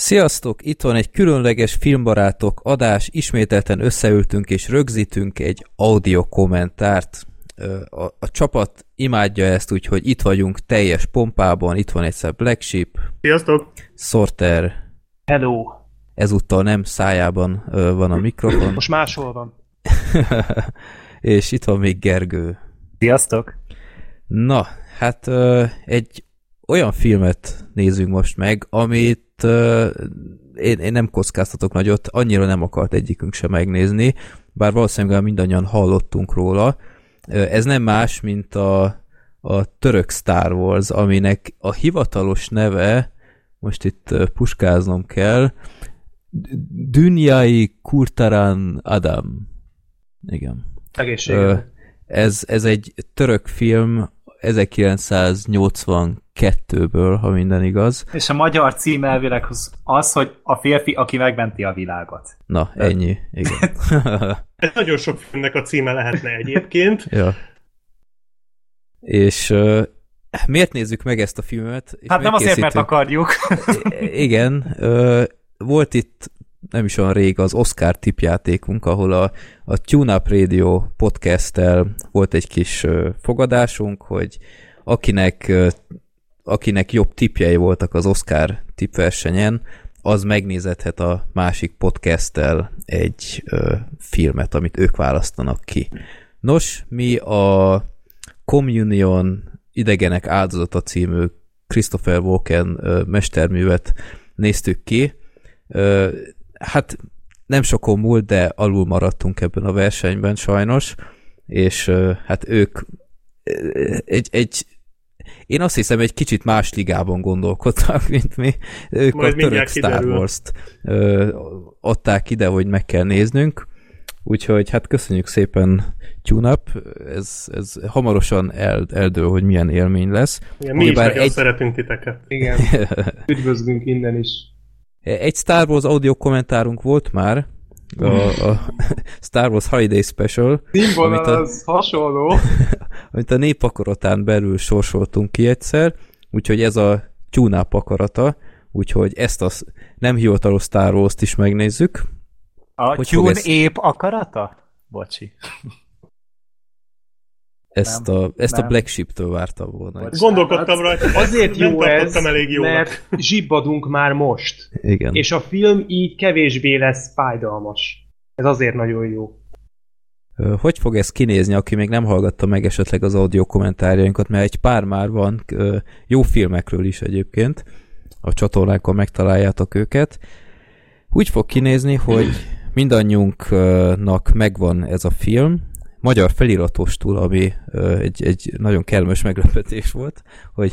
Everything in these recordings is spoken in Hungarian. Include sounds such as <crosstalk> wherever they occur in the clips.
Sziasztok! Itt van egy különleges filmbarátok adás, ismételten összeültünk és rögzítünk egy audio kommentárt. A, a csapat imádja ezt, úgyhogy itt vagyunk teljes pompában, itt van egyszer Black Sheep. Sziasztok! Sorter. Hello! Ezúttal nem szájában van a mikrofon. Most máshol van. <laughs> és itt van még Gergő. Sziasztok! Na, hát egy olyan filmet nézünk most meg, amit én, én nem kockáztatok nagyot, annyira nem akart egyikünk sem megnézni, bár valószínűleg mindannyian hallottunk róla. Ez nem más, mint a, a török Star Wars, aminek a hivatalos neve, most itt puskáznom kell, Dünyai Kurtaran Adam. Igen. Egészségedre. Ez, ez egy török film, 1982-ből, ha minden igaz. És a magyar cím elvileg az, hogy a férfi, aki megmenti a világot. Na, De. ennyi, igen. <laughs> Ez nagyon sok filmnek a címe lehetne egyébként. ja. És uh, miért nézzük meg ezt a filmet? És hát nem azért, mert akarjuk. igen, uh, volt itt nem is olyan rég az Oscar tipjátékunk, ahol a, a Tune Up Radio podcasttel volt egy kis fogadásunk, hogy akinek, akinek jobb tipjei voltak az Oscar tipversenyen, az megnézethet a másik podcasttel egy ö, filmet, amit ők választanak ki. Nos, mi a Communion idegenek áldozata című Christopher Walken ö, mesterművet néztük ki. Ö, hát nem sokon múlt, de alul maradtunk ebben a versenyben sajnos, és hát ők egy, egy én azt hiszem, egy kicsit más ligában gondolkodtak, mint mi. Ők Majd a török Star Wars-t adták ide, hogy meg kell néznünk. Úgyhogy hát köszönjük szépen TuneUp, ez, ez hamarosan el, eldől, hogy milyen élmény lesz. Igen, mi is egy... szeretünk titeket. Igen, <laughs> üdvözlünk innen is. Egy Star Wars audio kommentárunk volt már, a, a <laughs> Star Wars Holiday Special. Színvonal a, az hasonló. <laughs> amit a népakaratán belül sorsoltunk ki egyszer, úgyhogy ez a tune akarata, úgyhogy ezt a nem hivatalos Star Wars-t is megnézzük. A hogy tune ez... ép akarata? Bocsi. Ezt, nem, a, ezt a Black Sheep-től vártam volna. Gondolkodtam hát rajta. Azért jó ez, elég mert zsibbadunk már most. Igen. És a film így kevésbé lesz fájdalmas. Ez azért nagyon jó. Hogy fog ez kinézni, aki még nem hallgatta meg esetleg az audio kommentárjainkat, mert egy pár már van, jó filmekről is egyébként, a csatornákon megtaláljátok őket. Úgy fog kinézni, hogy mindannyiunknak megvan ez a film, magyar feliratostul, ami egy, egy nagyon kellemes meglepetés volt, hogy,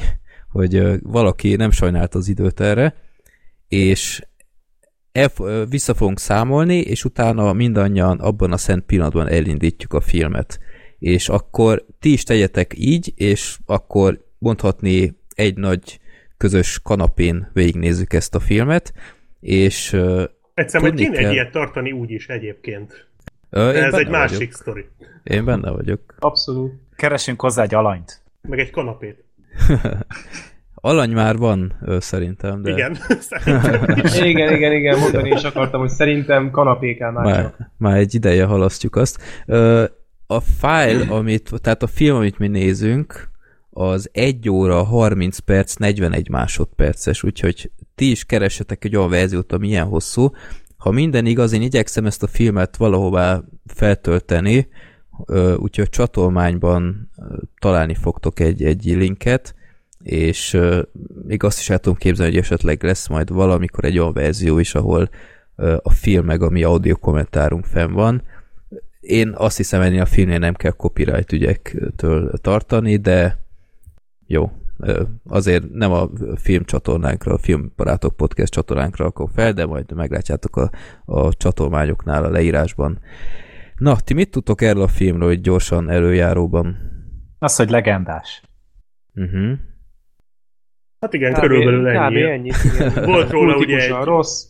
hogy valaki nem sajnált az időt erre, és el, vissza fogunk számolni, és utána mindannyian abban a szent pillanatban elindítjuk a filmet. És akkor ti is tegyetek így, és akkor mondhatni egy nagy közös kanapén végignézzük ezt a filmet, és Egyszer majd kéne kell... egy ilyet tartani úgy is egyébként. Ö, ez egy másik vagyok. sztori. Én benne vagyok. Abszolút. Keresünk hozzá egy alanyt. Meg egy kanapét. <laughs> Alany már van, ő, szerintem, de... Igen, <laughs> szerintem igen, igen, igen, mondani is akartam, hogy szerintem kanapékán már, már Már egy ideje halasztjuk azt. A file, amit, tehát a film, amit mi nézünk, az 1 óra 30 perc, 41 másodperces, úgyhogy ti is keressetek egy olyan verziót, ami ilyen hosszú. Ha minden igaz, én igyekszem ezt a filmet valahová feltölteni, úgyhogy csatolmányban találni fogtok egy, egy linket, és még azt is el tudom képzelni, hogy esetleg lesz majd valamikor egy olyan verzió is, ahol a film meg a mi audio kommentárunk fenn van. Én azt hiszem, ennél a filmnél nem kell copyright ügyektől tartani, de jó, azért nem a film csatornánkra, a Filmbarátok Podcast csatornánkra akkor fel, de majd meglátjátok a, a csatolmányoknál a leírásban. Na, ti mit tudtok erről a filmről, hogy gyorsan előjáróban? Az, hogy legendás. Uh-huh. Hát igen, kb. körülbelül ennyi. ennyi Volt róla ugye egy... rossz.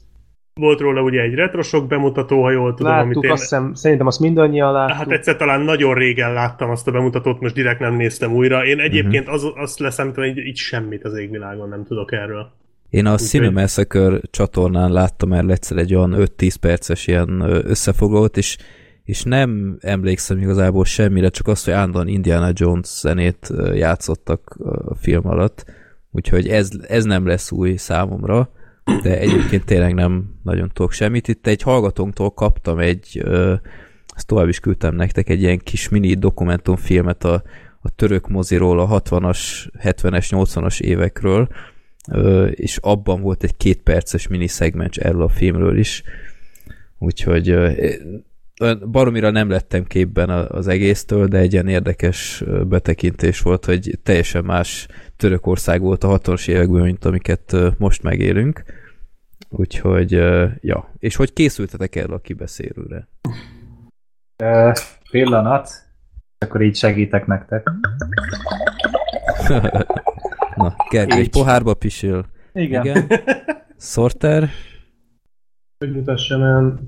Volt róla ugye egy retrosok bemutató, ha jól tudom. Láttuk, amit én... azt hiszem, szerintem azt mindannyian láttuk. Hát egyszer talán nagyon régen láttam azt a bemutatót, most direkt nem néztem újra. Én egyébként uh-huh. az, azt leszem, hogy így, így semmit az égvilágon nem tudok erről. Én a Cinema Massacre csatornán láttam el egyszer egy olyan 5-10 perces ilyen összefoglalót, és, és nem emlékszem igazából semmire, csak azt, hogy állandóan Indiana Jones zenét játszottak a film alatt, úgyhogy ez, ez nem lesz új számomra, de egyébként tényleg nem nagyon tudok semmit. Itt egy hallgatónktól kaptam egy, ezt tovább is küldtem nektek, egy ilyen kis mini dokumentumfilmet a, a török moziról, a 60-as, 70-es, 80-as évekről, és abban volt egy két perces mini szegmens erről a filmről is, úgyhogy baromira nem lettem képben az egésztől, de egy ilyen érdekes betekintés volt, hogy teljesen más Törökország volt a 60-as években, mint amiket most megélünk. Úgyhogy, ja. És hogy készültetek el a kibeszélőre? Ö, pillanat. Akkor így segítek nektek. <laughs> Na, Gergely, egy pohárba pisil. Igen. Igen. <laughs> Sorter. Hogy mutassam el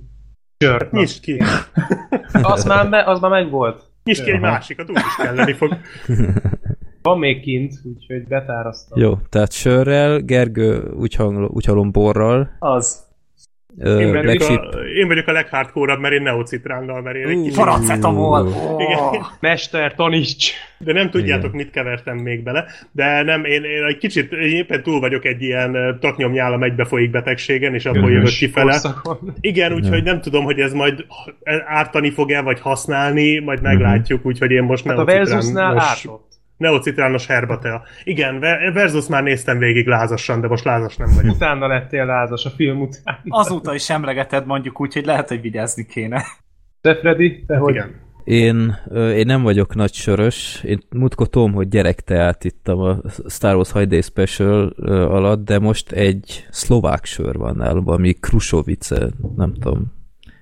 sört. Nyisd ki. <laughs> Az már, me, az már meg volt. Nyisd ki egy másikat, úgy is kelleni fog. <laughs> Van még kint, úgyhogy betárasztam. Jó, tehát sörrel, Gergő úgy, hang, úgy hallom borral, Az. Ö, Én vagyok, a, én vagyok a leghardcore mert én neocitránnal, mert én egy kicsit... Paracetamol! Igen. Mester, taníts! De nem tudjátok, Igen. mit kevertem még bele. De nem, én, én egy kicsit, én éppen túl vagyok egy ilyen taknyomnyálam egybefolyik betegségen, és abból jövök kifele. korszakon. Igen, úgyhogy nem tudom, hogy ez majd ártani fog-e, vagy használni, majd meglátjuk, úgyhogy én most Hát a Versusnál ártott. Neocitrános herbatea. Igen, Ve- Versus már néztem végig lázasan, de most lázas nem vagyok. Utána lettél lázas a film után. Azóta is emlegeted mondjuk úgy, hogy lehet, hogy vigyázni kéne. Te Freddy, te hogy? Igen. Én, én nem vagyok nagy sörös, én múltkor hogy gyerekteát ittam a Star Wars High Day Special alatt, de most egy szlovák sör van nálam, ami Krusovice, nem tudom,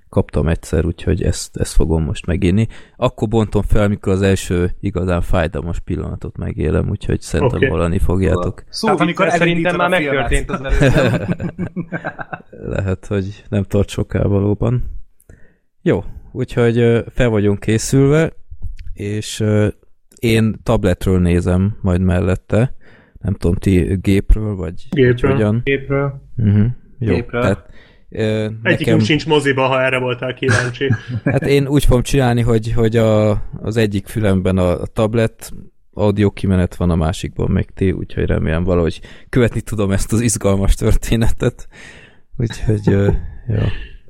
kaptam egyszer, úgyhogy ezt, ezt fogom most meginni. Akkor bontom fel, amikor az első igazán fájdalmas pillanatot megélem, úgyhogy szerintem okay. hallani fogjátok. Szó, Tehát amikor amikor szerintem már megtörtént az. <laughs> Lehet, hogy nem tart soká valóban. Jó, úgyhogy fel vagyunk készülve, és én tabletről nézem majd mellette. Nem tudom, ti gépről, vagy Gépről. hogyan. Képről. Uh-huh. Jó, Gépről. tehát ö, Egyikünk nekem, sincs moziba, ha erre voltál kíváncsi. <laughs> hát én úgy fogom csinálni, hogy, hogy a, az egyik fülemben a, a tablet audio kimenet van, a másikban meg ti, úgyhogy remélem valahogy követni tudom ezt az izgalmas történetet. Úgyhogy, ö, jó.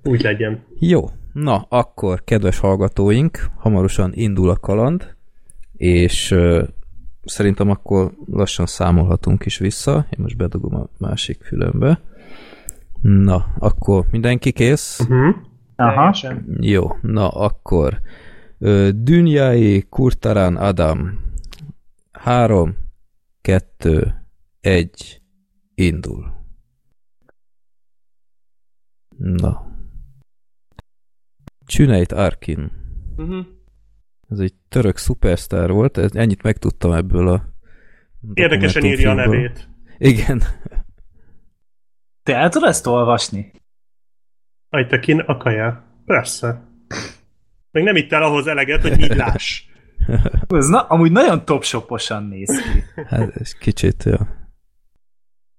Úgy legyen. Jó, na akkor, kedves hallgatóink, hamarosan indul a kaland, és ö, szerintem akkor lassan számolhatunk is vissza. Én most bedugom a másik fülembe. Na, akkor mindenki kész? Uh-huh. Aha. Jó, na akkor. Dünyai Kurtaran Adam. Három, kettő, egy, indul. Na. Cüneyt Arkin. Uh-huh. Ez egy török szupersztár volt, ennyit megtudtam ebből a Érdekesen írja a nevét. Igen. Te el tudod ezt olvasni? Ajtakin Akaja. Persze. Még nem itt el ahhoz eleget, hogy így láss. <laughs> Ez na, amúgy nagyon topshoposan néz ki. Hát ez kicsit, ja.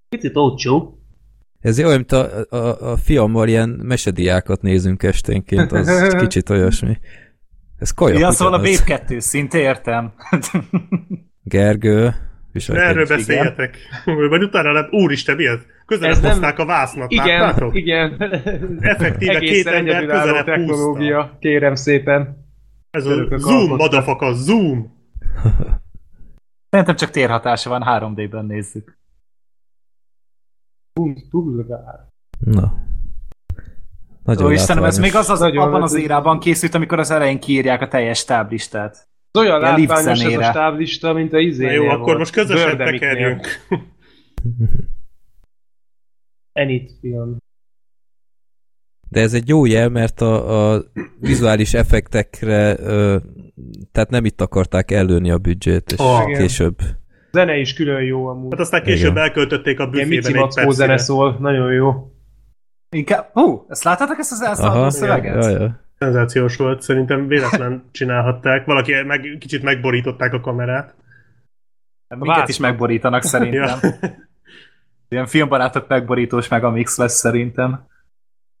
Picit olcsó. Ez olyan, mint a, a, a fiammal ilyen mesediákat nézünk esténként, az <laughs> kicsit olyasmi. Ez kaja. Ja, szóval a ugyanaz. Babe 2 szinte értem. Gergő, Ne viselkedj. erről beszéljetek. Vagy utána nem. Úristen, mi ez? Közelebb Ez nem- hozták a vásznat, Igen, láttátok? igen. Effektíve két ember közelebb húzta. technológia, kérem szépen. Ez a Törökök zoom, madafaka, zoom. <laughs> Szerintem csak térhatása van, 3D-ben nézzük. Bulgár. Na. Nagyon Ó, Istenem, ez még az, az abban az érában készült, amikor az elején kiírják a teljes táblistát. Ez olyan látványos ez a stáblista, mint a izé. Na jó, akkor most közösen tekerjünk. <laughs> Enit film. De ez egy jó jel, mert a, a vizuális effektekre ö, tehát nem itt akarták előni a büdzsét, és Oh. később. Zene is külön jó amúgy. Hát aztán később Igen. elköltötték a büfében egy Mackó zene percre. szól, nagyon jó. Inkább, hú, ezt láttátok ezt az elszálló szöveget? ja, ja. Szenzációs volt, szerintem véletlen <laughs> csinálhatták. Valaki meg, kicsit megborították a kamerát. Minket is megborítanak szerintem. Ja. <laughs> Ilyen filmbarátok megborítós meg a mix lesz szerintem.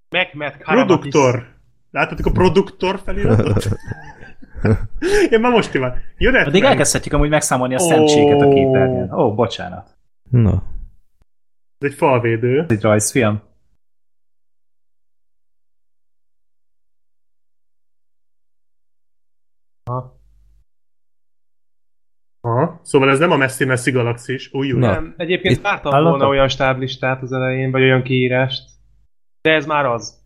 Mehmet Produktor. Láthatok a produktor feliratot? <laughs> Én már most van. Jöhet Addig meg. elkezdhetjük amúgy megszámolni a szentséget a képernyőn. Ó, bocsánat. Na, Ez egy falvédő. Ez egy rajzfilm. Szóval ez nem a messzi-messzi galaxis. Új. Nem, egyébként Itt vártam hallottam? volna olyan stáblistát az elején, vagy olyan kiírást. De ez már az.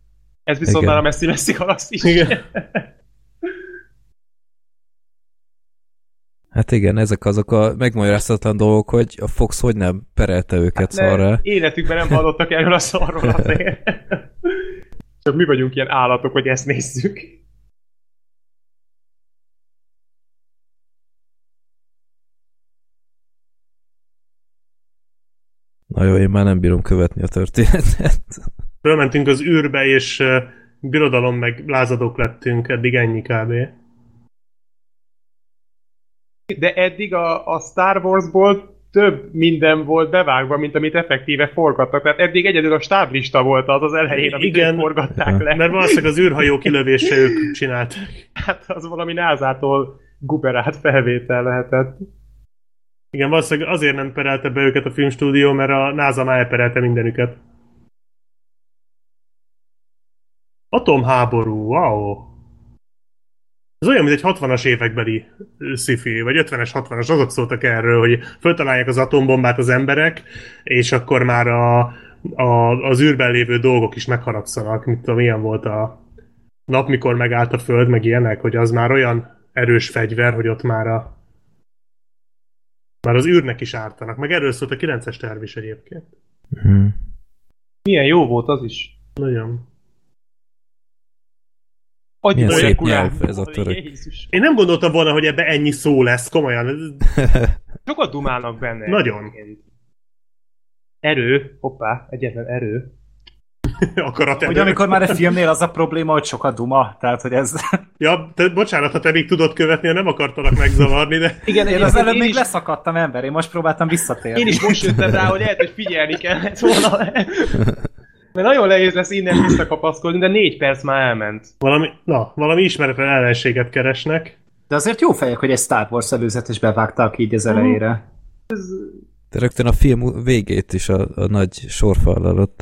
Ez viszont Igen. már a messzi messzi galaxis. Igen. <laughs> hát igen, ezek azok a megmagyaráztatlan dolgok, hogy a Fox hogy nem perelte őket hát szarra. Életükben nem hallottak erről a szarról azért. <laughs> Csak mi vagyunk ilyen állatok, hogy ezt nézzük. Na jó, én már nem bírom követni a történetet. Fölmentünk az űrbe, és uh, birodalom meg lázadók lettünk, eddig ennyi kb. De eddig a, a Star Warsból több minden volt bevágva, mint amit effektíve forgattak. Tehát eddig egyedül a stáblista volt az az elején, amit Igen. Forgatták le. Mert valószínűleg az űrhajó kilövése ők csinálták. Hát az valami názától guberált felvétel lehetett. Igen, valószínűleg azért nem perelte be őket a filmstúdió, mert a NASA már elperelte mindenüket. Atomháború, wow! Ez olyan, mint egy 60-as évekbeli sci-fi, vagy 50-es, 60-as, azok szóltak erről, hogy föltalálják az atombombát az emberek, és akkor már a, a, az űrben lévő dolgok is megharagszanak, mint tudom, ilyen volt a nap, mikor megállt a föld, meg ilyenek, hogy az már olyan erős fegyver, hogy ott már a már az űrnek is ártanak. Meg erről szólt a 9-es terv is egyébként. Hm. Milyen jó volt az is. Nagyon. Annyi Milyen szép nyelv ez a török. Jézus. Én nem gondoltam volna, hogy ebbe ennyi szó lesz, komolyan. <laughs> Sokat dumálnak benne. Nagyon. Erő, hoppá, egyetlen erő. <laughs> akarat Hogy amikor már egy filmnél az a probléma, hogy sok a duma, tehát hogy ez... Ja, te, bocsánat, ha te még tudod követni, nem akartalak megzavarni, de <laughs> Igen, Én az előbb én még is, leszakadtam ember, én most próbáltam visszatérni. én is most jöttem rá, hogy lehet, hogy figyelni kellett volna. Mert nagyon nehéz lesz innen visszakapaszkodni, de négy perc már elment. valami, na, valami ismeretlen ellenséget keresnek. De azért jó fejek, hogy egy Star Wars előzetes bevágták így az elejére. De rögtön a film végét is a, a nagy sorfallal ott.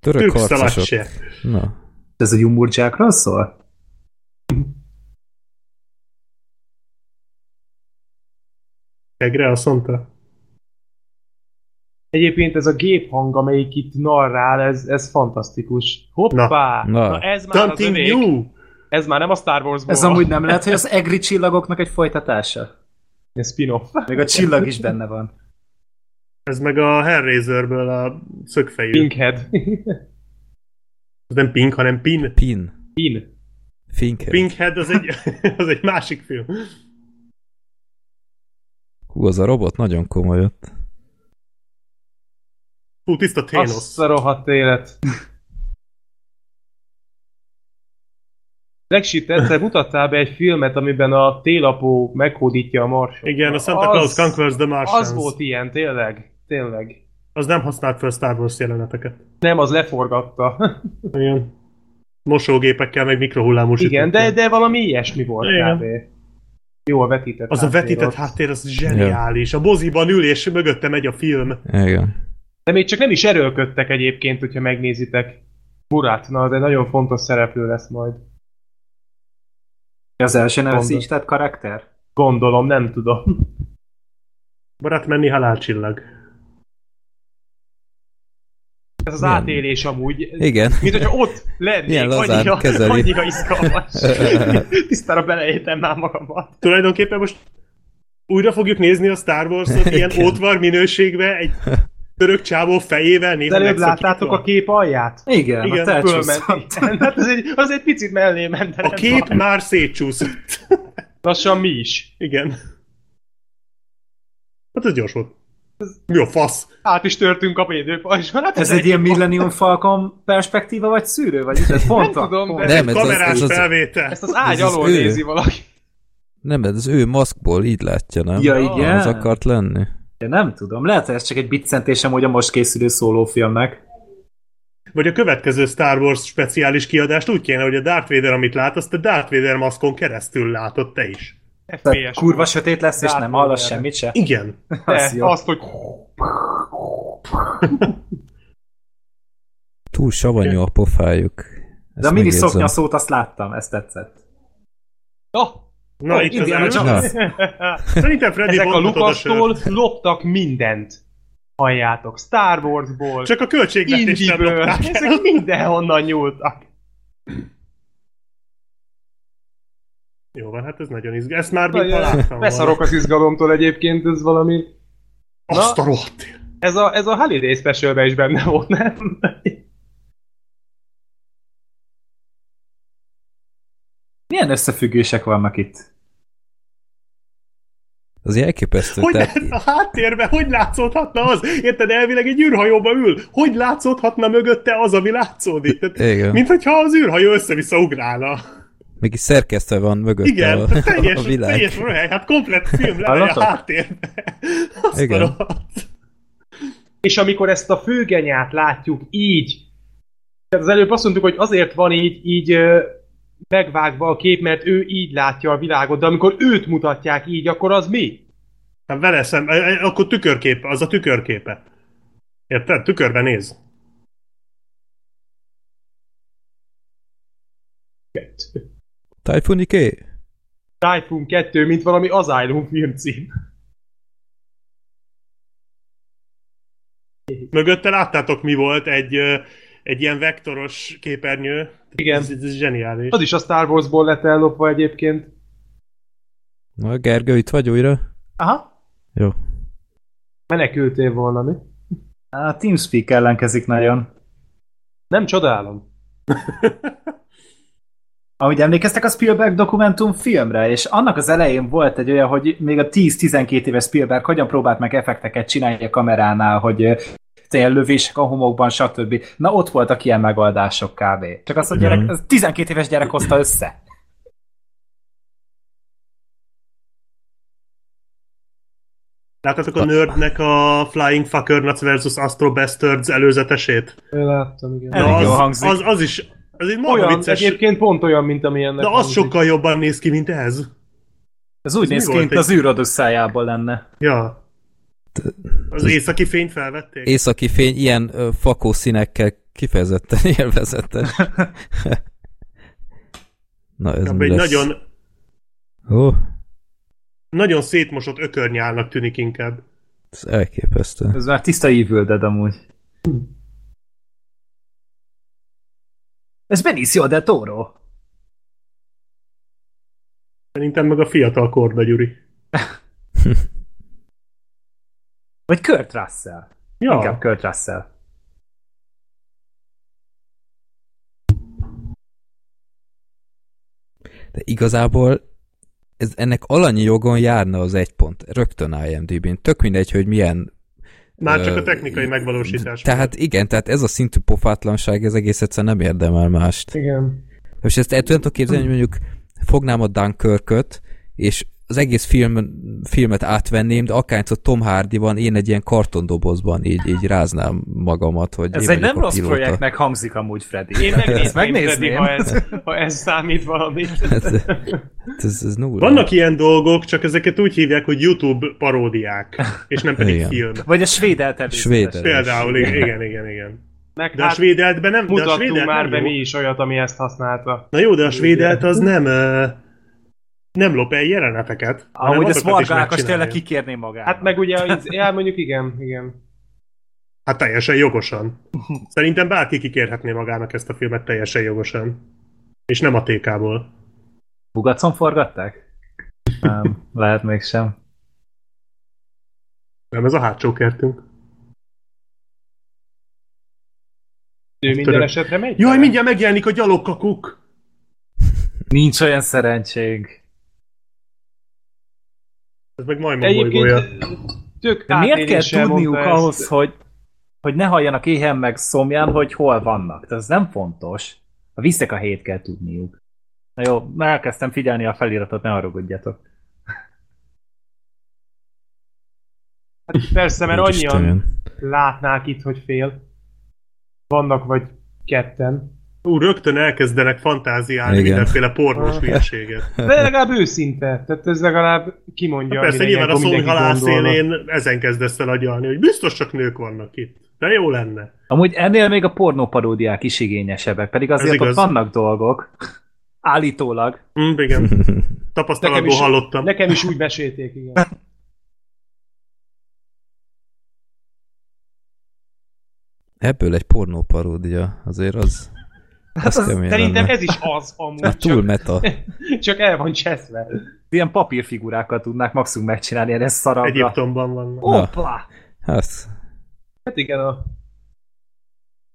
Török Ők harcosok. Na, Ez a Jumurcsákról szól? Egre azt mondta. Egyébként ez a géphang, amelyik itt narrál, ez, ez fantasztikus. Hoppá! Na. Na, ez már az Something övék. new! Ez már nem a Star Wars-ból. Ez amúgy nem lehet, hogy az Egri csillagoknak egy folytatása? Ez spin-off. Még a csillag is benne van. Ez meg a Hellraiserből a szögfejű. Pinkhead. Ez nem Pink, hanem Pin. Pin. Pin. Finkhead. Pinkhead az egy, <laughs> az egy másik film. Hú, az a robot nagyon komoly ott. Hú, tiszta Thanos. Azt a rohadt élet. Legsit, egyszer mutattál be egy filmet, amiben a télapó meghódítja a marsot. Igen, a Santa Claus Conquers the Martians. Az volt ilyen, tényleg. Tényleg. Az nem használt fel Star Wars jeleneteket. Nem, az leforgatta. <laughs> Igen. Mosógépekkel, meg mikrohullámosítókkal. Igen, de, de valami ilyesmi volt Igen. kb. Jó a vetített Az a háttér vetített ott. háttér, az zseniális. A moziban ül, és mögötte megy a film. Igen. De még csak nem is erőlködtek egyébként, hogyha megnézitek. Burát, na, az egy nagyon fontos szereplő lesz majd. Az első neve tehát karakter? Gondolom, nem tudom. Barát menni halálcsillag. Ez az Milyen? átélés amúgy. Igen. Mint hogyha ott lennék, Milyen lazán annyira, kezeli. annyira izgalmas. <laughs> Tisztára beleéltem már magamat. Tulajdonképpen most újra fogjuk nézni a Star Wars-ot <laughs> ilyen ótvar minőségbe, egy török csávó fejével De néha előbb megszakítva. láttátok a kép alját? Igen, Igen, ott Fölment. <laughs> Hát az egy, az egy picit mellé ment. de A kép baj. már szétcsúszott. Lassan mi is. Igen. Hát ez gyors volt. Mi a fasz? Át is törtünk a védőpajzsban. Hát Ez egy ilyen Millennium Falcon perspektíva, vagy szűrő? Vagy ez pont Nem tudom, de- Nem, ez az, Kamerás ez az, felvétel. Ezt az ágy Ez az alól ő. nézi valaki. nem, ez az ő maszkból így látja, nem? Ja, Ja, igen. Az akart lenni. Én nem tudom, lehet, hogy ez csak egy biccentésem, hogy a most készülő szólófilmnek. Vagy a következő Star Wars speciális kiadást úgy kéne, hogy a Darth Vader, amit látasz, te Darth Vader maszkon keresztül látod te is. Tehát kurva sötét lesz, és nem hallasz semmit se? Igen. <laughs> Az De, jó. azt, hogy <laughs> Túl savanyú a pofájuk. De a mini szoknya szót azt láttam, ezt tetszett. Na, Na, Ó, itt az Indiana előtt. Jones. <laughs> Szerintem Freddy ezek a Lukasztól loptak mindent. Halljátok, Star Warsból, Csak a költségvetést nem lopták el. ezek mindenhonnan nyúltak. Jó van, hát ez nagyon izgalmas. Ezt már Na, mintha láttam Beszarok az izgalomtól egyébként, ez valami... Azt a rohadt. Ez a, ez a Holiday special is benne volt, nem? Milyen összefüggések vannak itt? Az elképesztő. Hogy tehát, a háttérben, hogy látszódhatna az? Érted, elvileg egy űrhajóba ül. Hogy látszódhatna mögötte az, ami látszódik? Tehát, igen. mint hogyha az űrhajó össze-vissza ugrálna. Még is szerkesztve van mögötte Igen, a, teljes, a világ. teljes röhely, hát komplet film le a háttérben. Azt Igen. És amikor ezt a főgenyát látjuk így, tehát az előbb azt mondtuk, hogy azért van így, így megvágva a kép, mert ő így látja a világot, de amikor őt mutatják így, akkor az mi? Hát vele szem, akkor tükörkép, az a tükörképe. Érted? Tükörben néz. Kettő. Tajfuniké? Typhoon 2, mint valami Asylum filmcím. Mögötte láttátok mi volt? Egy, egy ilyen vektoros képernyő. Igen. Ez, ez zseniális. Az is a Star Warsból lett ellopva egyébként. Na, Gergő, itt vagy újra? Aha. Jó. Menekültél volna, mi? A TeamSpeak ellenkezik nagyon. Nem csodálom. <laughs> Ahogy emlékeztek a Spielberg dokumentum filmre, és annak az elején volt egy olyan, hogy még a 10-12 éves Spielberg hogyan próbált meg effekteket csinálni a kameránál, hogy ilyen lövések a homokban, stb. Na ott voltak ilyen megoldások kb. Csak az, hogy gyerek, Mhm. az 12 éves gyerek hozta össze. Láttátok a Nerdnek a Flying Fuckernuts versus Astro Bastards előzetesét? Én láttam, igen. Elég az. Az, az is, az egy Olyan, vicces, egyébként pont olyan, mint amilyennek de az hangzik. sokkal jobban néz ki, mint ez. Ez úgy Ez néz ki, mint az űrodusszájában lenne. Ja. Az északi fényt felvették? Északi fény ilyen ö, fakó színekkel kifejezetten <laughs> élvezetes. <laughs> Na, ez mi egy lesz? nagyon, Ó, nagyon szétmosott ökörnyálnak tűnik inkább. ez elképesztő. Ez már tiszta Evil Dead amúgy. Ez Benicio del Toro. Szerintem meg a fiatal Korda Gyuri. <laughs> Vagy Kurt Russell. Ja, Inkább Kurt Russell. De igazából ez, ennek alanyi jogon járna az egy pont, rögtön IMDb-n. Tök mindegy, hogy milyen már csak a technikai megvalósítás. Tehát igen, tehát ez a szintű pofátlanság, ez egész egyszerűen nem érdemel mást. Igen. És ezt el tudjátok képzelni, hogy mondjuk fognám a Dunkirköt, és az egész film, filmet átvenném, de akárcsak Tom Hardy van, én egy ilyen kartondobozban így, így ráznám magamat, hogy Ez én egy nem a rossz pilóta. projektnek hangzik amúgy, Freddy. Én ezt megnézném. Freddy, ha ez, ha ez számít valamit. <laughs> Hát, ez, ez nulla. Vannak ilyen dolgok, csak ezeket úgy hívják, hogy YouTube paródiák, és nem pedig Igen. film. Vagy a svéd eltervezés. Svéd. Például, igen, igen, igen. igen. Meg De a hát svédeltben nem, de a mutattunk svédelt már nem be jó. mi is olyat, ami ezt használta. Na jó, de a svédelt az nem ö, nem lop el jeleneteket. Ahogy ezt megcsinálja. tényleg kikérné magát. Hát meg ugye, az- <laughs> ja, mondjuk igen, igen. Hát teljesen jogosan. Szerintem bárki kikérhetné magának ezt a filmet teljesen jogosan. És nem a TK-ból. Bugacon forgatták? Nem, lehet mégsem. Nem, ez a hátsó kertünk. Ő minden Török. esetre megy? Jaj, mindjárt megjelenik a gyalogkakuk! Nincs olyan szerencsénk. Ez meg majmon bolygója. Tök De miért kell tudniuk ahhoz, ezt. hogy, hogy ne halljanak éhen meg szomján, hogy hol vannak? Tehát ez nem fontos. A visszek a hét kell tudniuk. Na jó, már elkezdtem figyelni a feliratot, ne haragudjatok. Hát persze, mert annyian látnák itt, hogy fél. Vannak vagy ketten. Ú, rögtön elkezdenek fantáziálni Igen. mindenféle pornós hülyeséget. <laughs> De legalább őszinte. Tehát ez legalább kimondja, Persze, amire nyilván a gondolna. szélén ezen kezdesz el agyalni, hogy biztos csak nők vannak itt. De jó lenne. Amúgy ennél még a pornóparódiák is igényesebbek, pedig azért igaz. ott vannak dolgok. Állítólag. Hm, igen. <laughs> Nekem Tapasztalatból is, hallottam. nekem is úgy mesélték, igen. Ebből egy pornóparódia, azért az... Hát az az Szerintem lenne. ez is az amúgy. Hát túl csak, meta. <laughs> csak el van cseszve. Ilyen papírfigurákkal tudnák maximum megcsinálni, ilyen szarabra. Egyiptomban vannak. Hoppá! Hát, Hát igen, a...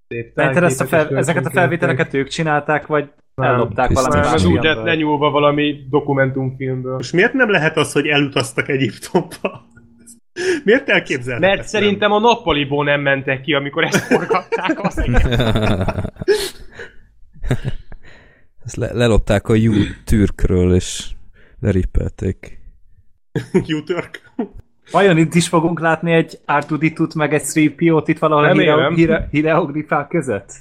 Szép ezt a fel, ezeket a felvételeket ők csinálták, vagy Nem, ellopták valami Nem, ez úgy lett lenyúlva valami dokumentumfilmből. Most miért nem lehet az, hogy elutaztak Egyiptomba? <laughs> Miért elképzelhetetlen? Mert szerintem a nappaliból nem mentek ki, amikor ezt forgatták. Azért. <laughs> Ezt le, lelopták a Jú türkről, és lerippelték. <laughs> U-Turk. Vajon itt is fogunk látni egy Artuditut meg egy 3PO-t itt valahol a Remélem. hire- hire- hieroglifák között?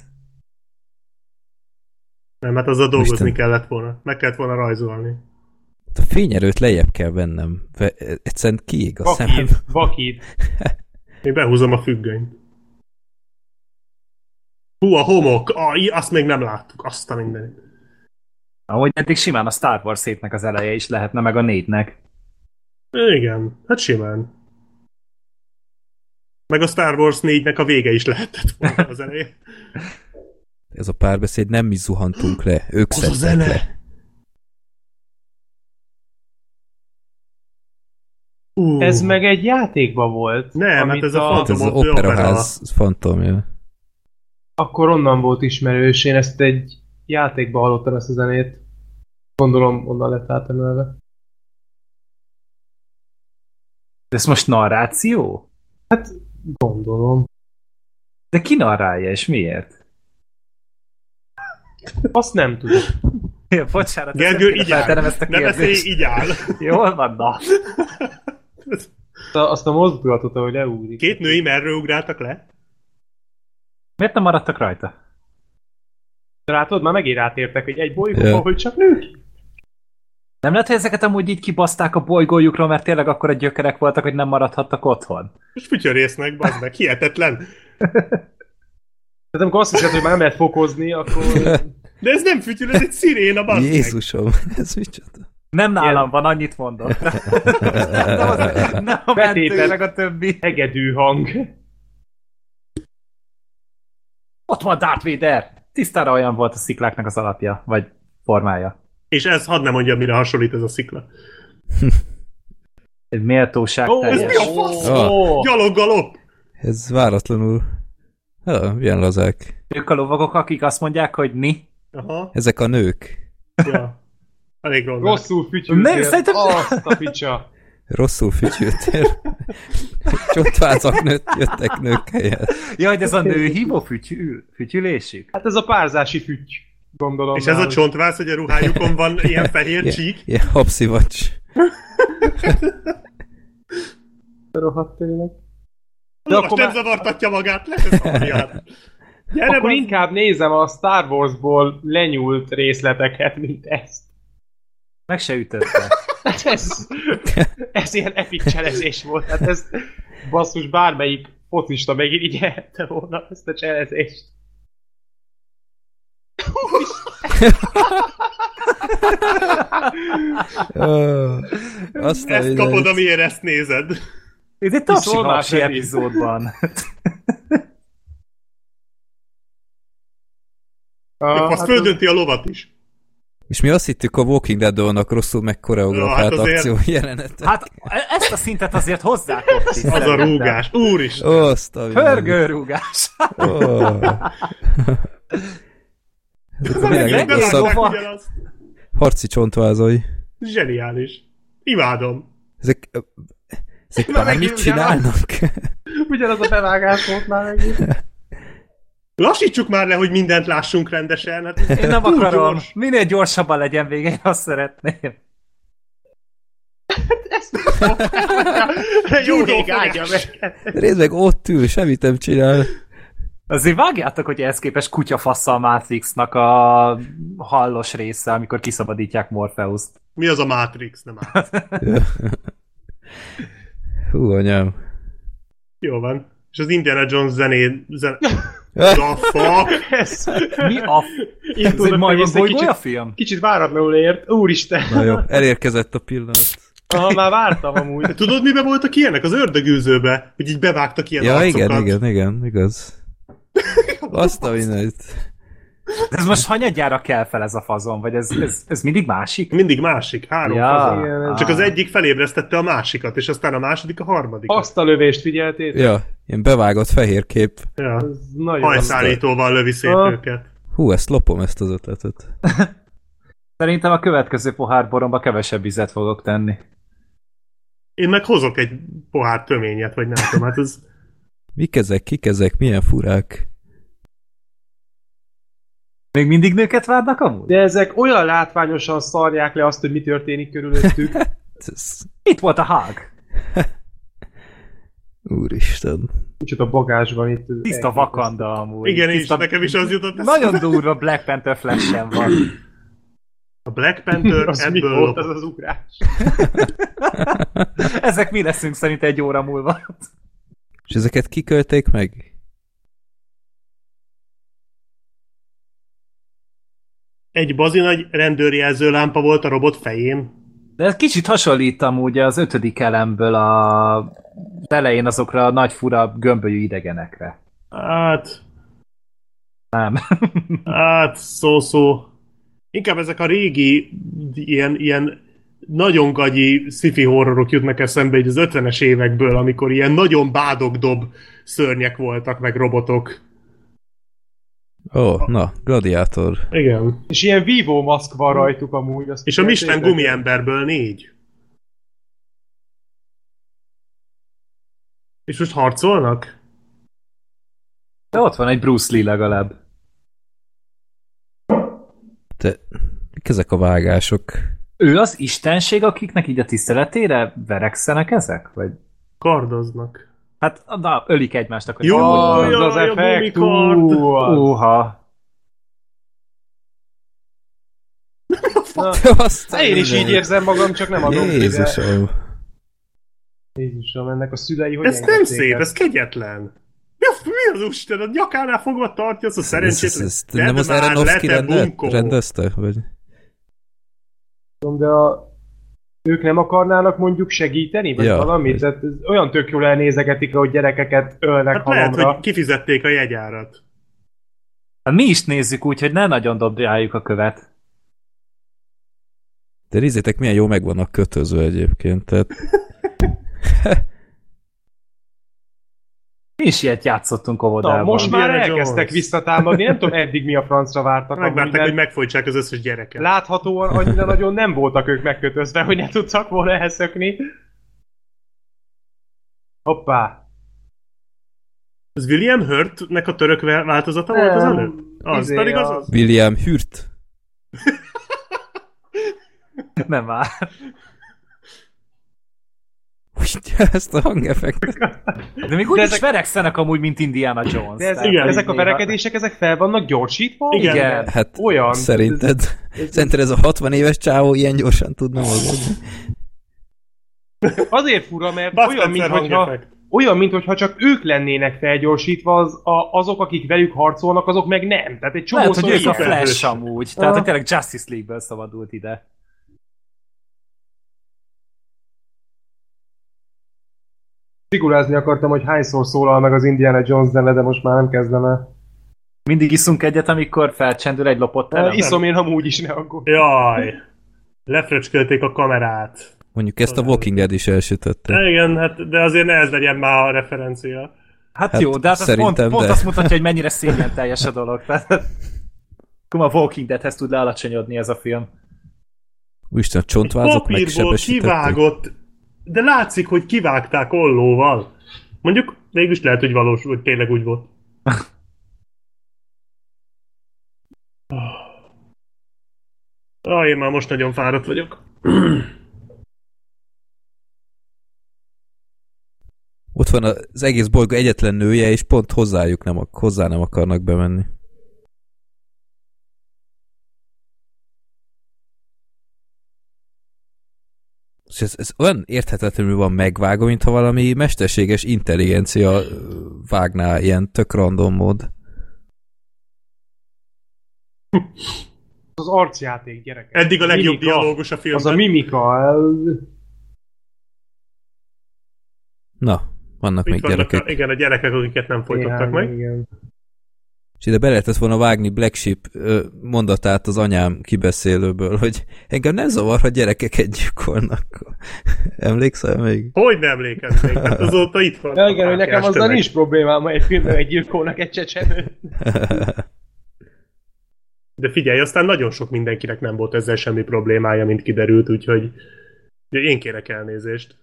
Nem, hát azzal dolgozni Isten. kellett volna. Meg kellett volna rajzolni. A fényerőt lejjebb kell vennem. Ve- Egyszerűen kiég a szemem. Vakíd, vakíd. <laughs> Én behúzom a függönyt. Hú, a homok! Í- azt még nem láttuk. Azt a mindenit. Ahogy eddig simán a Star Wars 7 az eleje is lehetne, meg a 4-nek. Igen, hát simán. Meg a Star Wars 4-nek a vége is lehetett volna az elején. <laughs> Ez a párbeszéd nem mi zuhantunk le, ők Az a zene! le. Uh, Ez meg egy játékban volt. Nem, amit hát ez a Hát ez az Phantom operaház fantomja. Akkor onnan volt ismerős, én ezt egy játékban hallottam ezt a zenét. Gondolom onnan lett átemelve. De ez most narráció? Hát gondolom. De ki narrálja, és miért? Azt nem tudom. Ja, bocsánat, ezt Gergő, nem így áll. ezt a Ne beszélj, kérdést. így áll. Jól van, na. Azt a- mozdulatot, ahogy leúrik. Két női merről ugráltak le? Miért nem maradtak rajta? Látod, már megint rátértek, hogy egy bolygó, Ja. ahol csak nők. Nem lehet, hogy ezeket amúgy így kibaszták a bolygójukról, mert tényleg akkor a gyökerek voltak, hogy nem maradhattak otthon? És fütyörésznek, bazd meg, hihetetlen. <laughs> Tehát amikor azt hiszed, hogy már nem lehet fokozni, akkor... <laughs> De ez nem fütyül, ez egy sziréna, bazd meg. Jézusom, <laughs> ez micsoda? Nem nálam van, annyit mondok. nem, az, nem a mentő, Betétet. meg a többi. Hegedű hang. Ott van Darth Vader! Tisztára olyan volt a szikláknak az alapja, vagy formája. És ez hadd nem mondjam, mire hasonlít ez a szikla. Egy méltóság Ó, ez mi a fasz? Ah. Gyaloggalop! Ez váratlanul... Ha, milyen lazák. Ők a lovagok, akik azt mondják, hogy ni. Aha, Ezek a nők. ja. Elég <laughs> rossz. Rosszul fütyültél. Nem, szerintem- Azt a picsa. Rosszul fütyültél. <laughs> Csontvázak nőtt, jöttek nők helyett. Ja, hogy ez a nő hívó fütyül, fütyülésük? Hát ez a párzási füty. Gondolom. És ez a náluk. csontvász, hogy a ruhájukon van <laughs> ilyen fehér csík? Ilyen habszivacs. <laughs> Rohadt tényleg. De De most akkor nem már- zavartatja magát, le se szarját. Gyere, Akkor inkább nézem a Star Wars-ból lenyúlt részleteket, mint ezt. Meg se ütötte. Hát ez, ez ilyen epic cselezés volt. Hát ez basszus bármelyik focista megirigyelhette volna ezt a cselezést. Azt a Ezt mindenit. kapod, amiért ezt nézed. Ez egy tapsi epizódban. Ah, hát földönti a lovat is. És mi azt hittük a Walking Dead annak rosszul megkoreografált hát azért- akció jelenetet. Hát ezt a szintet azért hozzátok ti, Az a rúgás. Úristen. Ó, azt a mindenit. Pörgőrúgás. Ó. Ezek a világ legrosszabb harci csontvázai. Zseniális. Imádom. Ezek, ezek Már ugyanaz. csinálnak? Ugyanaz a bevágás volt már megint. Lassítsuk már le, hogy mindent lássunk rendesen. Hát Én nem akarom. gyors. Minél gyorsabban legyen vége, én azt szeretném. Jó Judo ég fogás. meg. Nézd meg, ott ül, semmit nem csinál. Azért vágjátok, hogy ehhez képest kutyafassza a Matrixnak a hallos része, amikor kiszabadítják Morpheus-t. Mi az a Matrix? Nem át. <laughs> Hú, anyám. Jó van. És az Indiana Jones zené... Zen... <laughs> The fuck? Ez. Mi a... Itt Ez egy egészen bolygója kicsit, film? kicsit váratlanul ért. Úristen. Na jó, elérkezett a pillanat. Aha, már vártam amúgy. Tudod, mibe voltak ilyenek? Az ördögűzőbe, hogy így bevágtak ilyen Ja, arcokat. igen, igen, igen, igaz. <laughs> Azt a mindent. De ez most hanyadjára kell fel ez a fazon? Vagy ez, ez, ez mindig másik? Mindig másik, három Ja. fazon. Igen, Csak az egyik felébresztette a másikat, és aztán a második a harmadik. Azt a lövést figyeltétek? Ja, ilyen bevágott fehér kép. Ja. Ez nagyon... Hajszállítóval lövi szét Ah. őket. Hú, ezt lopom, ezt az ötletet. <laughs> Szerintem a következő pohár boromba kevesebb vizet fogok tenni. Én meg hozok egy pohár töményet, vagy nem tudom, hát ez... Mik ezek, kik ezek, milyen furák? Még mindig nőket várnak amúgy? De ezek olyan látványosan szarják le azt, hogy mi történik körülöttük. <laughs> Itt volt a hag. <laughs> úristen. Micsoda bagázs van itt. Tiszta vakanda amúgy. Igen, és Tiszta... nekem is az jutott eszembe. Nagyon durva Black Panther flash van. A Black Panther <laughs> Az mi ebből volt az az ugrás? Ezek mi leszünk szerint egy óra múlva. És ezeket kikölték meg? Egy bazinagy rendőrjelző lámpa volt a robot fején. De ez kicsit hasonlít amúgy az ötödik elemből a elején azokra a nagy fura gömbölyű idegenekre. Hát, Nem. <laughs> hát, szó-szó. Inkább ezek a régi, ilyen, ilyen nagyon gagyi sci-fi horrorok jutnak eszembe így az 50-es évekből, amikor ilyen nagyon bádogdob szörnyek voltak, meg robotok. Ó, oh, na, gladiátor. Igen. És ilyen Vivo maszk van rajtuk amúgy. Azt És a Michelin gumiemberből négy. És most harcolnak? De ott van egy Bruce Lee legalább. Te, mik ezek a vágások? Ő az istenség, akiknek így a tiszteletére verekszenek ezek? Vagy... Kardoznak. Hát, na, ölik egymást, akkor... Jó, hogy jó, Az az a effekt. az. Uha. Na, Én is így érzem magam, csak nem adom. Jézusom. Jézusom, ennek a szülei hogy Ez nem szép, ez kegyetlen. Mi, a, mi az Isten? A nyakánál fogva tartja azt a Ez, szerencsét. ez, ez, nem az Aronofsky rende, rendezte? Vagy? Tudom, de a... ők nem akarnának mondjuk segíteni, vagy Ja. valamit? Tehát ez olyan tök jól elnézegetik, hogy gyerekeket ölnek Hát lehet, hogy kifizették a jegyárat. Hát mi is nézzük úgy, hogy ne nagyon dobjáljuk a követ. De nézzétek, milyen jó meg vannak kötöző egyébként. Tehát, <laughs> Mi is ilyet játszottunk óvodában. Na, most már Indiana elkezdtek Jones. visszatámadni, nem tudom eddig mi a francra vártak. Megvárták, mert hogy megfojtsák az összes gyereket. Láthatóan annyira <laughs> nagyon nem voltak ők megkötözve, hogy ne tudtak volna elszökni. Hoppá! Ez William Hurtnek a török változata volt az Nem, előbb? Az, izé pedig az az. William Hürt. Nem már. Ezt a hangeffektet. De még úgy De is ezek- verekszenek amúgy, mint Indiana Jones. De ez, Tehát, igen, ezek a verekedések, ezek fel vannak gyorsítva? Igen. Igen. Hát Olyan. szerinted, szerinted ez a 60 éves csávó ilyen gyorsan tudna mozogni? Azért fura, mert Bud olyan, mintha olyan, mintha csak ők lennének felgyorsítva, az, a, azok, akik velük harcolnak, azok meg nem. Tehát egy csomó Lehet, hogy ők a. Flash amúgy. Tehát, hogy tényleg Justice League-ből szabadult ide. Figurázni akartam, hogy hányszor szólal meg az Indiana Jones zene, de most már nem kezdem el. Mindig iszunk egyet, amikor felcsendül egy lopott El, elem. iszom én amúgy is, ne aggódj. Jaj. Lefröcskölték a kamerát. Mondjuk ezt a Walking Dead is elsütötte. Igen, hát, de azért ne ez legyen már a referencia. Hát, Hát jó, de hát az pont, de. azt mutatja, hogy mennyire szégyen teljes a dolog. Tehát, akkor a Walking Deadhez tud lealacsonyodni ez a film. Úristen, a csontvázok megsebesítették. kivágott, de látszik, hogy kivágták ollóval. Mondjuk mégis lehet, hogy valós, hogy tényleg úgy volt. Ah, én már most nagyon fáradt vagyok. Ott van az egész bolygó egyetlen nője, és pont hozzájuk nem, hozzá nem akarnak bemenni. És ez, ez olyan érthetetlenül van megvágva, mintha valami mesterséges intelligencia vágná ilyen tök random mód. Az arcjáték, gyerekek. Eddig a legjobb Mimika. dialógus a filmben. Az a mimika. el- Na, vannak Itt még vannak gyerekek. A, igen, a gyerekek, akiket nem folytattak Igen, meg. Igen. És ide be lehetett volna vágni Black Sheep mondatát az anyám kibeszélőből, hogy engem nem zavar, ha gyerekeket gyilkolnak. <laughs> Emlékszel még? Hogy nem emlékeznék? Hát azóta itt van. Ja, igen, hogy nekem azzal tömeg. nincs problémám, ha egy filmben egy gyilkolnak egy csecsemőt. <laughs> De figyelj, aztán nagyon sok mindenkinek nem volt ezzel semmi problémája, mint kiderült, úgyhogy úgyhogy én kérek elnézést.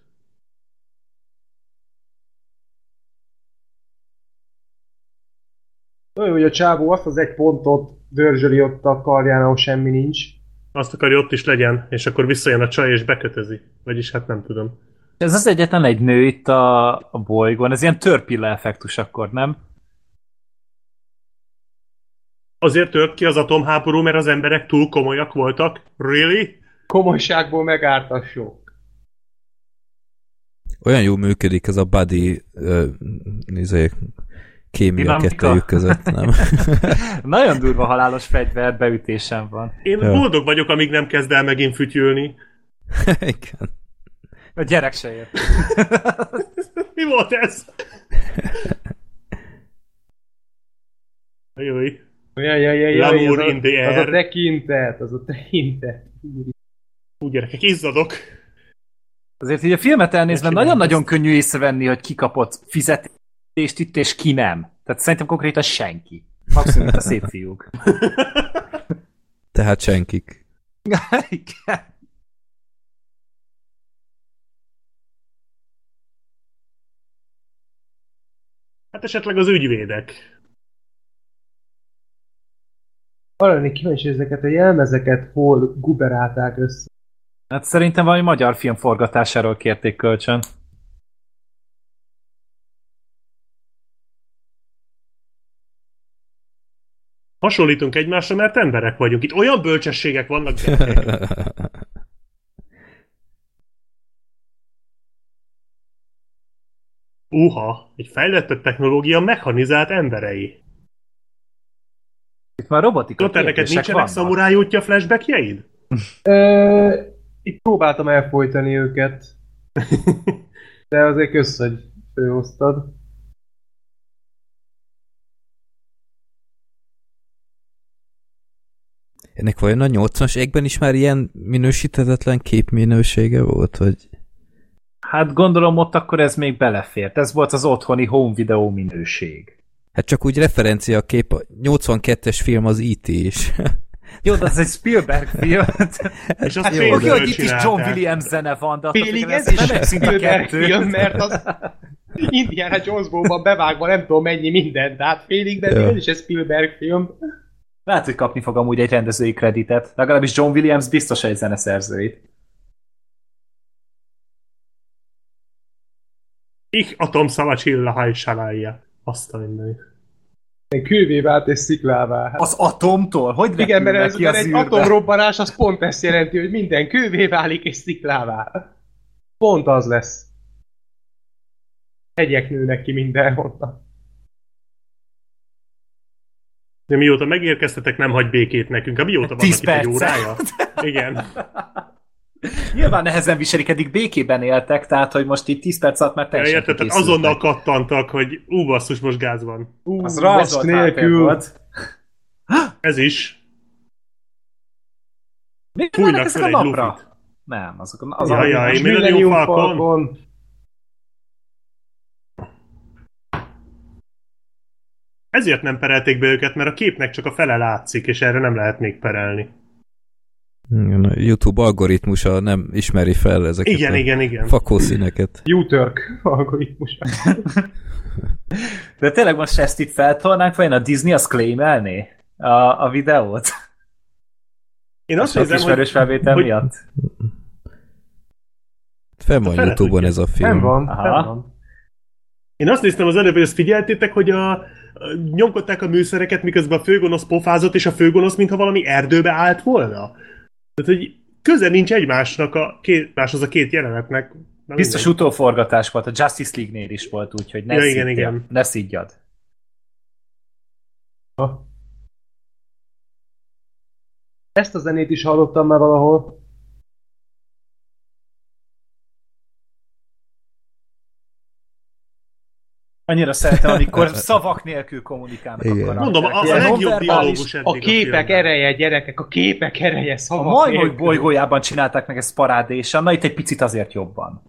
Olyan, hogy a csávó azt az egy pontot dörzsöli ott a karján, ahol semmi nincs. Azt akarja, ott is legyen, és akkor visszajön a csaj és bekötözi. Vagyis hát nem tudom. Ez az egyetlen egy nő itt a, a bolygón, ez ilyen törpilla effektus akkor, nem? Azért tört ki az atomháború, mert az emberek túl komolyak voltak? Really? Komolyságból megárt a sok. Olyan jó működik ez a buddy ö, izé, kémia Dinamika. kettőjük között, nem? <laughs> Nagyon durva halálos fegyver beütésem van. Én Ja. boldog vagyok, amíg nem kezd el megint fütyülni. <laughs> Igen. A gyerek se ért. <laughs> Mi volt ez? Jaj. Ja, ja, ja, ja, L'amour az, a, az a tekintet, az a tekintet. Úgy gyerekek, izzadok. Azért így a filmet elnézve nagyon-nagyon könnyű észrevenni, hogy ki kapott fizetést itt, és ki nem. Tehát szerintem konkrétan senki. Maximum, a szép fiúk. Tehát senkik. <laughs> Igen. Hát esetleg az ügyvédek. Arra lennék kíváncsi, ezeket a jelmezeket hol guberálták össze. Hát szerintem valami magyar film forgatásáról kérték kölcsön. Hasonlítunk egymásra, mert emberek vagyunk. Itt olyan bölcsességek vannak. <laughs> Uha, egy fejlettebb technológia mechanizált emberei. Itt már robotika Tudod, neked kérdések nincsenek szamuráj útja flashbackjeid? <laughs> Ö, itt próbáltam elfolytani őket. <laughs> De azért kösz, hogy főhoztad. Ennek vajon a 80-as égben is már ilyen minősíthetetlen képminősége volt, vagy... Hát gondolom ott akkor ez még belefért. Ez volt az otthoni home video minőség. Hát csak úgy referencia kép, a 82-es film az E.T. is. Jó, de ez egy Spielberg <laughs> film. És azt Hát, oké, hogy itt is John. Williams zene van, de Félig ez is nem egy szint a Spielberg kettő. film, mert az Indiana Jonesból van bevágva nem tudom mennyi minden, tehát félig, de Ja. ez is egy Spielberg film. Lehet, hogy kapni fog amúgy egy rendezői kreditet. Legalábbis John Williams biztos egy zeneszerzőit. Ich atom szavacsilla hajsalája. Azt a mindenit. Kővé vált és sziklává. Az atomtól? Hogy igen, mert, ez, mert az egy atomrobbanás az pont ezt jelenti, hogy minden kővé válik és sziklává. Pont az lesz. Hegyek nőnek ki mindenhonnan. De mióta megérkeztetek, nem hagy békét nekünk. Hát mióta vannak Tíz itt egy órája? Igen. <laughs> Nyilván nehezen viselik, eddig békében éltek, tehát hogy most itt 10 perc alatt már Ja, teljesen érted, tehát kikészültek. azonnal kattantak, hogy ú, basszus, most gáz van. Ú, Az háttér nélkül. volt. <gasps> Ez is. Mi Fújnak ezek fel a egy napra? lufit. Nem, azok az Jaj, a- jaj, Millennium Falcon. Falcon. Ezért nem perelték be őket, mert a képnek csak a fele látszik, és erre nem lehet még perelni. Igen, a YouTube algoritmusa nem ismeri fel ezeket Igen, a igen, igen. fakószíneket. U-Turk algoritmus. <laughs> De tényleg most ezt itt feltolnánk, vagy a Disney az claimelné a, a videót? Én azt nézem, ismerős hogy, felvétel hogy- miatt? Fenn van Fele Youtube-on ez a film. Nem van, Aha. nem van. Én azt néztem az előbb, hogy ezt figyeltétek, hogy a nyomkodták a műszereket, miközben a főgonosz pofázott, és a főgonosz, mintha valami erdőbe állt volna. Tehát, hogy köze nincs egymásnak a két, máshoz a két jelenetnek. Na, Biztos mindegy. utóforgatás volt, a Justice League-nél is volt, úgyhogy ne Ja, ja, igen, szidjad. igen. Ne szidjad. Ezt a zenét is hallottam már valahol. Annyira szeretem, amikor <laughs> szavak nélkül kommunikálnak Igen. a karakterek. Mondom, a, a legjobb dialógus eddig A képek filmben. ereje, gyerekek, a képek ereje, A szavak majmok nélkül. bolygójában csinálták meg ezt parádésan, na itt egy picit azért jobban.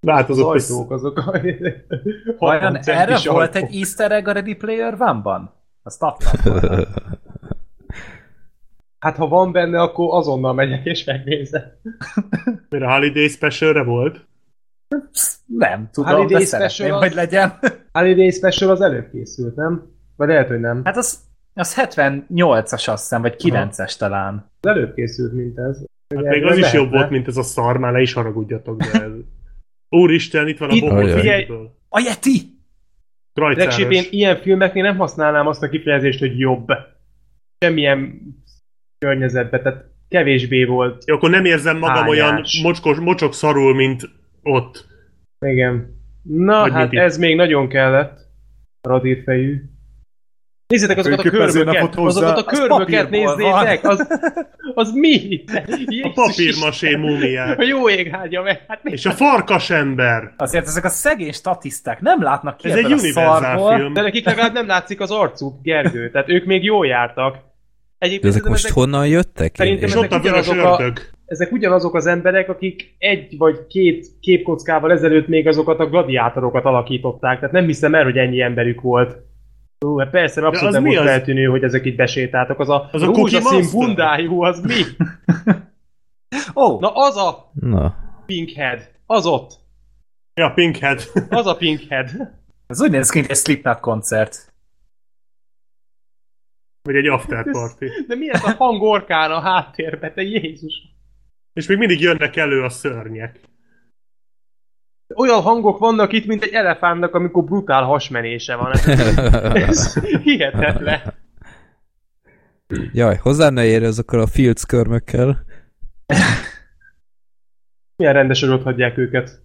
Az Változott ez. ajtók azok a... 60 erre volt egy easter egg a Ready Player One-ban? Azt adtam. Hát ha van benne, akkor azonnal megyek és megnézem. Mert a Holiday Specialre volt. Nem tudom, Holiday de Special az- hogy legyen. Holiday Special az előbb készült, nem? Vagy lehet, hogy nem. Hát az, az 78-as azt hiszem, vagy 9-es talán. Az előbb készült, mint ez. Hát még az is lehetne. jobb volt, mint ez a szar, már ne is haragudjatok, de ez... Úristen, itt van a Itt- figyelj! filmből. A Yeti! Legsébb én ilyen filmeknél nem használnám azt a kifejezést, hogy jobb. Semmilyen környezetben, tehát kevésbé volt. Jó, akkor nem érzem magam Hányás. olyan mocskos, mocsok szarul, mint ott. Igen. Na, Vagy hát mint itt. ez még nagyon kellett. Radírfejű. Nézzétek azokat a fotózza. Azokat a papírból nézzétek! Az, az mi? A Jézus papírmasé Isten! múmiák. A jó ég áldja meg! Hát mi? És a farkas ember. Azért ezek a szegény statiszták nem látnak ki Ez egy a univerzál szarból. film. De nekik legalább nem látszik az arcuk, Gergő. Tehát ők még jól jártak. Egyébként ezek most ezek, honnan jöttek? Szerintem És Én- ott a ugyanazok a- ördög. ezek ugyanazok az emberek, akik egy vagy két képkockával ezelőtt még azokat a gladiátorokat alakították. Tehát nem hiszem el, hogy ennyi emberük volt. Ú, hát persze, mert abszolút nem volt az? feltűnő, hogy ezek itt besétáltak. Az a, Az a rózsaszín bundájú, az mi? <laughs> Ó, Na az a Na, Pinkhead. Az ott. Ja, Pinkhead. <laughs> Az a Pinkhead. ez úgy néz ki, mint egy Slipknot koncert. Vagy egy after party. De mi ez a hang orkán a háttérbe, te Jézus? És még mindig jönnek elő a szörnyek. Olyan hangok vannak itt, mint egy elefántnak, amikor brutál hasmenése van. Ez <laughs> hihetetlen. Jaj, hozzá ne érj azokkal a Fields körmökkel. Milyen rendesen ott hagyják őket.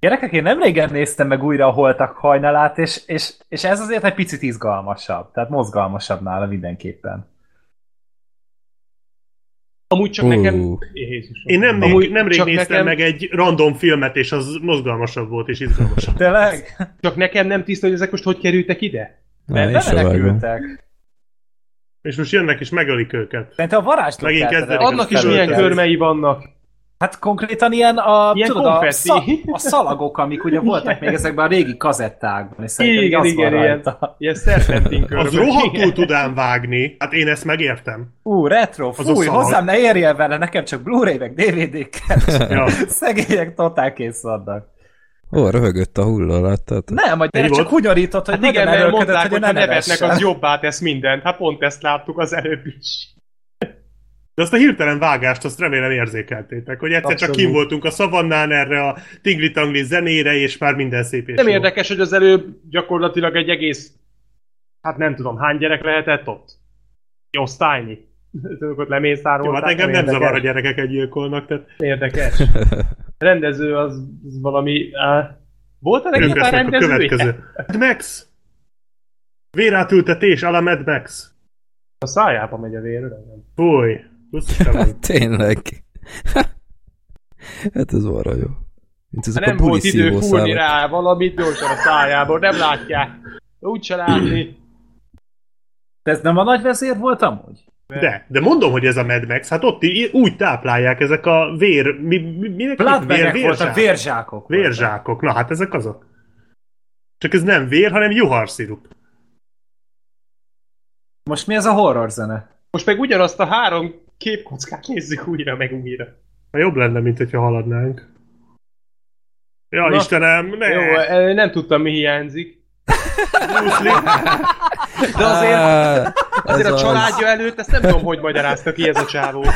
Gyerekek, én nem régen néztem meg újra a Holtak hajnalát, és, és, és ez azért egy picit izgalmasabb. Tehát mozgalmasabb nála mindenképpen. Amúgy csak Ú. nekem... Jézus. Én nem, Amúgy nemrég csak néztem nekem, meg egy random filmet, és az mozgalmasabb volt, és izgalmasabb. <laughs> Tényleg? Csak nekem nem tiszta, hogy ezek most hogy kerültek ide? Mert bemenekültek. És most jönnek és megölik őket. Szerintem a varázsló Megint kezdődik Annak is milyen körmei vannak. Hát konkrétan ilyen a, Ilyen tudod, a, konfetti. szal, a szalagok, amik ugye <laughs> voltak még ezekben a régi kazettákban, és Igen, az igen, ilyen, ilyen szerpentin. Az rohadtul tudám vágni. Hát én ezt megértem. Ú, retro, Az a fúj, hozzám ne érjél vele, nekem csak Blu-ray meg DVD-kkel. Ja. <laughs> Szegények totál kész vannak. Ó, röhögött a hulla, láttad? Nem, a Ennyi csak volt? hunyorított, hogy Hát igen, mert mondták, hogy hogy nevetnek, az jobbá tesz mindent. Hát pont ezt láttuk az előbb is. De azt a hirtelen vágást, azt remélem érzékeltétek, hogy egyszer csak Abszolút. kim voltunk a szavannán erre a tingli-tangli zenére, és már minden szép és Nem jó. érdekes, hogy az előbb gyakorlatilag egy egész, hát nem tudom, hány gyerek lehetett ott? Egy osztálynyi. <laughs> Tudok, ott lemészárolták. Jó, hát engem nem érdekes. zavar, a gyerekeket gyilkolnak, tehát Érdekes. <laughs> Rendező az, az valami... Uh, volt lesznek a rendezője? következő. Mad Max! Vérátültetés, ala Mad Max. A szájába megy a vér, nem? Fúj. <laughs> Tényleg. hát ez arra jó. Mint ezek Nem a volt idő fúrni szívószálak. rá valamit gyorsan a szájából, nem látják. Úgy se látni. De ez nem a nagy vezér volt amúgy? De, de mondom, hogy ez a Mad Max, hát ott í- úgy táplálják ezek a vér... Mi, mi, minek Bloodbagek voltak, vérzsák? vérzsákok. voltak. Vérzsákok, na hát ezek azok. Csak ez nem vér, hanem juharszirup. Most mi ez a horror zene? Most meg ugyanazt a három képkockát nézzük újra meg újra. Ha jobb lenne, mint hogyha haladnánk. Ja, Na. Istenem, ne! Jó, nem tudtam, mi hiányzik. Bruce <laughs> Lee. De azért, azért a családja előtt ezt nem tudom, hogy magyarázta ki ez a csávó. <laughs>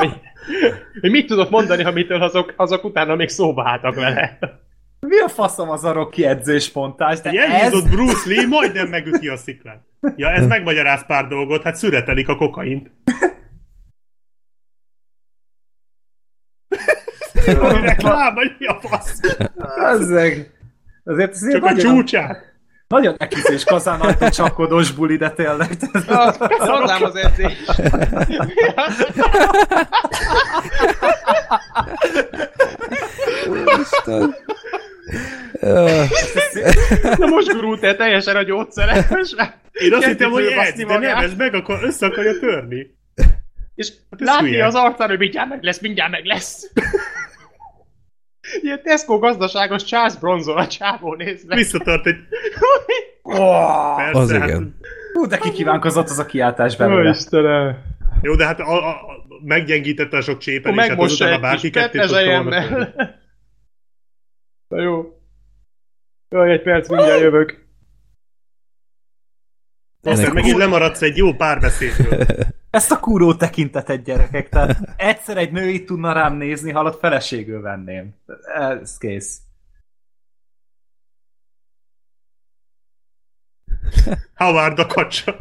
Hogy, hogy mit tudott mondani, ha mitől azok, azok utána még szóba álltak vele. Mi a faszom az a Rocky edzéspontás? De ez... Bruce Lee majdnem megüti a sziklát. Ja, ez <laughs> megmagyaráz pár dolgot, hát szüretelik a kokaint. Valami reklám, vagy mi a fasz? Azzeg. Azért ez Csak a nagyon, csúcsát. nagyon ekizés kazán ajtó csapkodós buli, de tényleg. Hozzám az edzés. Isten. Ö, Na most gurult el teljesen a gyógyszere. És, Én azt hittem, hogy edz, de nem, ez meg akar, össze akarja törni. és Hát ez látni hülye. az arcán, hogy mindjárt meg lesz, mindjárt meg lesz. Ilyen Tesco gazdaságos Charles Bronson a csávó nézve. Visszatart egy... Oh, Persze, Az hát, igen. hú, de kikívánkozott az a kiáltás belőle. Istenem. Jó, de hát a, a, a, meggyengítette a sok Akkor csépelést, hát azután a bárki. Na jó. Jaj, egy perc, mindjárt jövök. Aztán megint lemaradsz egy jó párbeszédről. <laughs> Ezt a kúró tekintetet gyerekek, tehát egyszer egy nő itt tudna rám nézni, halott feleségül venném. Ez kész. Howard a kacsa.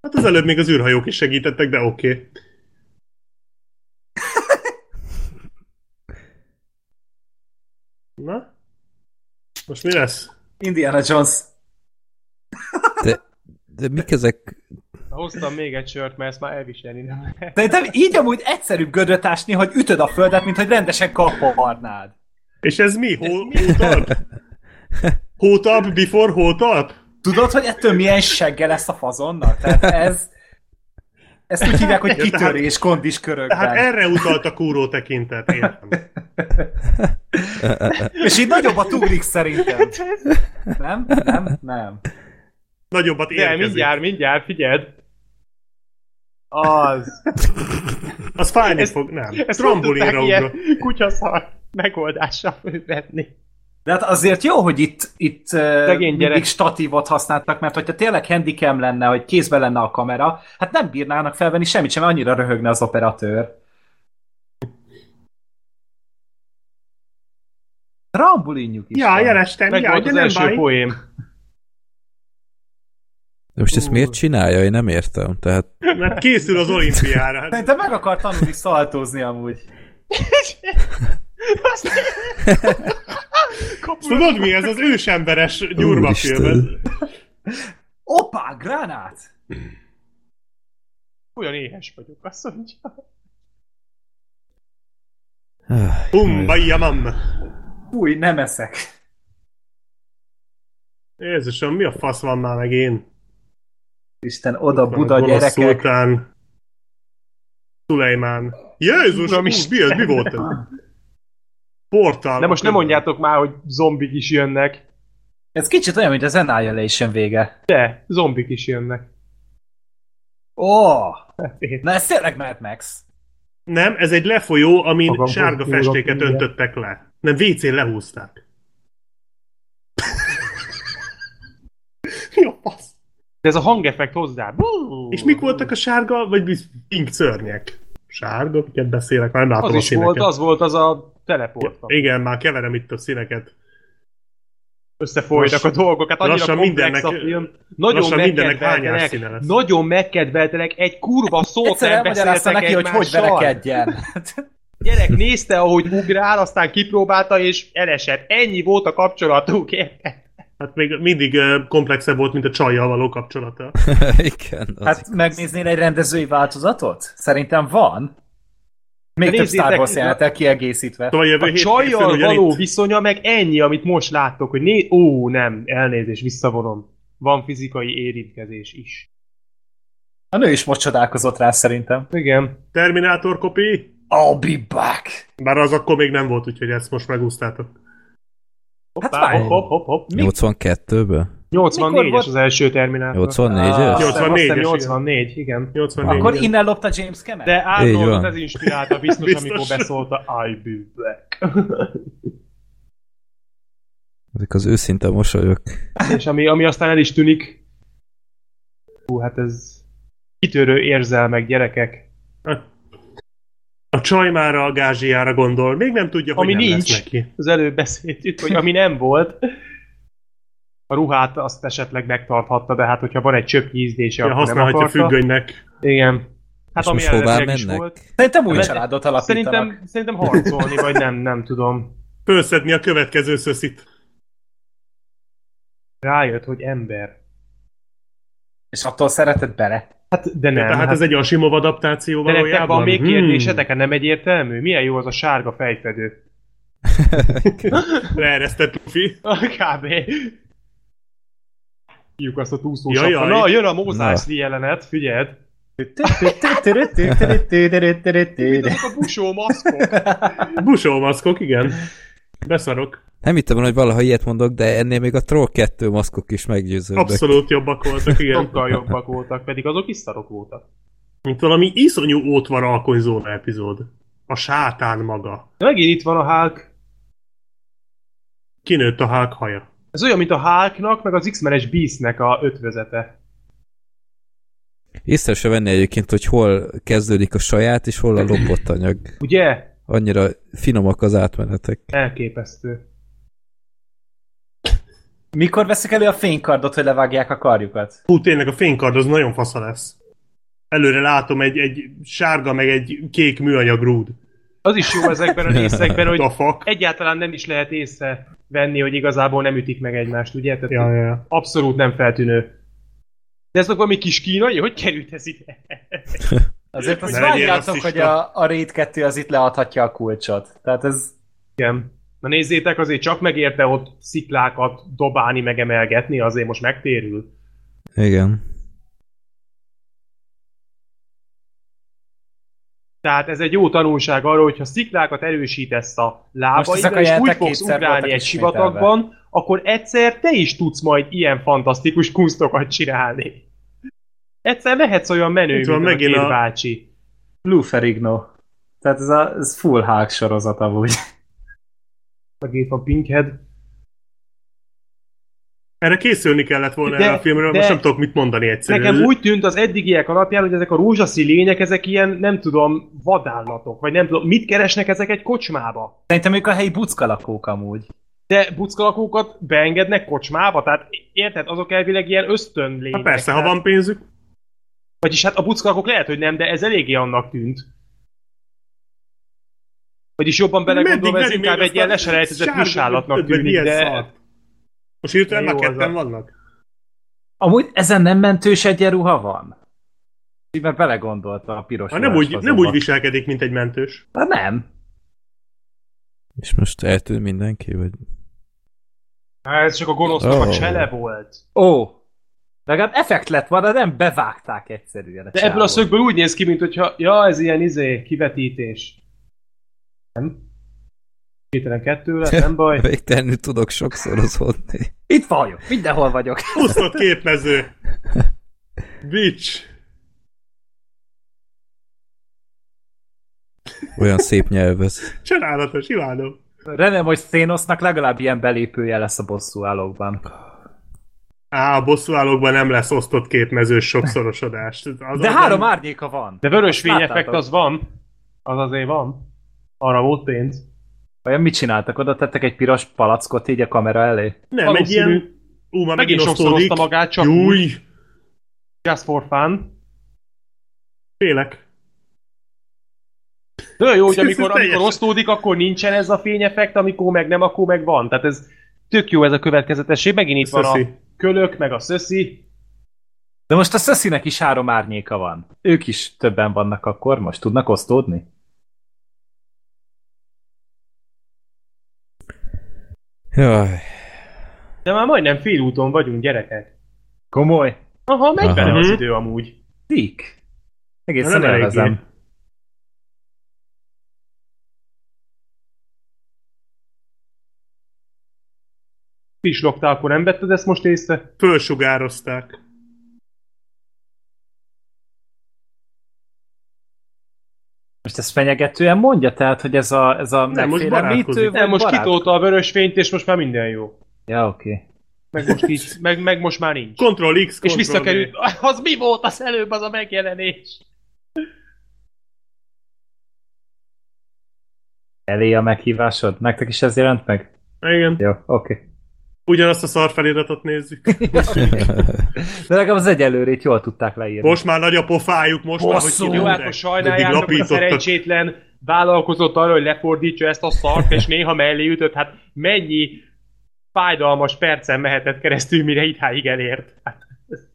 Hát az előbb még az űrhajók is segítettek, de oké. Okay. <laughs> Na? Most mi lesz? Indiana Jones. De, de mik ezek? Hoztam még egy sört, mert ezt már elviselni nem lehet. De, de így amúgy egyszerűbb gödöt ásni, hogy ütöd a földet, mint hogy rendesen kaparnád. És ez mi? Hó, hótalp? Hótalp before hótalp? Tudod, hogy ettől milyen segge lesz a fazonnak? Tehát ez... Ezt úgy hívják, hogy kitörés kondis körökben. Tehát erre utalt a kúró tekintet, értem. És így nagyobbat ugrik szerintem. Nem? Nem? Nem. Nagyobbat De érkezik. mindjárt, mindjárt, figyeld. Az. Az fájni Ezt- fog, nem. Nem tudták ugrott. kutyaszar megoldással fölvetni. De hát azért jó, hogy itt, itt mindig statívot használtak, mert hogyha tényleg handicam lenne, hogy kézben lenne a kamera, hát nem bírnának felvenni semmit sem, annyira röhögne az operatőr. Rambulinjuk is Ja, van. jelestem, Meg ja, volt de az nem első baj. poém. De most ezt miért csinálja? Én nem értem. Tehát Mert készül az olimpiára. <laughs> Hát, Szerintem meg akar tanulni szaltózni amúgy. <laughs> <laughs> Tudod mi ez az ősemberes gyurma Úristen. film? Opa, gránát! Olyan éhes vagyok, azt mondja. Bum, bajja mam. Fúj, nem eszek. Jézusom, mi a fasz van már meg én? Isten, oda Buda Gonosz gyerekek. Szultán. Szulejmán. Jézus, Uram mi, mi volt ez? <laughs> Portál. De most nem mondjátok már, hogy zombik is jönnek. Ez kicsit olyan, mint az Annihilation vége. De, zombik is jönnek. Ó, oh, na ez tényleg Mad Max. Nem, ez egy lefolyó, amin Magam sárga festéket öntöttek le. Nem, WC-n lehúzták. <laughs> a fasz? De ez a hangeffekt hozzá. Bú! És mik voltak a sárga, vagy biz- pink szörnyek? Sárga, miket beszélek, már nem látom Az a is színeket. volt, az volt az a teleport. Ja, igen, már keverem itt a színeket. Összefolynak a Lassan- dolgok, hát annyira lassan komplex a mindennek- film. Nagyon mindennek megkedveltelek, színe lesz. nagyon megkedveltelek, egy kurva szót Egyszer nem beszéltek neki, hogy hogy verekedjen. <laughs> Gyerek nézte, ahogy ugrál, aztán kipróbálta, és elesett. Ennyi volt a kapcsolatuk, érted? Hát még mindig komplexebb volt, mint a csajjal való kapcsolata. <laughs> igen. Hát megnéznél egy rendezői változatot? Szerintem van. Még több Star Wars jelenettel kiegészítve. Szóval jövő A csajjal való ugyanitt- viszonya meg ennyi, amit most láttok, hogy né... Ó, nem, elnézést, visszavonom. Van fizikai érintkezés is. A nő is most csodálkozott rá szerintem. Igen. Terminátor kopi? I'll be back! Bár az akkor még nem volt, úgyhogy ezt most megúsztátok. Hoppá, fáj. hopp, hopp, hopp, hopp. Mi? 82-ből? 84-es volt? az első Terminátor. 84-es? Ah. Azt hiszem, 84-es, igen. 84, igen. 84 Akkor igen. innen lopta James Cameron? De van. ez inspirálta biztos, Biztos. amikor beszólt a I'll be back. Ezek az őszinte mosolyok. És ami, ami aztán el is tűnik, hú, hát ez kitörő érzelmek, gyerekek. A csaj már a gázsiára gondol, még nem tudja, hogy Ami nem nincs. lesz neki. Az előbb beszéltük, hogy ami nem volt, a ruhát azt esetleg megtarthatta, de hát hogyha van egy csöpnyi ízlése, Ja, akkor nem használhatja akarta. függönynek. Igen. Hát És ami most hová mennek? volt. Szerintem új De- családot alapítanak. Szerintem, szerintem harcolni, vagy nem, nem tudom. Fölszedni a következő szöszit. Rájött, hogy ember. És attól szeretett bele. Hát, de Nem. Tehát hát, ez egy Asimov adaptáció de valójában. van még Hmm. kérdésetek, nem egyértelmű? Milyen jó az a sárga fejfedő? <laughs> Leeresztett Luffy. <laughs> Kb. Hívjuk azt a túszó Jaj, sapka. jaj. Na, jön a Mózászli jelenet, figyeld. A busó maszkok. <laughs> Busó maszkok, igen. Beszarok. Nem hittem volna, hogy valaha ilyet mondok, de ennél még a Troll 2 maszkok is meggyőzőbbek. Abszolút jobbak voltak, igen. Sokkal jobbak voltak, pedig azok is szarok voltak. Mint valami iszonyú ótvar alkonyzóna epizód. A sátán maga. De megint itt van a Hulk. Kinőtt a Hulk haja. Ez olyan, mint a Hulknak, meg az X-menes Beastnek a ötvözete. Észre se venni egyébként, hogy hol kezdődik a saját, és hol a lopott anyag. Ugye? Annyira finomak az átmenetek. Elképesztő. Mikor veszik elő a fénykardot, hogy levágják a karjukat? Hú, tényleg a fénykard az nagyon fasza lesz. Előre látom egy, egy sárga meg egy kék műanyag rúd. Az is jó ezekben a <laughs> részekben, hogy A fuck? egyáltalán nem is lehet észrevenni, hogy igazából nem ütik meg egymást, ugye? Tehát Ja, ja, abszolút nem feltűnő. De ez valami kis kínai? Hogy került ez ide? <laughs> Azért azt várjátok, hogy a, a Raid 2 az itt leadhatja a kulcsot. Tehát ez... Igen. Na nézzétek, azért csak megérte ott sziklákat dobálni, megemelgetni, azért most megtérül. Igen. Tehát ez egy jó tanulság arra, hogy ha sziklákat erősítesz a a lábaidra, és úgy fogsz ugrálni egy sivatagban, akkor egyszer te is tudsz majd ilyen fantasztikus kunstokat csinálni. Egyszer lehetsz olyan menő, Itt van mint a megint két a- bácsi. Lou Ferrigno. Tehát ez, a, ez full Hulk sorozat amúgy. Meg itt van Pinkhead. Erre készülni kellett volna De- erre a filmről, de- most nem tudok mit mondani egyszerűen. Nekem úgy tűnt az eddigiek alapján, hogy ezek a rózsaszín lények, ezek ilyen, nem tudom, vadállatok, vagy nem tudom, mit keresnek ezek egy kocsmába? Szerintem ők a helyi buckalakók amúgy. De buckalakókat beengednek kocsmába? Tehát érted, azok elvileg ilyen ösztönlények. Hát persze, ha Tehát- van pénzük. Vagyis hát a buckalakók lehet, hogy nem, de ez eléggé annak tűnt. Vagyis jobban belegondolva, ez inkább egy ilyen sárga húsállatnak tűnik, de... szar. Most hirtelen már ketten a- vannak? Amúgy ezen nem mentős egyenruha van? Így mert belegondolta a piros Hát nem úgy, nem úgy viselkedik, mint egy mentős. Hát nem. És most eltűnt mindenki, vagy... Hát ez csak a gonosznak a Oh. csele volt. Ó. Legalább effekt lett volna, de nem bevágták egyszerűen. A De ebből a szögből úgy néz ki, mint hogyha, ja, ez ilyen izé, kivetítés. Nem? Kételen kettő lett, nem baj. <laughs> Végtelenül tudok sokszorozódni. Itt vagyok, mindenhol vagyok. <laughs> Pusztott képmező. Bitch. Olyan szép nyelvez. Csodálatos, imádom. Remélem, hogy Thanosnak legalább ilyen belépője lesz a bosszú állókban. Á, a bosszúállókban nem lesz osztott képmezős sokszorosodás. Az De az három nem- árnyéka van. De vörös Azt fényeffekt láttátok? az van. Az azért van. Arra volt pénz. Vajon mit csináltak? Oda tettek egy piros palackot így a kamera elé? Nem, egy Valószínű. ilyen... Ú, már Megint megint magát, csak Júj, úgy. Just for fun. félek. De jó, hogy amikor, amikor osztódik, akkor nincsen ez a fényeffekt, amikor meg nem, akkor meg van. Tehát ez tök jó ez a következetesség. Megint itt van a kölök, meg a szöszi. De most a Szeszinek is három árnyéka van. Ők is többen vannak akkor, most tudnak osztódni? Jaj. De már majdnem félúton vagyunk, gyerekek. Komoly. Aha, megy Aha. bele az idő amúgy. Dik. Egészen Nem eléggé. élvezem. pislogtál, akkor nem vetted ezt most észre? Fölsugározták. Most ezt fenyegetően mondja, tehát, hogy ez a, ez a Nem, most barátkozik. Nem, most barát? kitolta a vörös fényt, és most már minden jó. Ja, oké. Okay. Meg most, így, meg, meg most már nincs. Ctrl X, Ctrl És visszakerült. <laughs> Az mi volt az előbb az a megjelenés? Elé a meghívásod? Nektek is ez jelent meg? Igen. Jó, oké. Okay. Ugyanazt a szar feliratot nézzük. <laughs> De legalább az egyelőrét jól tudták leírni. Most már nagy a pofájuk, most már, hogy Hosszú. Jó, hát most sajnáljátok, a szerencsétlen vállalkozott arra, hogy lefordítsa ezt a szart, és néha mellé ütött. Hát mennyi fájdalmas percen mehetett keresztül, mire idáig elért. Hát, ez-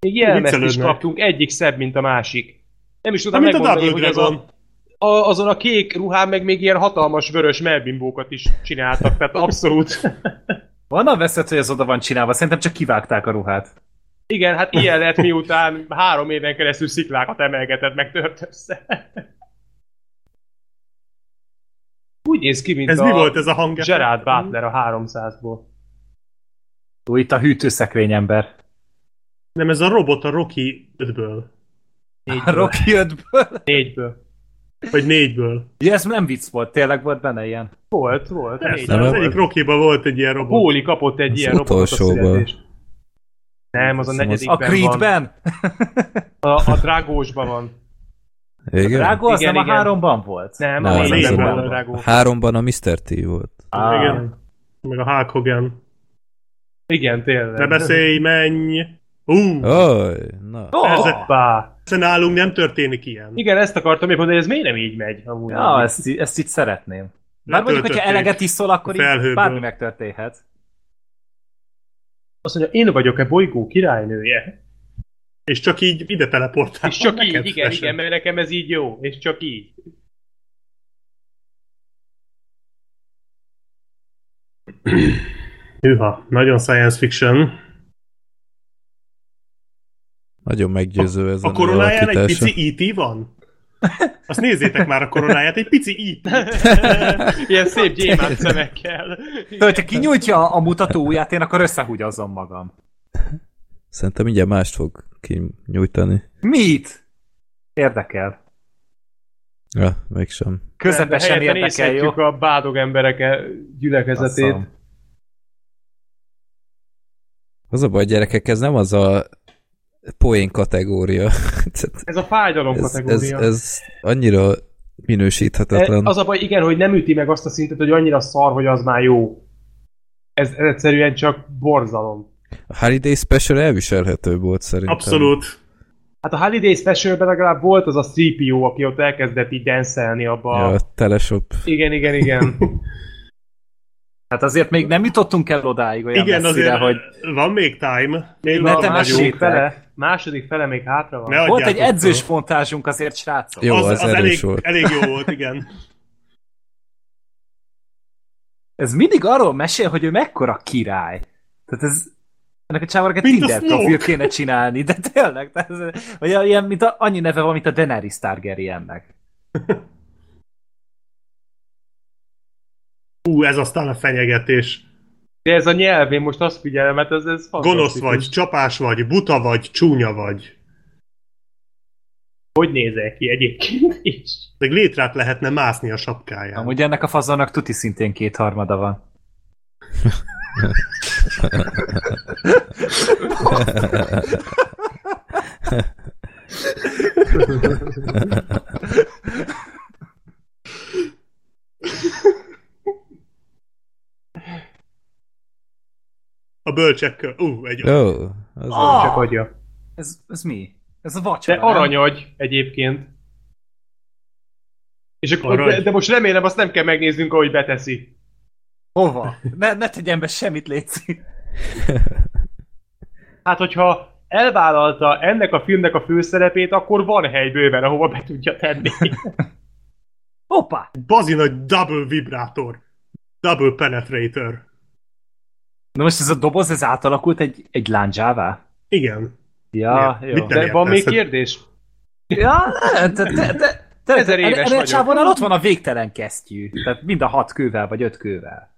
Még jelmezt is kaptunk, egyik szebb, mint a másik. Nem is tudom a megmondani, hogy az Dragon. a, a, azon a kék ruhán meg még ilyen hatalmas vörös melbimbókat is csináltak, tehát abszolút. <laughs> Honnan veszed, hogy ez oda van csinálva? Szerintem csak kivágták a ruhát. Igen, hát ilyen lett miután három éven keresztül sziklákat emelgetett, meg tört össze. Úgy néz ki, mint Ez a mi volt ez a hang? Gerard Butler a 300-ból. Ó, itt a hűtőszekrény ember. Nem, ez a robot a Rocky 5-ből. A Rocky 5-ből. Négyből. Vagy 4-ből. Ja, ez nem vicc volt, tényleg volt benne ilyen. Volt, volt. Persze, Négyből. az nem egyik. Rocky-ban volt egy ilyen robot. Bóli kapott egy Az ilyen robotot a. Nem, az a Hiszem, az- A negyedikben van. Creedben? A, a Dragósban van. Igen? Drágó, az Igen, nem a igen. háromban volt? Nem, Nem, a négyben van a Dragó. Háromban a Mr. T volt. Á, Igen. Meg a Hulk Hogan. Igen, tényleg. Ne beszélj, menj! Ú, Oj, na. Oh, Hoppá. Nálunk nem történik ilyen. Igen, ezt akartam még mondani, hogy ez miért nem így megy? Amúgy. ja, ezt, ezt itt szeretném. Bár mondjuk, hogyha eleget iszol, akkor így bármi megtörténhet. Azt mondja, én vagyok-e bolygó királynője? És csak így ide teleportál. És csak így, igen, freshen. igen, mert nekem ez így jó, és csak így. Hűha, nagyon science fiction. Nagyon meggyőző ez a, A koronáján egy pici E.T. van? Azt nézzétek már a koronáját, egy pici E E.T. <laughs> Ilyen szép gyémánt szemekkel. Hogyha kinyújtja a mutató ujját, én akkor összehúgyazom magam. Szerintem mindjárt mást fog kinyújtani. Mit? Érdekel. Ja, mégsem. Közepesen érdekel, jó? a bádog emberek gyülekezetét. Basszom. Az a baj, gyerekek, ez nem az a poén kategória. <laughs> Ez a fájdalom ez, ez, kategória. ez annyira minősíthetetlen. E, Az a baj, igen, hogy nem üti meg azt a szintet, hogy annyira szar, hogy az már jó. Ez, ez egyszerűen csak borzalom. A Holiday Special elviselhető volt szerintem. Abszolút. Hát a Holiday Specialben legalább volt az a CPO, aki ott elkezdett így denszelni abba. Ja, a... teleshop. Igen, igen, igen. <laughs> Hát azért még nem jutottunk el odáig olyan Igen, messzire, azért hogy van még time. Még Ne van második fele, még hátra van. Ne volt egy adjátok edzős föl. fontázsunk azért, srácok. Jó, az, az, az, elég, volt. elég jó volt, igen. Ez mindig arról mesél, hogy ő mekkora király. Tehát ez... Ennek a csávarnak egy Tinder profil kéne csinálni, de tényleg, tehát ez, vagy ilyen, mint a, annyi neve van, mint a Daenerys Targaryennek. Ú, ez aztán a fenyegetés. De ez a nyelv, én most azt figyelem, mert ez, ez Gonosz vagy, csapás vagy, buta vagy, csúnya vagy. Hogy nézel ki egyébként is? Még létrát lehetne mászni a sapkáján. Amúgy ennek a fazonnak tuti szintén kétharmada van. <laughs> A bölcsekkel. Ú, egy... Jó, az Ah! Csak adja. Ez, ez mi? Ez a De vacsora, nem? aranyagy egyébként. És akkor, Arany. de, de most remélem azt nem kell megnéznünk, ahogy beteszi. Hova? Ne, ne tegyen be semmit, Léci. <laughs> Hát, hogyha elvállalta ennek a filmnek a főszerepét, akkor van hely bőven, ahova be tudja tenni. Hoppá! Bazi nagy double vibrátor. Double penetrator. Na most ez a doboz, ez átalakult egy, egy lándzsává? Igen. Ja, Miért? jó. Te- De van még kérdés? Ja, de, de, de, de, de Ezer éves vagyok. csávónál ott van a végtelen kesztyű. Tehát mind a hat kővel, vagy öt kővel.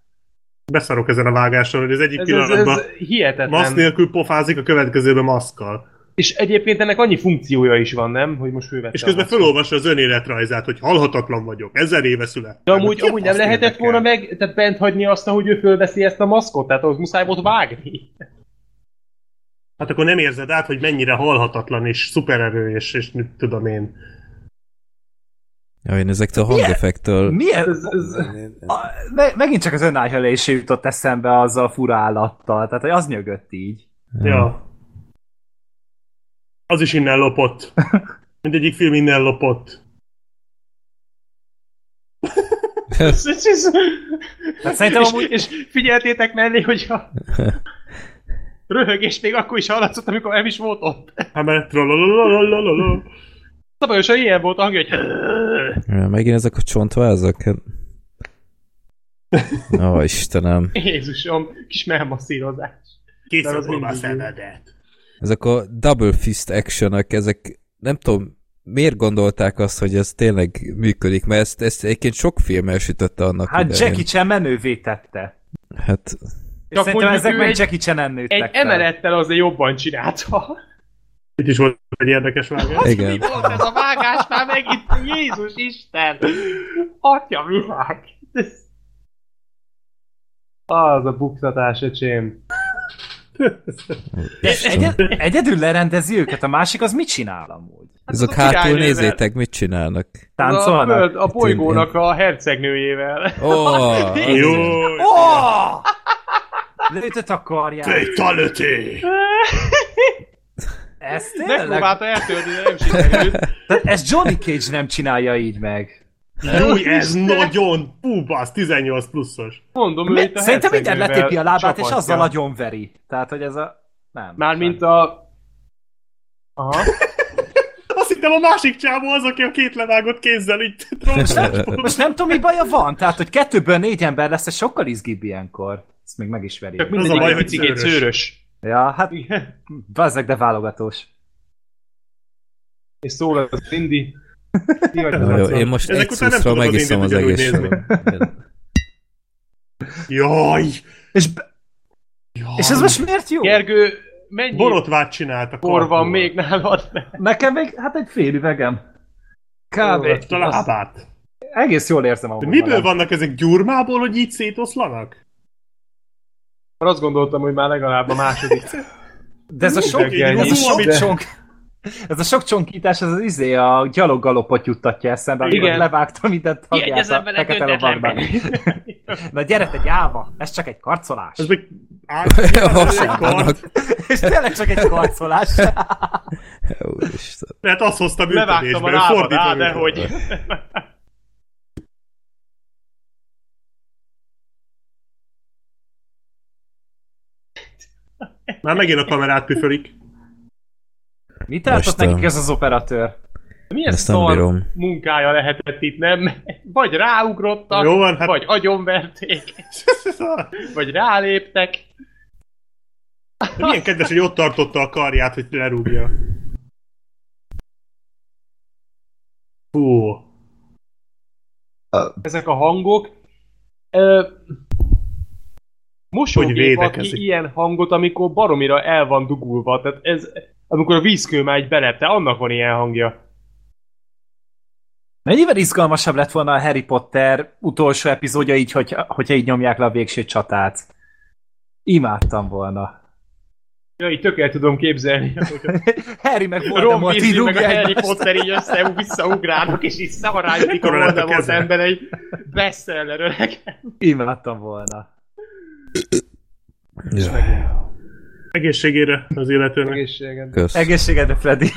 Beszarok ezen a vágáson, hogy az egyik Ez, ez, pillanatban ez hihetetlen. maszk nélkül pofázik, a következőben maszkkal. És egyébként ennek annyi funkciója is van, nem? Hogy most fölvette És közben felolvassa az önéletrajzát, hogy halhatatlan vagyok, ezer éve születtem. De amúgy, a amúgy nem lehetett volna meg, tehát bent hagyni azt, hogy ő fölveszi ezt a maszkot? Tehát ahhoz muszáj volt vágni. Hát akkor nem érzed át, hogy mennyire halhatatlan és szupererő, és, és mit tudom én. Ja, én ezektől a hangeffektől... Milyen? Ez, ez, A, me, megint csak az önállhelésé jutott eszembe azzal a fura állattal, tehát hogy az nyögött így. Ja. Az is innen lopott. <laughs> Mindegyik film innen lopott. hát szerintem amúgy... és, és figyeltétek mellé, hogyha <laughs> röhög, és még akkor is hallatszott, amikor nem is volt ott. Hát mert Szabályosan ilyen volt a hangja, hogy... Ja, megint ezek a csontvázak. <laughs> Ó, Istenem. Jézusom, kis melmasszírozás. Készült a szemedet. Ezek a double fist actionek, ezek nem tudom, miért gondolták azt, hogy ez tényleg működik, mert ezt, ezt egyébként sok film elsütötte annak Hát idején. Jackie Chan menővé tette. Hát, És Csak szerintem ezek meg egy- Jackie Chan nőttek Egy fel. emelettel azért jobban csinálta. Itt is volt egy érdekes vágás. igen. Mi volt ez a vágás már megint? Jézus Isten! Atya világ! Az a buktatás, öcsém. Egyed, egyedül lerendezi őket, a másik az mit csinál amúgy? Ezek az a hátul nézzétek, mit csinálnak. Az a, Táncolnak? föld, a bolygónak a hercegnőjével. Ó, oh, <laughs> Jó! Oh! Lőtött a karját. Fatality! Ez tényleg? Megpróbálta eltörni, de nem sikerült. Tehát ezt Johnny Cage nem csinálja így meg. Új, ez nagyon! Fú, basz, 18 pluszos. Mondom, ő Mi, itt a szerintem minden letépi a lábát, és csapatja. azzal nagyon veri. Tehát, hogy ez a... Nem. Mármint a... Aha. <laughs> Azt hittem a másik csávó az, aki a két levágott kézzel így. Most nem tudom, mi baja van. Tehát, hogy kettőből négy ember lesz, ez sokkal izgibb ilyenkor. Ezt még meg is veri. Csak Az a baj, hogy szőrös. szőrös. Ja, hát bazzeg, de válogatós. És szól az Indi. Jó, én most Ezek egy az megiszom az egész. Jaj! És, be- Jaj! és ez most miért jó? Gergő, mennyi Borotvát csinált a kor van még nálad? Nekem még, hát egy fél üvegem. Kb. A lábát. Egész jól érzem a De miből vannak ezek gyurmából, hogy így szétoszlanak? Azt gondoltam, hogy már legalább a második. De ez a sok, ez a sok ez a sok csonkítás, ez az izé a gyaloggalopot juttatja eszembe, amikor Igen. levágtam mindent tagját a fekete döntetlenben. Na gyere te gyáva, ez csak egy karcolás. Ez meg... Á, A hasának. És tényleg csak egy karcolás. Úristen. Mert azt hoztam Levágtam a lábad, fordítva á, de hogy. Már megint a kamerát püfölik. Mit Isten. nekik ez az operatőr? Milyen Ezt nem bírom. munkája lehetett itt, nem? Vagy ráugrottak, Jó van, hát- vagy agyonverték, <laughs> vagy ráléptek. De milyen kedves, hogy ott tartotta a karját, hogy lerúgja. Fú. Ezek a hangok. Ö, mosógép ad védekezik. ki ilyen hangot, amikor baromira el van dugulva. Tehát ez, amikor a vízkő már egy belepte, annak van ilyen hangja. Mennyivel izgalmasabb lett volna a Harry Potter utolsó epizódja így, hogy, hogyha így nyomják le a végső csatát. Imádtam volna. Ja, így tök el tudom képzelni. hogy <laughs> Harry meg Voldemort így meg a Harry. Potter így össze visszaugrálnak, és így szavaráljuk a Mikor Voldemort ember egy bestseller öreg. Imádtam volna. Ja. Egészségére az illetőnek. Egészséged. Kösz. Egészségedre, Freddy.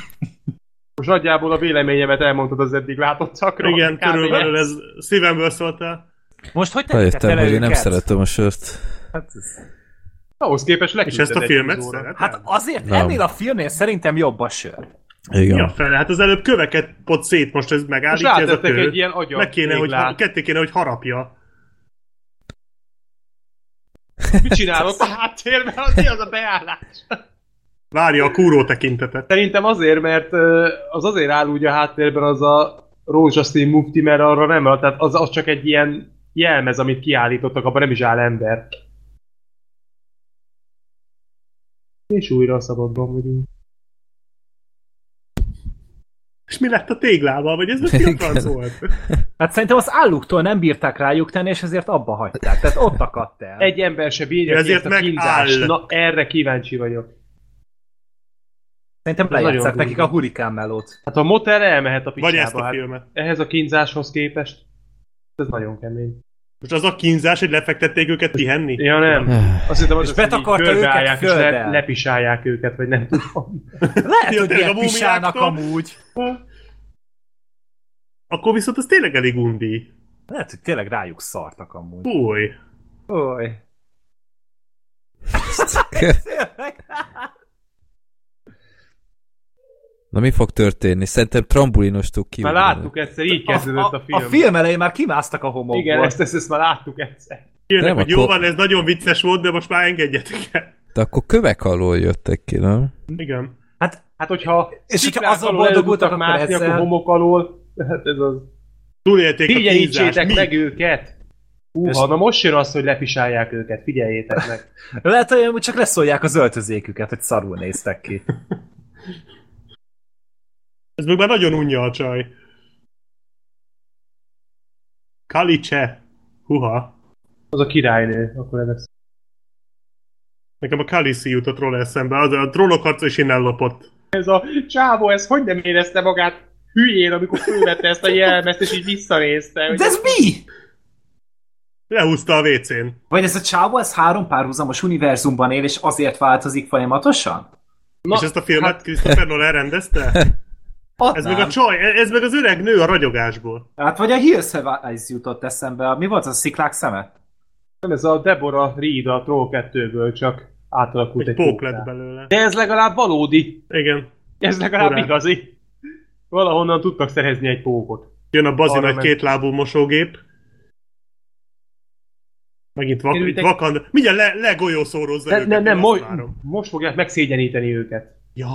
Most nagyjából a véleményemet elmondtad az eddig látottakról. Igen, körülbelül ez szívemből szóltál. Most hogy Rájöttem, el hogy én nem szeretem a sört. Hát, ez- Ahhoz képest És ezt a filmet hát azért Nem. ennél a filmnél szerintem jobb a sör. Mi a Igen. fele? Hát az előbb köveket pot szét, most ez Most megállítja ez a kő. egy ilyen agya Meg kéne, hogy, ketté kéne, hogy harapja. Mit csinálok a háttérben? Az mi az a beállás? Várja a kúró tekintetet. Szerintem azért, mert az azért áll úgy a háttérben az a rózsaszín mufti, mert arra nem, tehát az, az csak egy ilyen jelmez, amit kiállítottak, abban nem is áll ember. És újra a szabadban vagyunk. És mi lett a téglával? Vagy ez most mi a volt? Hát szerintem az álluktól nem bírták rájuk tenni, és ezért abba hagyták. Tehát ott akadt el. Egy ember se bírja ki Ezért ezt a kínzást. Na, erre kíváncsi vagyok. Szerintem lejátszák nekik a hurikán melót. Hát a motel elmehet a Vagy ezt picsába. a Hát filmet. ehhez a kínzáshoz képest ez nagyon kemény. Most az a kínzás, hogy lefektették őket pihenni? Ja nem. Azt hittem, hogy betakarta őket és le, lepisálják őket, vagy nem tudom. <laughs> Lehet, Ja, hogy tényleg ilyet a pisálnak mumiáktól? amúgy. Akkor viszont az tényleg elég undi. Lehet, hogy tényleg rájuk szartak amúgy. Fúj. Oly. <laughs> Na mi fog történni? Szerintem trambulinostuk ki. Már láttuk egyszer, így kezdődött a, a, film. a film elején már kimásztak a homokból. Igen, ezt, ezt, ezt már láttuk egyszer. Nem, hogy akkor- jó van, ez nagyon vicces volt, de most már engedjetek el. De akkor kövek alól jöttek ki, nem? Igen. Hát Hát, hogyha És hogyha azzal alól boldogultak, akkor mászni, ezzel- akkor homok alól, hát ez az. Túlélték a kínzást. Figyeljétek Mi? meg őket! Húha, na most jön az, hogy lepisálják őket, figyeljétek meg. lehet, hogy csak leszólják az öltözéküket, hogy szarul néztek ki. <laughs> Ez meg már nagyon unja a csaj. Kalice. Huha. Az a királynő, akkor ezek Nekem a Kaliszi jutott róla eszembe. Az a trónok harca is innen lopott. Ez a csávó, ez hogy nem érezte magát hülyén, amikor fölvette ezt a jelmezt, és így visszanézte. De ez mi? Lehúzta a WC-n. Vagy ez a csávó, ez három párhuzamos univerzumban él, és azért változik folyamatosan? Na, és ezt a filmet hát... Christopher Nolan rendezte? <laughs> Ez meg a csaj, ez meg az öreg nő a ragyogásból. Hát vagy a Hills Have Eyes jutott eszembe. Mi volt az a sziklák szeme? Nem, ez a Deborah Reed a Troll 2-ből, csak átalakult Egy egy, pók lett belőle. De ez legalább valódi. Igen. Ez legalább Korán. igazi. Valahonnan tudtak szerezni egy pókot. Jön a bazi nagy kétlábú mosógép. Megint vak, úgy- vakand. Mindjárt le, legolyószórozza Ne, őket, nem, nem, mo- most fogják megszégyeníteni őket. Ja.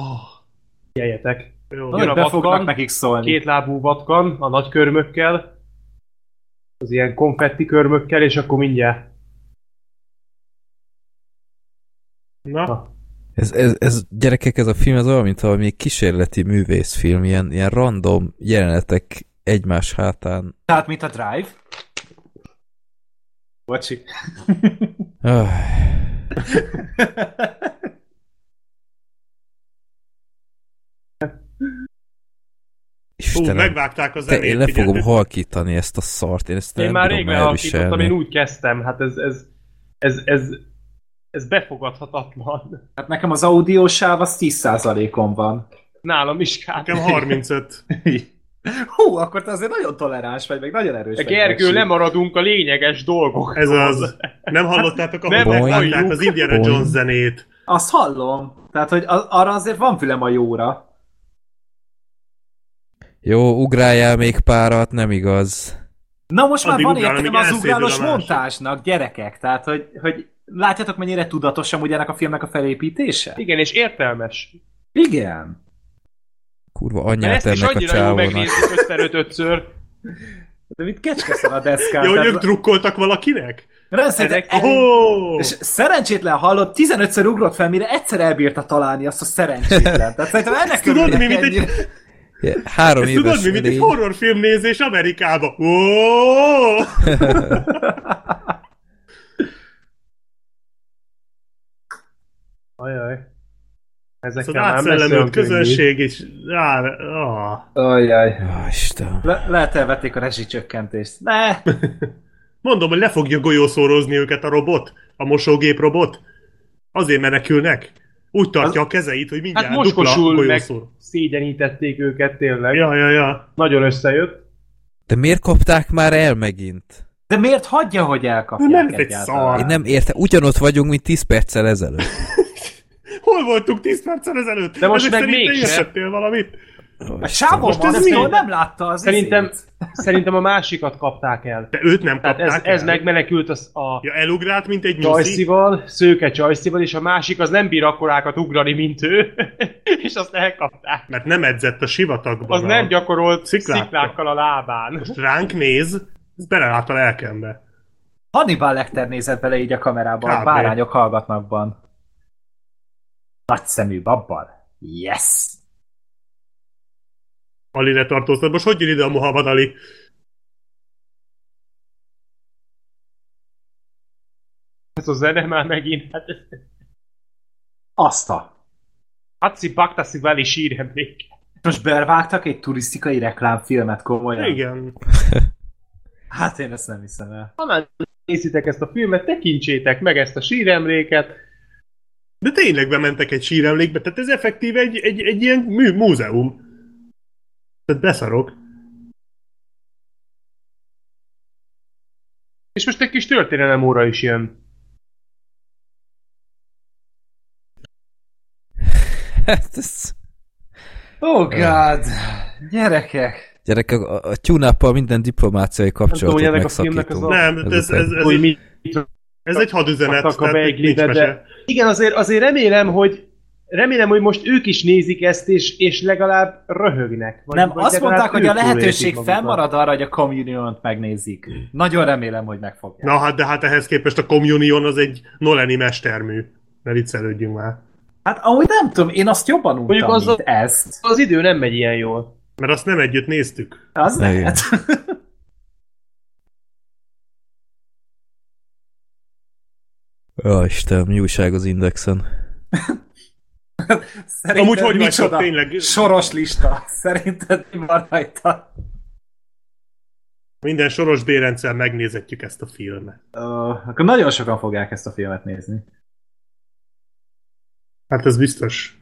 Figyeljetek. Jó. Jön a be fognak nekik szólni. kétlábú vatkan, a nagy körmökkel, az ilyen konfetti körmökkel, és akkor mindjárt. Na, Na. Ez, ez, ez, gyerekek, ez a film ez olyan, mint valami kísérleti művészfilm, ilyen, ilyen random jelenetek egymás hátán. Tehát, mint a Drive. Bocsi. <laughs> Öh, Hú, Istenem, megvágták a te, zenét. én le fogom figyeljetek. halkítani ezt a szart, én ezt Én nem már rég lehalkítottam, én úgy kezdtem, hát ez, ez, ez, ez, ez befogadhatatlan. Hát nekem az audiósáv az 10%-on van. Nálam is kár. Nekem 35. <laughs> Hú, akkor te azért nagyon toleráns vagy, meg nagyon erős De vagy. Gergő, Maxi. lemaradunk a lényeges dolgok. Ez az. Nem hallottátok, Nem megvágták halljuk. az Indiana Boing. Jones zenét? Azt hallom. Tehát, hogy a- arra azért van fülem a jóra. Jó, ugráljál még párat, nem igaz. Na most már Addig van ugrál, értelme az a ugrálós másik. montázsnak, gyerekek. Tehát, hogy, hogy látjátok, mennyire tudatos amúgy ennek a filmnek a felépítése? Igen, és értelmes. Igen. Kurva Mert anyát ezt is ennek a annyira jó csávónak. megnézni 5 5 ször De mit kecskeszel a deszkán? Jó, hogy Tehát- ők drukkoltak valakinek? Rendszerűen- Ezek- Oh! És szerencsétlen hallott, 15-ször ugrott fel, mire egyszer elbírta találni azt a szerencsétlen. Tehát szerintem ennek tudod, mi, mint egy- Ja, három Ezt éves tudod mi, mint egy horrorfilm nézés Amerikába. Oh! <laughs> Ajaj. Ez Ezekkel olyan átszellemült közönség is. Á. Ajjaj. Ó, Istenem. Le- lehet elvették a rezsicsökkentést. Ne! <laughs> Mondom, hogy le fogja golyószórozni őket a robot, a mosógép robot. Azért menekülnek. Úgy tartja a kezeit, hogy mindjárt Hát dupla moskosul meg szégyenítették őket tényleg. Ja, ja, ja. Nagyon összejött. De miért kapták már el megint? De miért hagyja, hogy elkapják Nem, ez egy szar. Én nem értem, ugyanott vagyunk, mint 10 perccel ezelőtt. <laughs> Hol voltunk 10 perccel ezelőtt? De most Ezek meg mégsem. valamit? A sávon Most van, ez ezt mi? jól nem látta az Szerintem, izét. szerintem a másikat kapták el. De őt nem Tehát kapták ez, ez el. megmenekült az a Ja, elugrált, mint egy. Csajszival, szőke Csajszival, és a másik az nem bír akkorákat ugrani, mint ő, <laughs> és azt elkapták. Mert nem edzett a sivatagban. Az a- nem gyakorolt sziklákkal. sziklákkal a lábán. Most ránk néz, ez belelát a lelkembe. Hannibal Lecter nézett bele így a kamerába, a Kb. bárányok hallgatnak van. Nagy szemű babbal. Yes! Ali letartóztat. Most hogy jön ide a Muhammad Ali? Ez a zene már megint. Hát, Azt a... Hatsi Baktasi Valley síremlék. Most belvágtak egy turisztikai reklámfilmet komolyan? Igen. <laughs> Hát én ezt nem hiszem el. Ha már nézitek ezt a filmet, tekintsétek meg ezt a síremléket. De tényleg bementek egy síremlékbe, tehát ez effektív egy, egy, egy ilyen mű, múzeum. Tehát beszarok. És most egy kis történelem óra is jön. Hát ez... Oh god! Gyerekek! Gyerekek, a, a tune minden diplomáciai tudom, hogy kapcsolatot ennek a filmnek megszakítunk. az a- Nem, ez, ez, ez, Hogy egy, mi ez egy hadüzenet, tehát nincs de- mese. Igen, azért, azért remélem, hogy remélem, hogy most ők is nézik ezt, és, és legalább röhögnek. Vagy, Nem, vagy azt mondták, hogy a lehetőség fennmarad arra, hogy a Communion-t megnézik. Nagyon remélem, hogy megfogják. Na hát, de hát ehhez képest a Communion az egy Nolani mestermű. Ne viccelődjünk már. Hát amúgy nem tudom, én azt jobban untam, Mondjuk az mint ezt. Az idő nem megy ilyen jól. Mert azt nem együtt néztük. Az Igen. lehet. <laughs> Ja, Isten, mi újság az Indexen? <laughs> Szerinted Amúgy hogy micsoda vagytok tényleg? Soros lista. Szerinted mi van rajta? Minden soros bérencel megnézetjük ezt a filmet. Uh, akkor nagyon sokan fogják ezt a filmet nézni. Hát ez biztos.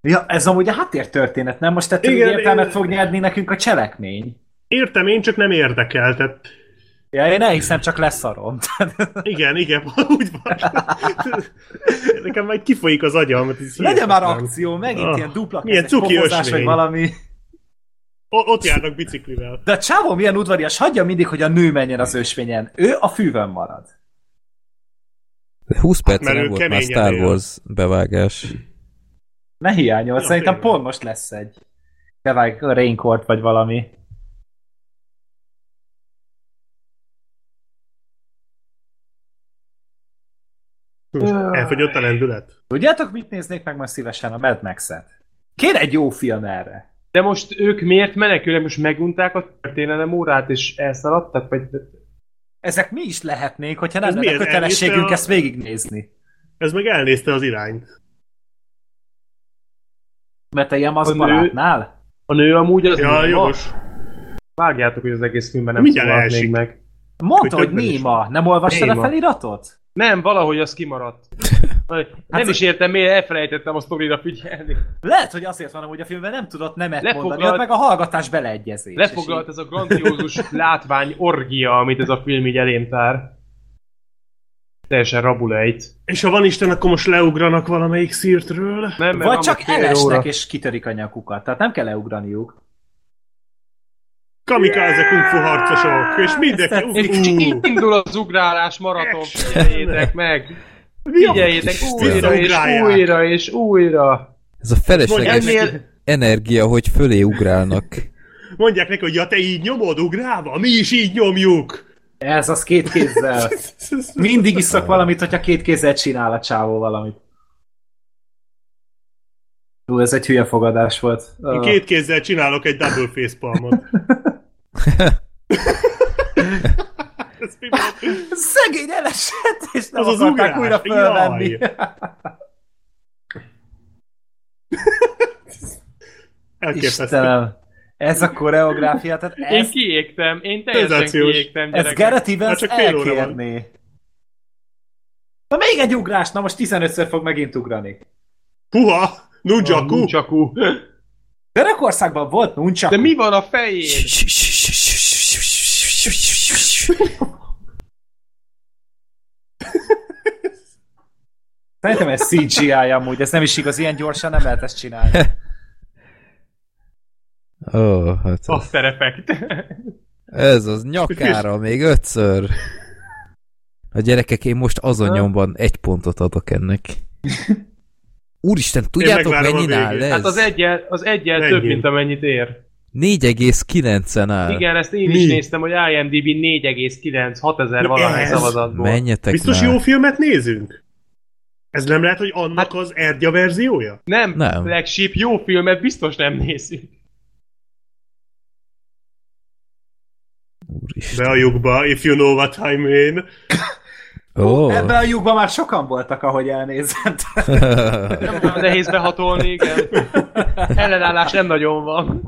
Ja, ez amúgy a háttértörténet, nem? Most ettől Igen, értelmet én- fog nyerni nekünk a cselekmény. Értem, én csak nem érdekel, tehát Ja, én elhiszem, csak leszarom. <laughs> igen, igen, úgy van. <laughs> Nekem majd kifolyik az agyam. ez Legyen már akció, megint Ah, ilyen dupla milyen cuki ösvény. vagy valami. O- ott járnak biciklivel. De a csávó milyen udvarias, hagyja mindig, hogy a nő menjen az ösvényen. Ő a fűvön marad. 20 perc mert nem volt már Star él. Wars bevágás. Ne hiányol, Ja, szerintem pont most lesz egy. Bevág a Raincourt vagy valami. Elfogyott a lendület. Tudjátok, mit néznék meg most szívesen? A Mad Max-et. Kér egy jó film erre. De most ők miért menekülnek? Most megunták a történelem órát, és elszaladtak? Vagy... Ezek mi is lehetnénk, hogyha nem lenne kötelességünk a- ezt végignézni. Ez meg elnézte az irányt. Mert te ilyen az A nő- barátnál? A nő amúgy az Ja, néma? jogos. Vágjátok, hogy az egész filmben nem Mindjárt szólalt még meg. Mondta, Hogy hogy néma. Nem olvastad a Néma. feliratot? Nem, valahogy az kimaradt. <laughs> Nem Hát- is értem, miért elfelejtettem a sztorira figyelni. Lehet, hogy azért van, hogy a filmben nem tudott nemet Lefoglalt- mondani, ott meg a hallgatás beleegyezés. Lefoglalt ez a grandiózus <laughs> látvány orgia, amit ez a film így elém tár. Teljesen rabulejt. És ha van Isten, akkor most leugranak valamelyik szírtről. Nem, Vagy csak elesnek óra. és kitörik a nyakukat, tehát nem kell leugraniuk. Kamikaze kung fu harcosok, és mindenki... Uh, indul az ugrálás maraton, figyeljétek meg! Figyeljétek újra és újra és újra! Ez a felesleges Ennél, energia, hogy fölé ugrálnak. Mondják neki, hogy ja, te így nyomod ugrálva, mi is így nyomjuk. Ez az két kézzel. Mindig iszok valamit, hogyha két kézzel csinál a csávó valamit. Ú, ez egy hülye fogadás volt. Én két kézzel csinálok egy double face palmot. <laughs> Ez mi volt? Szegény elesett, és nem Az az akarták ugrás, újra fölvenni. <laughs> Istenem. Ez a koreográfia, tehát én ez, kiégtem, én teljesen Szenzációs. kiégtem, ez. Gareth Evans Hát elkérné. Na még egy ugrás, na most 15-ször fog megint ugrani. Puha! Nunchaku! Nunchaku. Törökországban volt nunchaku. De mi van a fején? Szerintem ez CGI amúgy, ez nem is igaz, ilyen gyorsan nem lehet ezt csinálni. Ó, oh, hát ez, After Effect. ez az nyakára még ötször. A gyerekek, én most azon nyomban egy pontot adok ennek. Úristen, tudjátok a mennyit áll ez? Hát az egyel, az egyel több, mint amennyit ér. 4,9-en áll. Igen, ezt én Mi? is néztem, hogy IMDb 4,9, 6000 Na valahány szavazatból. Menjetek Biztos már. jó filmet nézünk? Ez nem lehet, hogy annak Hát- az Erdja verziója? Nem, Nem. flagship jó filmet biztos nem nézünk. Úristen. Be a lyukba, if you know what I mean. Ó. Ebben a lyukban már sokan voltak, ahogy elnézett. Nem olyan nehéz behatolni, igen. <laughs> Ellenállás nem nagyon van.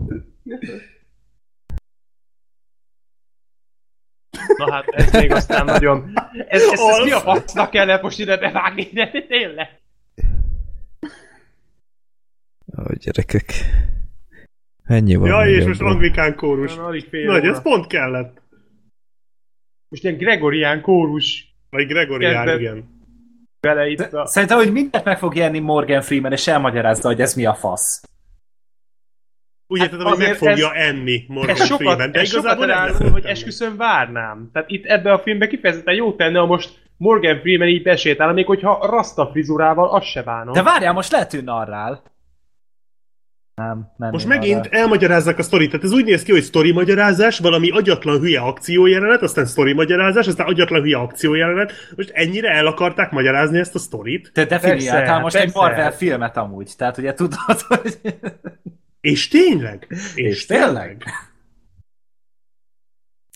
Na hát, ez még aztán nagyon... Ez, ez, ez mi a fasznak kellett most ide bevágni, de tényleg? Ó, gyerekek. Ennyi van. Jaj, és most anglikán kórus. Fél Nagy, ez pont kellett. Most ilyen Gregorián kórus Vagy Gregorián, igen. bele itt a... Szerintem, hogy mindent meg fog jelni Morgan Freeman, és elmagyarázza, hogy ez mi a fasz. Úgy Hát érted, hogy meg fogja enni Morgan Ez sokat, Freeman, de ez sokat igazából lesz elárul, hogy esküszöm várnám. Tehát itt ebben a filmben kifejezetten jó tenne, ha most Morgan Freeman így besétál, még hogyha rasta frizurával, azt se bánom. De várjál, most lehet narrál. Nem, nem. Most megint narrál. elmagyarázzák a sztorit. Tehát ez úgy néz ki, hogy sztori magyarázás, valami agyatlan hülye akciójelenet, aztán sztori magyarázás, aztán agyatlan hülye akciójelenet. Most ennyire el akarták magyarázni ezt a sztorit. Te definiáltál Persze, most egy persze. Marvel filmet amúgy. Tehát ugye tudod, hogy... És tényleg? És tényleg?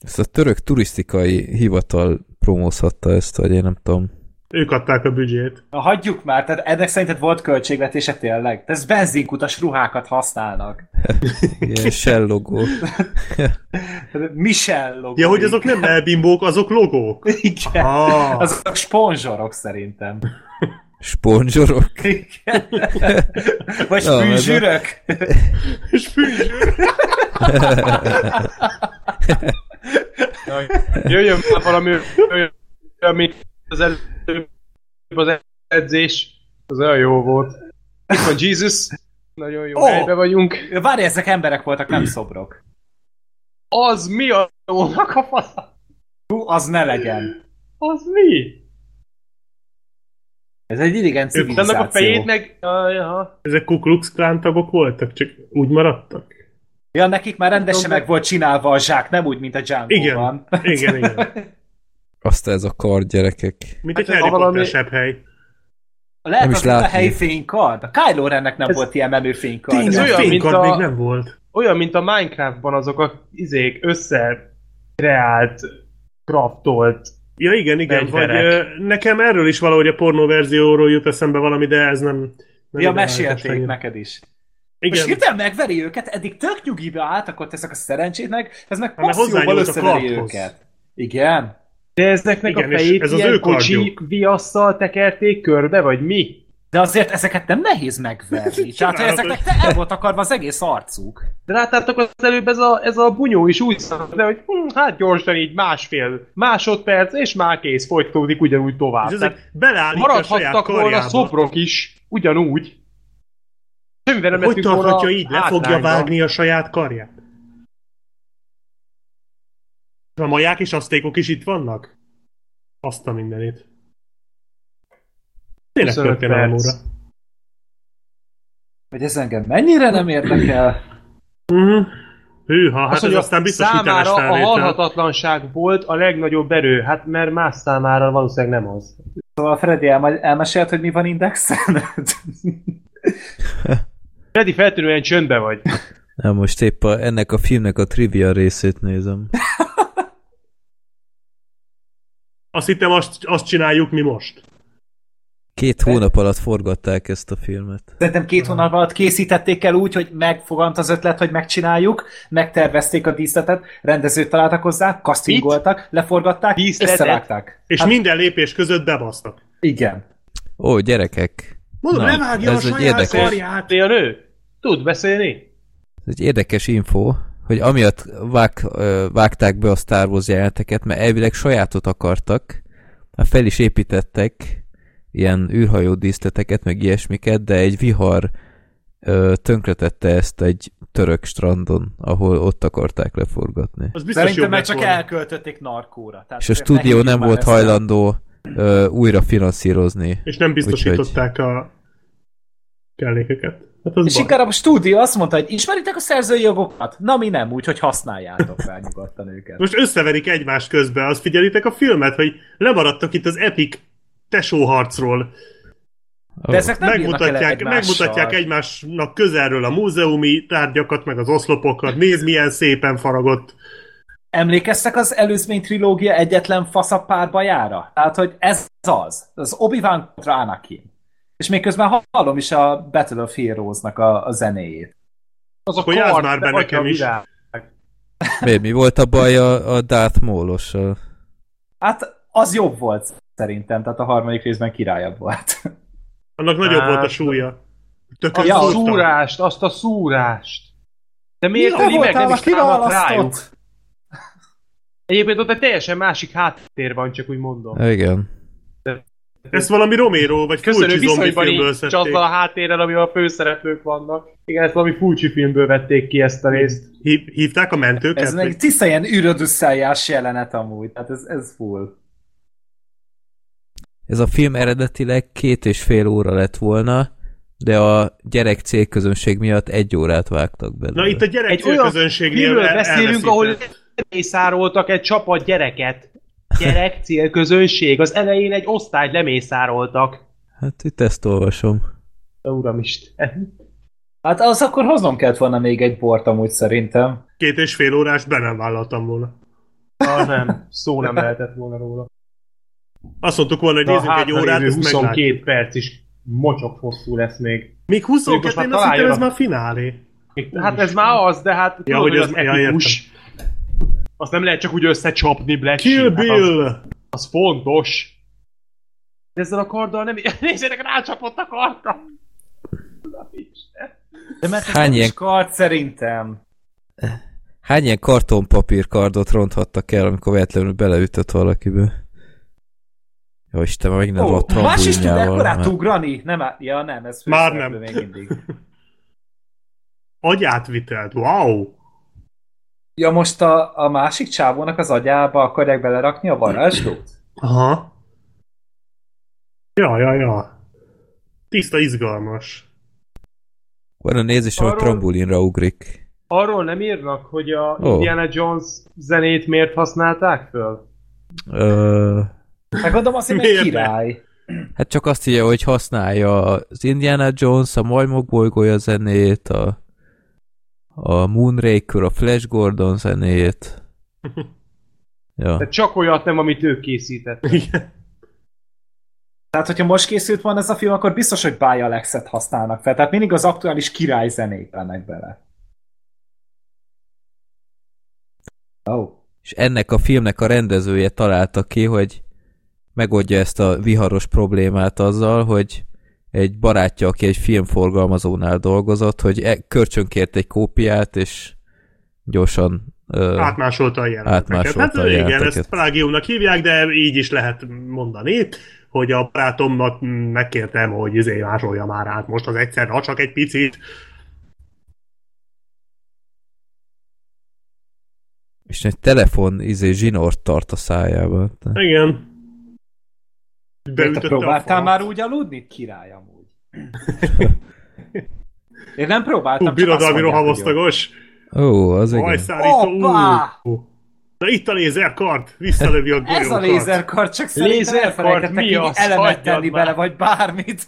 Ezt a török turisztikai hivatal promózhatta ezt, vagy én nem tudom. Ők adták a büdzsét. Na, hagyjuk már, tehát ennek szerinted volt költségvetése tényleg? Ez benzinkutas ruhákat használnak. <laughs> Ilyen shell logó. Tehát <laughs> Michel logó. Ja, hogy azok nem elbimbók, azok logók. Igen. Ah. Azok sponzsorok szerintem. Sponzsorok. Igen. Vagy Ja, fűzsőr. Jaj, Jöjjön már valami olyan, mint az előbb az edzés. Az olyan jó volt. Itt van Jesus. Nagyon jó oh. helyben vagyunk. Várj, ezek emberek voltak, nem szobrok. Az mi a jónak a fasz? Hú, az ne legyen. Az mi? Ez egy idegen Annak civilizáció. a fejét meg... Jaha. Ezek Ku Klux Klan tagok voltak, csak úgy maradtak. Ja, nekik már rendesen meg volt csinálva a zsák, nem úgy, mint a Igen, Django-ban. igen, igen. <laughs> Azt ez a kard, gyerekek. Mint Hát egy Harry valami- hely. Lehet, Nem is a helyi fénykard? A Kylo Rennek nem Ez- volt ilyen menő fénykard. Ez Tényleg, olyan, mint fénykard a- még nem volt. Olyan, mint a Minecraftban azok a izék össze kreált, craftolt. Ja, igen, igen. Vagy, Fegyverek. ö, nekem erről is valahogy a pornó verzióról jut eszembe valami, de ez nem... nem Ja, mesélték neked is. Most Igen, hirtelen megveri őket, eddig tök nyugiba álltak ott ezek a szerencsétnek, ez meg Hát, a összeveri őket. Igen? De ezeknek Igen, a és fejét ez az ilyen ő kocsi viasszal tekerték körbe, vagy mi? De azért ezeket nem nehéz megverni. <laughs> Tehát, hogy ezeknek te el volt akarva az egész arcuk. De láttátok az előbb ez a, ez a bunyó is úgy szaladt le, hogy hm, hát gyorsan így másfél másodperc, és már kész, folytatódik ugyanúgy tovább. és ezek beleállítja a maradhattak volna szobrok is, ugyanúgy. Semmivel nem Hogy tarthatja így? Le fogja vágni a saját karját? A maják és aztékok is itt vannak? Azt a mindenit. Tényleg 25 történelem perc. óra. Hogy ez engem mennyire nem érdekel. Uh-huh. Hűha, hát Azt ez aztán biztos számára a halhatatlanság volt a legnagyobb erő. Hát mert más számára valószínűleg nem az. Szóval Freddy elma- elmesélt, hogy mi van Indexen? <laughs> Freddy feltűnően csöndbe vagy. <laughs> Nem, most épp a, ennek a filmnek a trivia részét nézem. Azt hittem, azt, azt csináljuk mi most. Két hónap alatt forgatták ezt a filmet. Szerintem két hónap alatt készítették el úgy, hogy megfogant az ötlet, hogy megcsináljuk, megtervezték a díszletet, rendezőt találtak hozzá, castingoltak, leforgatták, Díszletet? összevágták. És hát, minden lépés között bebasztak. Igen. Ó, gyerekek! Mondom, Na, levágja a ez egy saját érdekes- karját. A nő? Tud beszélni? Ez egy érdekes info, hogy amiatt vág, vágták be a Star Wars jeleneteket, mert elvileg sajátot akartak, fel is építettek ilyen űrhajó díszleteket, meg ilyesmiket, de egy vihar ö, tönkretette ezt egy török strandon, ahol ott akarták leforgatni. Az biztos Szerintem lett csak volna. elköltötték narkóra. Tehát És a stúdió nem volt hajlandó ö, újra finanszírozni. És nem biztosították a kellékeket. Hát És baj. inkább a stúdió azt mondta, hogy ismeritek a szerzői jogokat? Na mi nem, úgyhogy használjátok fel nyugodtan őket. Most összeverik egymás közbe, azt figyelitek a filmet, hogy lemaradtak itt az epic tesóharcról. De ezek nem megmutatják, megmutatják egymásnak közelről a múzeumi tárgyakat, meg az oszlopokat. Nézd, milyen szépen faragott. Emlékeztek az előzmény trilógia egyetlen faszabb párbajára? Tehát, hogy ez az. Az Obi-Wan kontra Anakin. És még közben hallom is a Battle of Heroes-nak a, a zenéjét. Az a Akkor kard, már be nekem is. Mi, mi volt a baj a, a Darth Maul-ossal? Hát az jobb volt szerintem, tehát a harmadik részben királyabb volt. <laughs> Annak nagyobb Hát, volt a súlya. Tökön Azt a szúrást, azt a szúrást. De miért öli meg, nem a is támadt rájuk? <laughs> Egyébként ott egy teljesen másik háttér van, csak úgy mondom. Igen. Ezt valami Romero vagy Köszönő Fulci zombi filmből szedték. azzal a háttérrel, amivel a főszereplők vannak. Igen, ezt valami Fulci filmből vették ki ezt a részt. Hív, hívták a mentőket? Ez egy tiszta ilyen űrödüsszeljás jelenet amúgy, tehát ez, ez full. Ez a film eredetileg két és fél óra lett volna, de a gyerek célközönség miatt egy órát vágtak belőle. Na itt a gyerek Egy olyan célközönségnél el- beszélünk, ahol lemészároltak egy csapat gyereket. Gyerek, célközönség. Az elején egy osztályt lemészároltak. Hát itt ezt olvasom. Uramisten. Hát az akkor hoznom kellett volna még egy bort amúgy szerintem. Két és fél órás be nem vállaltam volna. Ah, nem. Szó nem lehetett volna róla. Azt mondtuk volna, hogy De nézzünk egy hátralévő órát, ezt 22 meglátjuk. perc is mocsok hosszú lesz még. Még 22, Most már én azt hittem, ez már finálé. Hát ez már az, de hát tudod, hogy hogy az- az ja, epikus. Azt nem lehet csak úgy összecsapni, Black Kill Sheep, hát az, Bill! az fontos. Ezzel a karddal nem... <laughs> Nézzétek, rácsapott a karddal! De mert ez Hány ilyen- kard szerintem. Hány ilyen kartonpapír kardot ronthattak el, amikor véletlenül beleütött valakibe? Jó Isten, már megint Ó, a más is tud ekkorát mert- ugrani? Nem, ja nem, ez Már nem. még mindig. <laughs> Agyátvitelt, wow! Ja most a, a másik csávónak az agyába akarják belerakni a varázslót? Aha. Ja, ja, ja. Tiszta izgalmas. Van a hogy Arról- trambulinra ugrik. Arról nem írnak, hogy a Ó. Indiana Jones zenét miért használták föl? Ö, Mert <laughs> Miért ne? király. hát csak azt írja, hogy használja az Indiana Jones, a Majmok bolygója zenét, a, a Moonraker, a Flash Gordon zenét. <laughs> Ja. Tehát csak olyat nem, amit ők készítettek. Igen. Tehát, hogyha most készült volna ez a film, akkor biztos, hogy Bája Alexet használnak fel. Tehát mindig az aktuális király zenék lennek bele. Oh. És ennek a filmnek a rendezője találta ki, hogy megoldja ezt a viharos problémát azzal, hogy egy barátja, aki egy filmforgalmazónál dolgozott, hogy e- kölcsönkért egy kópiát, és gyorsan ö, Átmásolta a jeleneteket. Átmásolta hát a igen, jeleneteket. ezt plágiumnak hívják, de így is lehet mondani, hogy a barátomnak megkértem, hogy izé másolja már át most az egyszer, ha csak egy picit. és egy telefon izé zsinort tart a szájába. Igen. Te Beütötte a próbáltál már úgy aludni? Király amúgy. Én nem próbáltam, azt birodalmi rohamosztagos. Ó, az igen. Hajszárító. Ú. Na itt a lézerkart, visszalövi a golyókat. Ez a lézerkard, csak szerintem Lézerkard, mi az? elemet tenni már. bele, vagy bármit.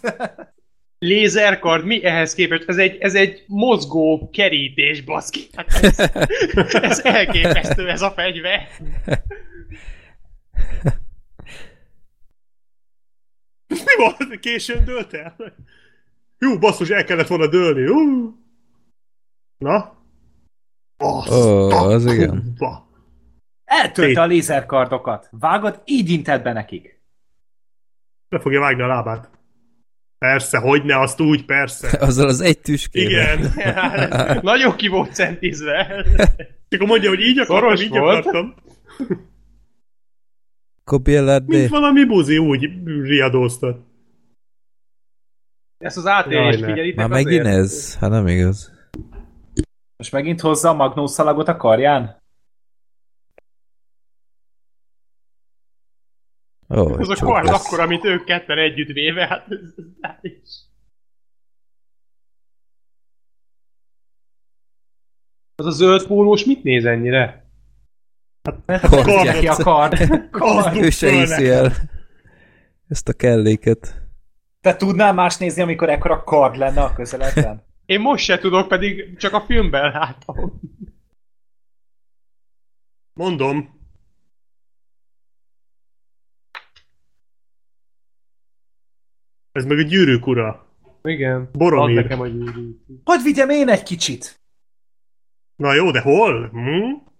Lézerkard, mi ehhez képest? Ez egy, ez egy mozgó kerítés, baszki. Hát ez, ez elképesztő ez a fegyver. <laughs> Mi van? Későn dőlt el? Jó, basszus, el kellett volna dőlni. Ú. Na? Azt Ó, a az igen. Eltölte a lézerkardokat. Vágod, így intett be nekik. Le fogja vágni a lábát. Persze, hogy ne, azt úgy, persze. <laughs> Azzal az egy tüskével. Igen. <laughs> Nagyon ki volt centizve. És akkor mondja, hogy így akartam, Szoros így volt. akartam. Kobiellát, Mint valami buzi úgy riadóztat. Ezt az átélést figyelitek Már azért? megint ez? Hát nem igaz. Most megint hozza a magnószalagot a karján? Ó, Az a kard akkor, amit ők ketten együtt véve, hát ez, ez is. Az a zöld pólós mit néz ennyire? Kardját. ki a kard. Az Ő se hiszi el ezt a kelléket. Te tudnál más nézni, amikor ekkora kard lenne a közeledben? Én most se tudok, pedig csak a filmben láttam. Mondom. Ez meg a gyűrűk ura. Igen. Boromir. Add nekem a gyűrűt. Hogy vigyem én egy kicsit? Na jó, de hol? Hm?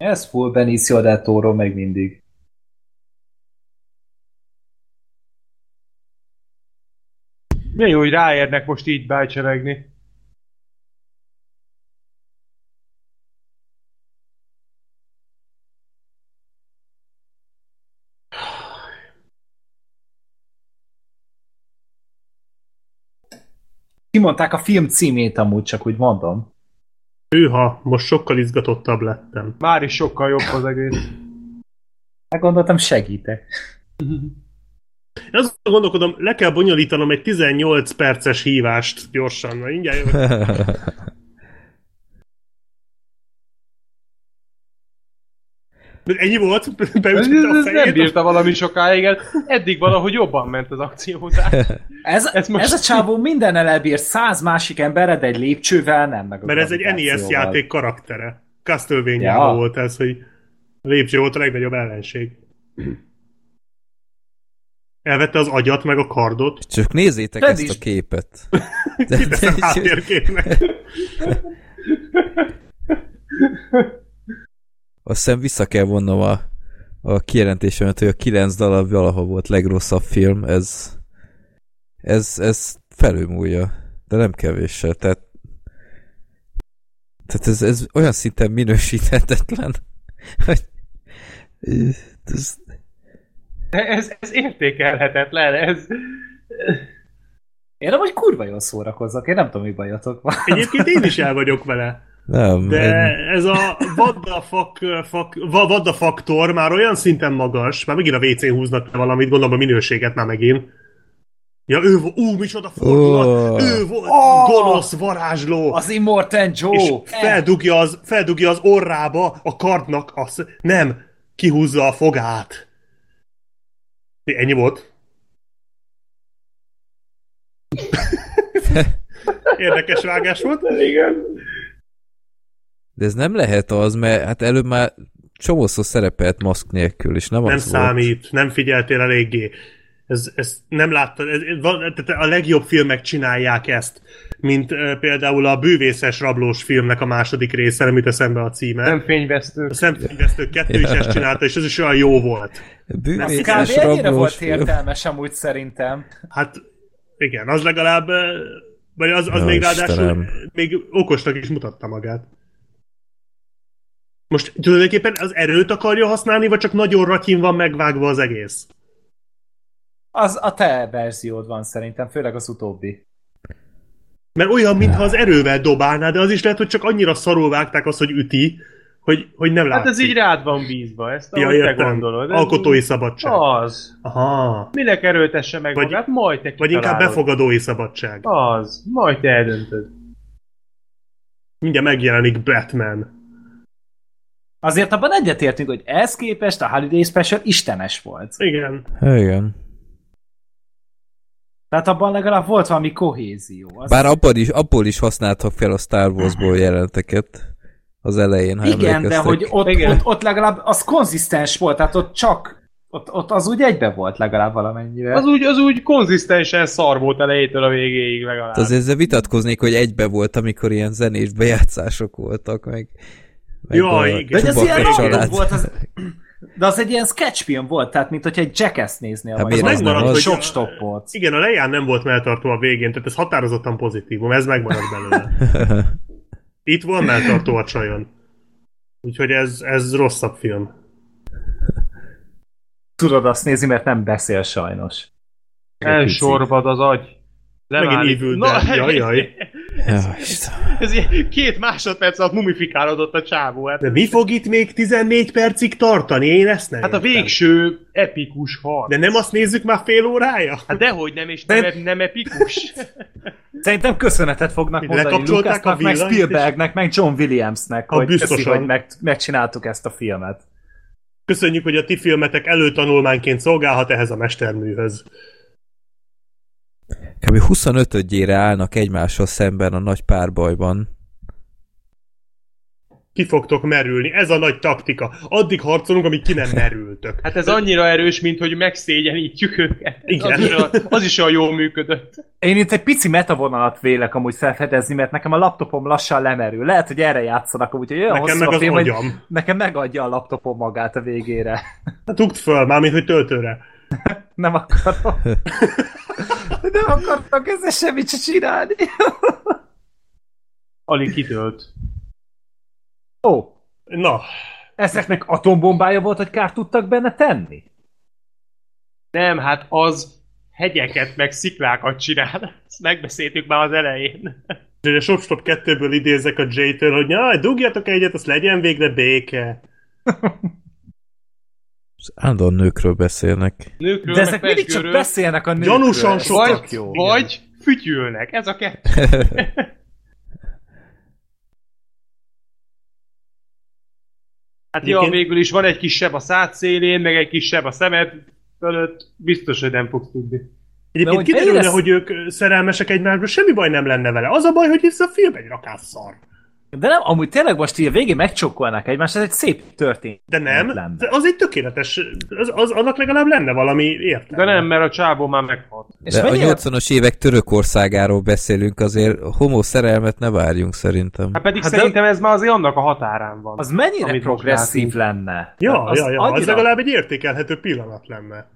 Ez full Benicio del Toro meg mindig. Milyen jó, hogy ráérnek most így bájcseregni. Kimondták a film címét amúgy, csak úgy mondom. Hűha, most sokkal izgatottabb lettem. Már is sokkal jobb az egész. Meggondoltam, segítek. Én azt gondolkodom, le kell bonyolítanom egy 18 perces hívást gyorsan. Na, mindjárt jövök. <laughs> Ennyi volt? <laughs> Beütötte a ez nem fejét? bírta valami sokáig, eddig valahogy jobban ment az akciózás. <laughs> Ez, Ez ez, most- ez a csávó minden elbír száz másik emberre, de egy lépcsővel nem, meg Mert ez egy NES játék karaktere. castlevania Ja. volt ez, hogy a lépcső volt a legnagyobb ellenség. Elvette az agyat, meg a kardot. Csak nézzétek Ted ezt is. a képet. <laughs> Kiteszem háttérképnek. Azt hiszem vissza kell vonnom a, a kijelentésemet, hogy a kilenc darab valaha volt legrosszabb film, ez ez, ez felülmúlja, de nem kevéssel, tehát tehát ez, ez olyan szinten minősíthetetlen, <laughs> hogy ez, Ez, ez értékelhetetlen, ez... Én amúgy kurva jól szórakozok, én nem tudom, mi bajotok van. Egyébként én is el vagyok vele. Nem, De én, ez a the faktor már olyan szinten magas, már megint a WC-n húznak le valamit, gondolom a minőséget már megint. Ja, ő, vo- ú, micsoda fordulat, Ó. ő volt Ó. gonosz varázsló, Az Immortan Joe! és feldugja az, feldugja az orrába a kardnak, az, nem, kihúzza a fogát. Ennyi volt. <laughs> Érdekes vágás volt. Igen. De ez nem lehet az, mert hát előbb már csomószor szerepelt maszk nélkül, és nem, Nem az volt. számít, nem figyeltél eléggé. Ez, ez nem láttad, ez, ez, van- tehát a legjobb filmek csinálják ezt, mint uh, például a bűvészes rablós filmnek a második része, nem jut eszembe a címe. Nem fényvesztő. A Szemfényvesztők kettő is ezt csinálta, és ez is olyan jó volt. Bűvészes kb. ennyire rablós volt film. értelmes amúgy szerintem. Hát igen, az legalább, vagy az, az Ja, még ráadásul Istenem. még okosnak is mutatta magát. Most tulajdonképpen az erőt akarja használni, vagy csak nagyon ratyin van megvágva az egész? Az a te verziód van szerintem, főleg az utóbbi. Mert olyan, mintha az erővel dobálná, de az is lehet, hogy csak annyira szarul vágták azt, hogy üti, hogy, hogy nem látszik. Hát ez így rád van bízva, ezt ja, ahogy te értem. gondolod. Ez Alkotói szabadság. Az. Aha. Minek erőltesse meg Vagy- magát, majd te Vagy inkább befogadói szabadság. Az. Majd te eldöntöd. Mindjárt megjelenik Batman. Azért abban egyetértünk, hogy ez képest a Holiday Special istenes volt. Igen. Igen. Tehát abban legalább volt valami kohézió. Az... Bár abban is, abból is használtak fel a Star Warsból jelenteket az elején, ha Igen, de hogy ott, Igen. ott, ott legalább az konzisztens volt, tehát ott csak ott, ott az úgy egybe volt legalább valamennyire. Az úgy, az úgy konzisztensen szar volt elejétől a végéig legalább. Hát azért ezzel vitatkoznék, hogy egybe volt, amikor ilyen zenés bejátszások voltak, meg, meg Jaj, a igen. de hogy az ilyen család. volt, az, de az egy ilyen sketchfilm volt, tehát mint hogyha egy Jackass néznél. Hát miért az valami. megmaradt, hogy- sok stoppot. Igen, a leján nem volt melltartó a végén, tehát ez határozottan pozitívum, ez megmaradt belőle. <laughs> Itt van melltartó a csajon. Úgyhogy ez, ez rosszabb film. Tudod azt nézni, mert nem beszél sajnos. Elsorvad az agy. Megint Leválik. Evil Dead. Jaj, jaj. <laughs> Ja, Istenem. Ez ilyen két másodperc alatt mumifikálódott a csávó. Hát, De mi fog itt még 14 percig tartani? Én ezt nem hát a értem. végső epikus harc. De nem azt nézzük már fél órája? Hát dehogy nem, és nem, nem epikus. <laughs> Szerintem köszönetet fognak mondani Lucasnak, a meg Spielbergnek, meg John Williamsnek, Ha hogy köszi, hogy meg, megcsináltuk ezt a filmet. Köszönjük, hogy a ti filmetek előtanulmányként szolgálhat ehhez a mesterműhöz. Kb. 25-ödjére állnak egymással szemben a nagy párbajban. Ki fogtok merülni. Ez a nagy taktika. Addig harcolunk, amíg ki nem <laughs> merültök. Hát ez annyira erős, mint hogy megszégyenítjük őket. Igen. Az is, a, az is olyan jól működött. Én itt egy pici metavonalat vélek amúgy felfedezni, mert nekem a laptopom lassan lemerül. Lehet, hogy erre játszanak, úgyhogy olyan Nekem meg a film, hogy agyam. nekem megadja a laptopom magát a végére. Hát Dugd föl, mármint, hogy töltőre. <laughs> Nem akarom. <laughs> Nem akartak ezzel semmit se csinálni. <laughs> Alig kitölt. Ó, Na, ezeknek atombombája volt, hogy kárt tudtak benne tenni? Nem, hát az hegyeket meg sziklákat csinál. Ezt megbeszéltük már az elején. de a Shop Stop 2-ből idézek a J-től, hogy jaj, dugjatok egyet, azt legyen végre béke. Állandóan nőkről beszélnek. Nőkről, De ezek mindig csak beszélnek a nőkről. Gyanúsan sokat. tök jó. Vagy fütyülnek. Ez a kettő. <laughs> Hát ja, Egyébként- végül is van egy kis seb a szád szélén, meg egy kis seb a szemed fölött. Biztos, hogy nem fogsz tudni. Egyébként hogy kiderülne, hogy ők szerelmesek egymásba, semmi baj nem lenne vele. Az a baj, hogy ez a film egy rakás szar. De nem, amúgy tényleg most így a végén megcsokkolnak egymást, ez egy szép történet. De nem, lenne. de az egy tökéletes, az, az, annak legalább lenne valami értelme. De nem, mert a csávó már meghalt. És De a mennyire- 80-as évek Törökországáról beszélünk, azért homo szerelmet ne várjunk szerintem. Hát pedig Hát hát de- szerintem ez már azért annak a határán van. Az mennyire progresszív lenne? Ja, az ja, ja, az annyira- legalább egy értékelhető pillanat lenne.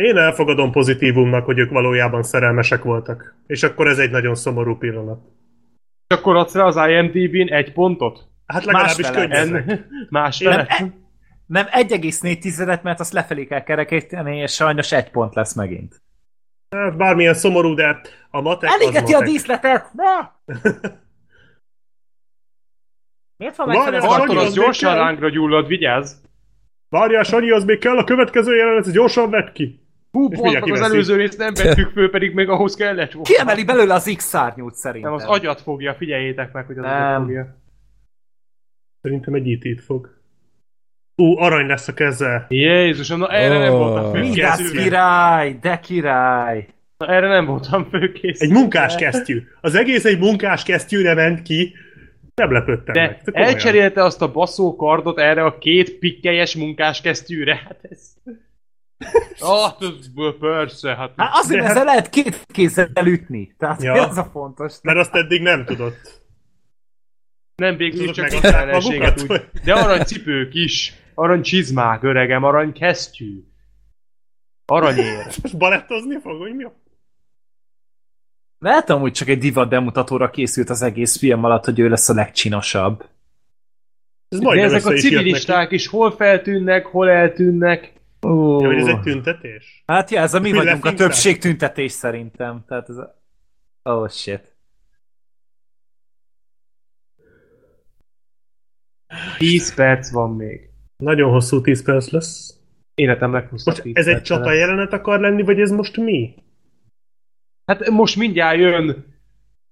Én elfogadom pozitívumnak, hogy ők valójában szerelmesek voltak. És akkor ez egy nagyon szomorú pillanat. És akkor adsz rá az IMDb-n egy pontot? Hát legalábbis Másfele. könnyezek. En, más fele? <laughs> Nem 1,4 tizedet, mert azt lefelé kell kerekíteni, és sajnos egy pont lesz megint. Hát bármilyen szomorú, de a matek Elégeti a díszletet! Na! <laughs> Miért van megfelelő? Sanyi, az gyorsan rángra gyullad, vigyázz! Várjál, Sanyi, az még kell a következő jelenet, gyorsan vedd ki. Hú, pont meg az előző részt nem vettük föl, pedig még ahhoz kellett volna. Kiemeli belőle az X-szárnyút szerintem. Nem, az agyat fogja, figyeljétek meg, hogy az Nem. agyat fogja. Szerintem egy IT-t fog. Ú, arany lesz a keze. Jézusom, na erre nem Ó. voltam Midász fölkészülve. király, de király. Na, erre nem voltam Egy fölkészülve. munkás kesztyű. Az egész egy munkás kesztyűre ment ki. Nem lepődtem De meg. komolyan. elcserélte azt a baszó kardot erre a két pikkelyes munkás kesztyűre. Hát ez... <laughs> Ah, ez persze, hát... Hát azért, De ezzel lehet két kézzel ütni. Tehát Ja. ez a fontos. Mert azt eddig nem tudott. Nem Tudod, csak megadták ellenséget úgy. De aranycipők is. Arany csizmák, öregem, arany kesztyű. Aranyér. <laughs> Most balettozni fog, hogy mi a... Lehet amúgy csak egy divat bemutatóra készült az egész film alatt, hogy ő lesz a legcsinosabb. Ez De ezek a civilisták is hol feltűnnek, hol eltűnnek. Ja, hogy ez egy tüntetés? Hát ja, ez a mi Mi vagyunk, a többség tüntetés szerintem. Tehát ez a... Oh shit. 10 perc van még. Nagyon hosszú 10 perc lesz. Életem leghosszabb Most 10 ez egy csata jelenet akar lenni, vagy ez most mi? Hát most mindjárt jön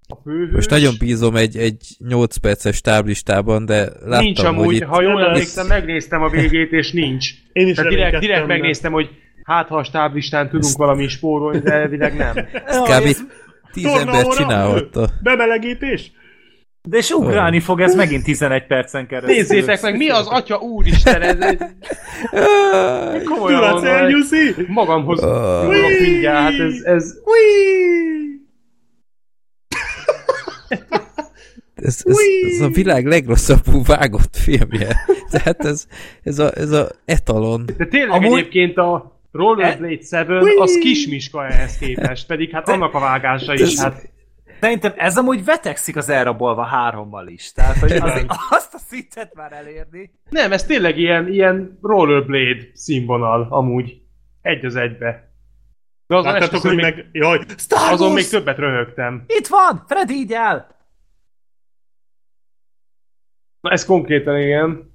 a főhős. Most nagyon bízom egy, egy 8 perces táblistában, de láttam, Nincs hogy amúgy, itt... ha jól emlékszem, megnéztem a végét, és nincs. Én is Tehát direkt, direkt de- megnéztem, hogy hát ha a stáblistán tudunk valami spórolni, de elvileg nem. <laughs> Ezt kb. 10 Torna ember óra? csinálhatta. Bemelegítés? De és ugrálni fog ez megint 11 percen keresztül. Nézzétek meg, mi az atya úristen, ez, ez komolyan Tudod, magamhoz tudok mindjárt, hát ez, ez <laughs> Ez, ez, ez a világ legrosszabbul vágott filmje. Tehát ez, ez, a, ez a etalon. de tényleg Amúgy- egyébként a Rollerblade 7 az kismiska ehhez képest, pedig hát annak a vágása is, Ez- hát Szerintem ez amúgy vetekszik az elrabolva hárommal is. Tehát, hogy azért <laughs> azt a szintet már elérni. nem, ez tényleg ilyen, ilyen Rollerblade színvonal amúgy, egy az egybe. De az Láttátok, hogy még, meg... Jaj, Star azon még többet röhögtem. Itt van! Fred így el! Na ez konkrétan igen.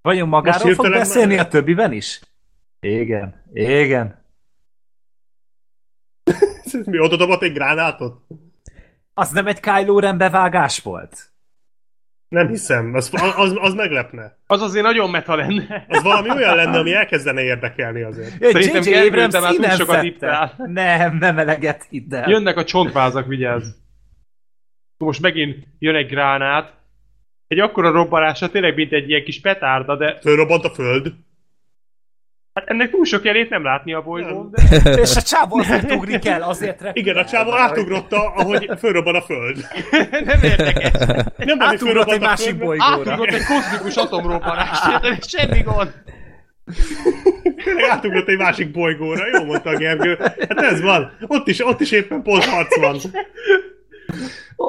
Vajon Most magáról fog beszélni már- a többiben is? Igen, igen. <laughs> Mi oda dobott egy gránátot? Az nem egy Kylo Ren bevágás volt? Nem hiszem, az, az, az meglepne. Az azért nagyon meta lenne. Az valami olyan lenne, ami elkezdene érdekelni azért. Szerintem J.J. Abrams már túl sokat szedte. ittál. Nem, nem eleget hidd el. Jönnek a csontvázak, vigyázz. Most megint jön egy gránát. Egy akkora robbanása tényleg, mint egy ilyen kis petárda, de Fölrobbant a föld. Hát ennek túl sok jelét nem látni a bolygón, de <laughs> És a csávó azért ugrik el, azért repül <laughs> Igen, a csávó átugrotta, ahogy fölrobban a föld. <laughs> nem érdekes. Nem Átugrott egy másik föld, bolygóra. Átugrott egy kozmikus atomrobbanást, érted? semmi gond. tényleg átugrott egy másik bolygóra, jó mondta a Gergő. Hát ez van. Ott is, ott is éppen pont harc van.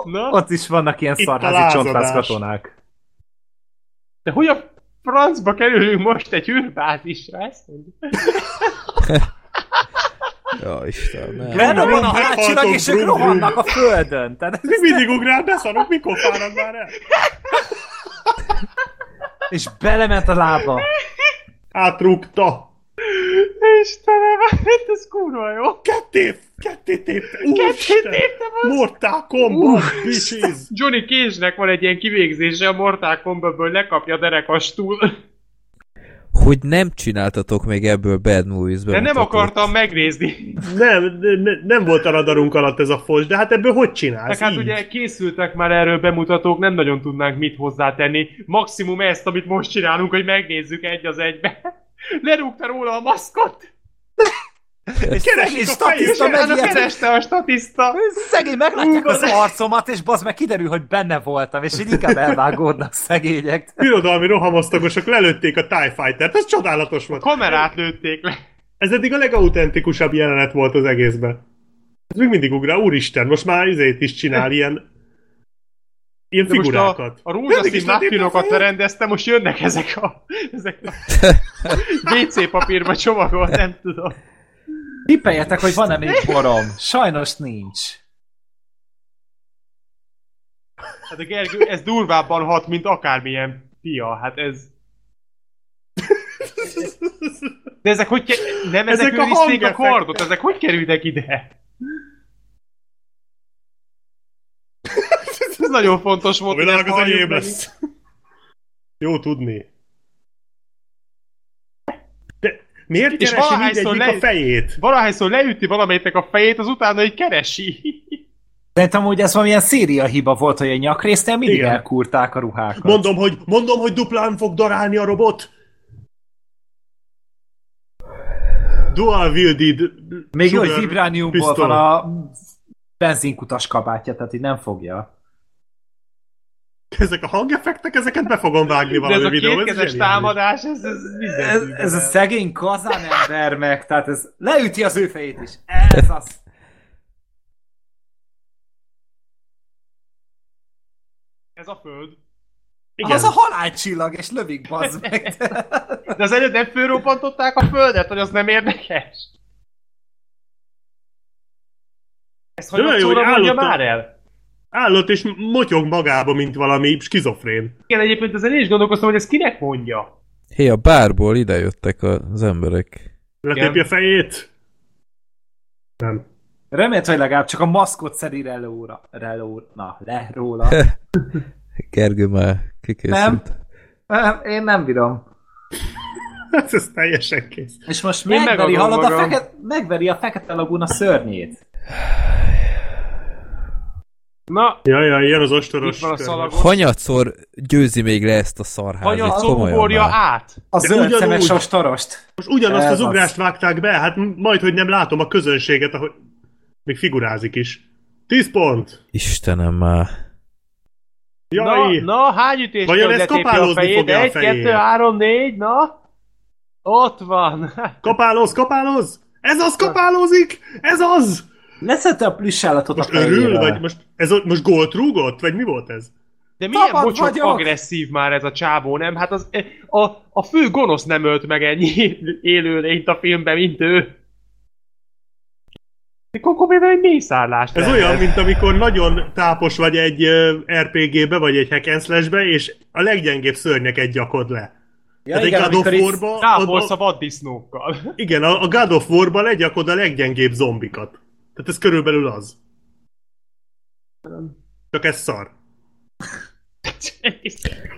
Na, Ott is vannak ilyen Itt szarházi csontváz katonák. de hogy a francba kerülünk most egy űrbázisra? Ezt mondja. <laughs> Ja, Isten, nem. Benne van a halálcsillag, és ők rohannak a földön. Tehát, Mi mindig ugrál, beszarok, mikor fárad már el? és belement a lába. Átrúgta. Istenem, hát ez kurva jó. Ketté, ketté tépte. Ketté téptem az. Mortal Kombat, bitches. Johnny Cage-nek van egy ilyen kivégzése a Mortal Kombatből, lekapja a derekastúl. Hogy nem csináltatok még ebből Bad Movies De nem akartam megnézni. Nem, ne, nem volt a radarunk alatt ez a fos, de hát ebből hogy csinálsz? Hát Így. ugye készültek már erről bemutatók, nem nagyon tudnánk mit hozzátenni. Maximum ezt, amit most csinálunk, hogy megnézzük egy az egybe. Lerúgta róla a maszkot, És Keresik szegény a fejét, statiszta és megijedt. kereste a statiszta. Szegény meglátják az arcomat, és bazd meg kiderül, hogy benne voltam, és így inkább elvágódnak szegények. Birodalmi rohamosztagosok lelőtték a TIE Fighter-t, ez csodálatos volt. Kamerát lőtték le. Ez eddig a legautentikusabb jelenet volt az egészben. Ez még mindig ugrál, úristen, most már izét is csinál ilyen ilyen De most a, figurákat. a rózsaszín a napkilokat fejét. lerendeztem, most jönnek ezek a, ezek a <laughs> WC papírba csomagolt, nem tudom. Tippeljetek, hogy van-e még <laughs> borom. Sajnos nincs. Hát a Gergő, ez durvábban hat, mint akármilyen pia, hát ez... De ezek hogy ke... Nem ezek, Ezek a a kardot, ezek hogy kerültek ide? Ez nagyon fontos volt, A világ az enyém lesz. Jó tudni. De miért És keresi mindegyik le- a fejét? Valahányszor leüti valamelyiknek a fejét, az utána így keresi. Szerintem hogy ez valamilyen széria hiba volt, hogy a nyakrésznél mindig Igen. elkúrták a ruhákat. Mondom, hogy, mondom, hogy duplán fog darálni a robot. Dual wielded Még jó, hogy vibrániumból van a benzinkutas kabátja, tehát így nem fogja. Ezek a hangeffektek, ezeket be fogom vágni De ez valami a kétkezes zseniális. támadás, ez, ez Ez, ez a szegény kazán ember meg, tehát ez leüti az ő fejét is. Ez az. Ez a föld. Igen. Az a halálcsillag, és lövik, bazd meg. De az előtt nem fölrobbantották a földet, hogy az nem érdekes? Ezt hogy jó, hogy mondja a- már el? Állott és motyog magába, mint valami skizofrén. Igen, egyébként ezen én is gondolkoztam, hogy ez kinek mondja. Hé, a bárból ide jöttek az emberek. Letépje fejét? Nem. Remélt, hogy legalább csak a maszkot szedi relóra. Reló, na, le róla. <laughs> Gergő már kikészült. Nem. Nem, Én nem bírom. Ez, ez teljesen kész. És most Én megveri, hallod, a fekete, megveri a fekete laguna szörnyét. Na, Jaj, jaj, ilyen az ostoros. A. Hanyatszor győzi még le ezt a szarházat? hanyatszor ugorja át. A zöld ugyanúgy- ostorost. Most ugyanazt Ez az az. ugrást vágták be, hát majd, hogy nem látom a közönséget, ahogy még figurázik is. 10 pont! Istenem már. Jaj! Na, na, hány ütést Vajon ez a kapálózni fejét? fogja a Egy, fejét? kettő, három, négy, na. Ott van. Kapálóz, kapálóz! Ez az kapálózik! Ez az! Leszette a plüss állatot Most a fejére. örül, vagy most, ez, most gólt rúgott? Vagy mi volt ez? De milyen Szabad bocsok vagyok! agresszív már ez a csávó, nem? Hát az, a, a fő gonosz nem ölt meg ennyi <laughs> élőlényt a filmben, mint ő. Akkor konkrétan egy mészárlás. Ez olyan, mint amikor nagyon tápos vagy egy RPG-be, vagy egy hack and és a leggyengébb szörnyeket gyakod le. Ja, Tehát egy God of War-ba, a, vaddisznókkal. igen, a, a God of War-ba legyakod a leggyengébb zombikat. Tehát ez körülbelül az. Csak ez szar. <laughs>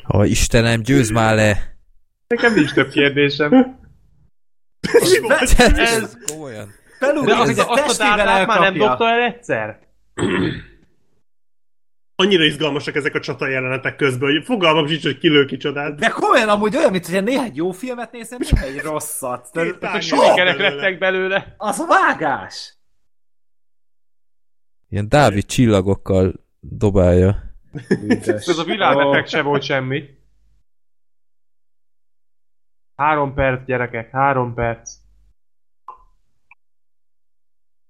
Ha Istenem, győz már le! Nekem nincs több kérdésem. Volt? Ez- komolyan. De hogy a a- azt a testével dárlát már nem elkapja. dobta el egyszer? Annyira izgalmasak ezek a csata jelenetek közben, hogy fogalmam sincs, hogy kilő kicsodát. De komolyan amúgy olyan, mint hogyha néha egy jó filmet nézem, néha egy rosszat. De Két A surikerek lettek belőle. az a vágás! Ilyen Dávid csillagokkal dobálja. Ez a világeffekt se volt semmi. Három perc, gyerekek, három perc.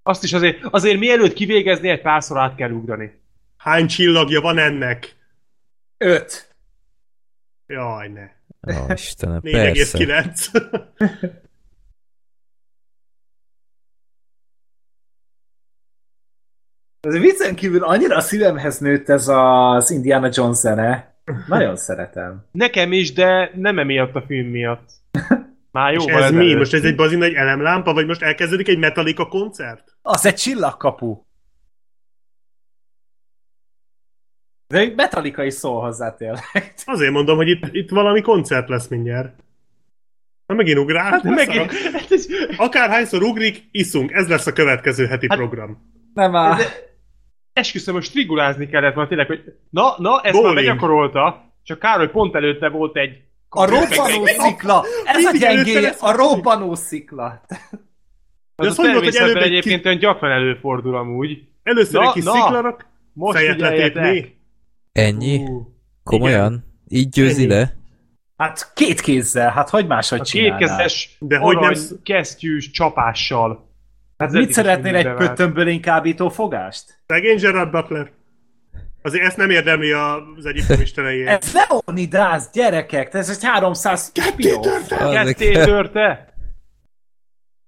Azt is azért, azért mielőtt kivégezni, egy párszor át kell ugrani. Hány csillagja van ennek? Öt. Jaj, ne. Ó, Istenem, persze. 4,9. <laughs> Az viccen kívül annyira a szívemhez nőtt ez az Indiana Jones zene. Nagyon szeretem. Nekem is, de nem emiatt a film miatt. <laughs> Már És jóval ez mi? ezelőtt. Most ez egy bazin egy elemlámpa, vagy most elkezdődik egy Metallica koncert? Az egy csillagkapu. De egy Metallica is szól hozzá tényleg. <laughs> Azért mondom, hogy itt, itt valami koncert lesz mindjárt. Na megint ugrál. Hát megint, <laughs> Akárhányszor ugrik, iszunk. Ez lesz a következő heti Hát- program. Nem áll. De esküszöm, most figurázni kellett volna tényleg, hogy na, na, ezt Bowling. már begyakorolta, csak Károly pont előtte volt egy A robbanó szikla! Ez a gyengéje, a robbanó szikla. Az a hogy volt, hogy előbb egy egyébként olyan gyakran előfordul amúgy. Először Na, egy kis na. sziklarak, Most fejet letépni. Ennyi? Komolyan? Így győzi Ennyi. le? Hát két kézzel, hát hogy máshogy A csinálnál? kétkezes De hogy nem kesztyűs csapással. Hát mit szeretnél egy pöttömbölény kábító fogást? Szegény Gerard Butler. Azért ezt nem érdemli az Egyiptom isteneiért. Ez Leonidász, gyerekek! Ez egy 300 kiló. Ketté törte?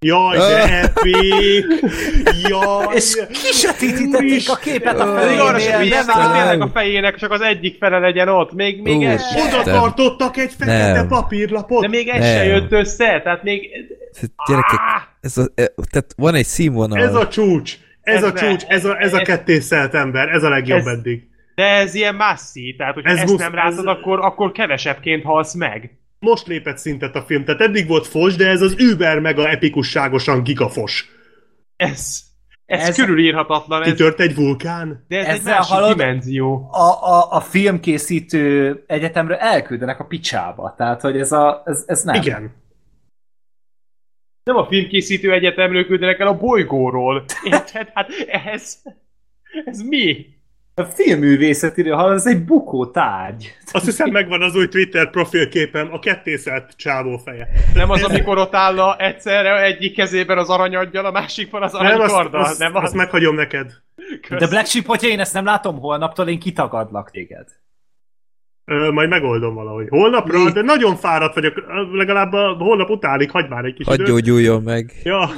Jaj, de epic! Jaj! És kisötítítették a képet a Pedig arra sem fejénél, tényleg a fejének csak az egyik fele legyen ott. Még, még ez. Oda tartottak egy fekete papírlapot. De még ez se jött össze, tehát még... Gyerekek, Ah! ez a, e, tehát van egy színvonal. Ez a csúcs. Ez, Ez a csúcs, ez a, ez a kettészelt ember, ez a legjobb Ez- eddig. De ez ilyen masszi, tehát hogyha Ez ezt musz- nem rátad, ez- akkor, akkor kevesebbként halsz meg. Most lépett szintet a film, tehát eddig volt fos, de ez az über mega epikusságosan gigafos. Ez, ez, Ez- körülírhatatlan, ez, Kitört egy vulkán? de ez egy Ezzel másik halad- dimenzió. A, a, a filmkészítő egyetemről elküldenek a picsába. Tehát, hogy ez, a, ez, ez nem. Igen. Nem a filmkészítő egyetemről küldenek el a bolygóról. <laughs> Érted? Hát ez... Ez mi? A filmművészetiről, ha ez egy bukó tárgy. Azt hiszem megvan az új Twitter profilképem, a kettészelt csávó feje. Nem az, amikor ott áll a egyszerre egyik kezében az aranyaggyal, a másikban az Nem, azt, aranykarddal. azt, nem azt az. meghagyom neked. Kösz. De Black Sheep, hogyha én ezt nem látom holnaptól, én kitagadlak téged. Ö, majd megoldom valahogy. Holnapra, Mi? de nagyon fáradt vagyok. Legalább a holnap utánig hagy már egy kis Hadd időt. gyógyuljon meg. Ja,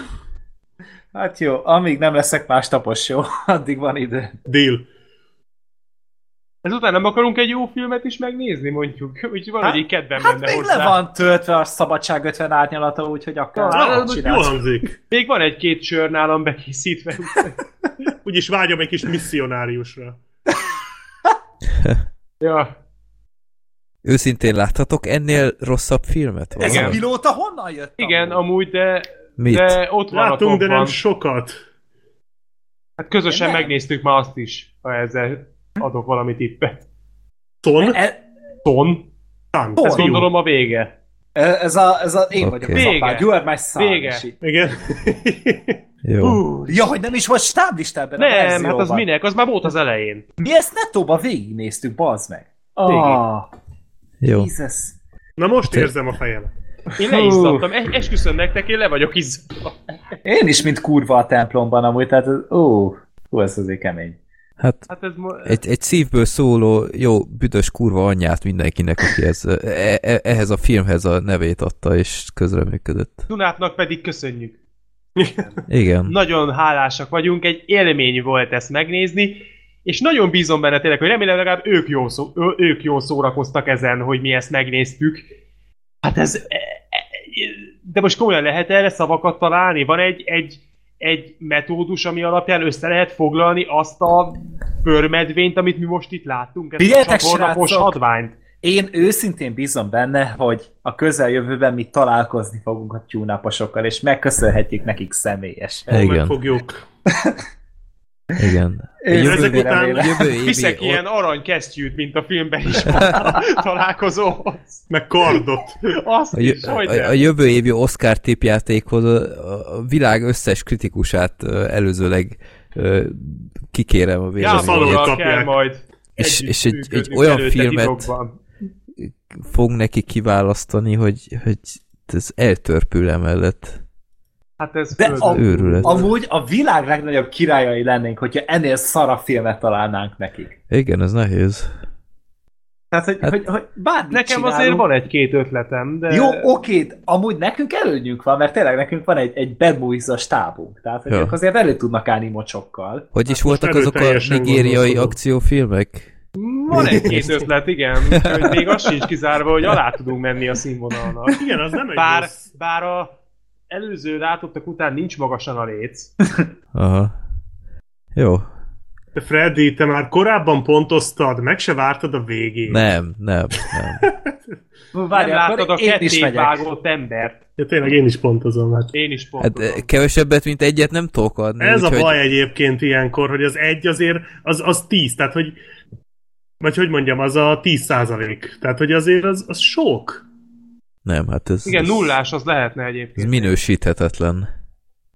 Hát jó, amíg nem leszek más tapos jó, <laughs> addig van idő. deal. Ezután nem akarunk egy jó filmet is megnézni, mondjuk. <laughs> Úgyhogy valahogy így kedvem Hát lenne még hozzá. le van töltve a Szabadság 50 árnyalata, úgyhogy akár Ah, Jól csinálsz. hangzik. Még van egy-két sör nálam bekészítve. <laughs> Úgyis vágyom egy kis misszionáriusra. ja. Őszintén láthatok ennél rosszabb filmet? Ez Igen. a pilóta honnan jött? Igen, amúgy? de, Mit? de ott van Látunk, a de nem sokat. Hát közösen Nem. megnéztük már azt is, ha ezzel adok valami tippet. Ton? E, Ton? Tan. Ton. Ezt gondolom a vége. ez, a, ez a, én Oké. vagyok az Vége. apád, you are my son. Vége. Igen. Jó. Hú, ja, hogy nem is volt stáblista ebben a Nem, hát az minek? Az már volt az elején. Mi ezt nettóban végignéztük, bazd meg. Ah, Jó. Jesus. Na most érzem a fejem. Én Hú. leizzadtam. Es- Esküszöm nektek, én le vagyok izzadva. Én is, mint kurva a templomban amúgy, tehát ez- ó, hú, ez azért kemény. Hát Hát ez mo- egy, egy szívből szóló, jó, büdös kurva anyját mindenkinek, aki ez, e, e, ehhez a filmhez a nevét adta, és közreműködött. Dunátnak pedig köszönjük. Igen. <laughs> Nagyon hálásak vagyunk, egy élmény volt ezt megnézni, és nagyon bízom benne tényleg, hogy remélem legalább ők jól, szó, ő- ők jól szórakoztak ezen, hogy mi ezt megnéztük. Hát ez... e- e- De most komolyan lehet erre szavakat találni? Van egy, egy, egy metódus, ami alapján össze lehet foglalni azt a förmedvényt, amit mi most itt láttunk? Ezt Figyeljetek, a srácok! adványt? Én őszintén bízom benne, hogy a közeljövőben mi találkozni fogunk a tyúnaposokkal, és megköszönhetjük nekik személyesen. Igen. Megfogjuk. <laughs> Igen. Őszintén Ezek után- jövő Viszek o- ilyen aranykesztyűt, mint a filmben is <laughs> találkozóhoz. Meg kardot. Azt a, is, jö- hogy a, a jövő évi Oscar tipjátékhoz a, a világ összes kritikusát előzőleg kikérem a véleményét. kell majd És- és egy- egy olyan filmet- fog neki kiválasztani, hogy, hogy ez eltörpül emellett. Hát ez De a, Őrület. amúgy a világ legnagyobb királyai lennénk, hogyha ennél szara filmet találnánk nekik. Igen, ez nehéz. Tehát, hogy, Hát- hogy, hogy bármit Nekem csinálunk, azért van egy-két ötletem, de... Jó, oké, amúgy nekünk előnyünk van, mert tényleg nekünk van egy, egy bad movies tábunk. Tehát, hogy Ja. ők azért elő tudnak állni mocsokkal. Hogy is Hát voltak azok a nigériai akciófilmek? Van egy-két ötlet, igen. Még az sincs kizárva, hogy alá tudunk menni a színvonalnak. Igen, az nem egy Bár, rossz. bár a előző látottak után nincs magasan a léc. Aha. Jó. De Freddy, te már korábban pontoztad, meg se vártad a végét. Nem, nem, nem. <laughs> Nem láttad a vágott embert. Ja, tényleg én is pontozom. Hát. Én is Hát pontozom. eh, kevesebbet, mint egyet nem tudok adni. Ez a úgyhogy- baj egyébként ilyenkor, hogy az egy azért, az, az tíz, tehát hogy vagy hogy mondjam, az a 10 százalék. Tehát, hogy azért az, az sok. Nem, hát ez, Igen, ez, nullás az lehetne ez egyébként. minősíthetetlen.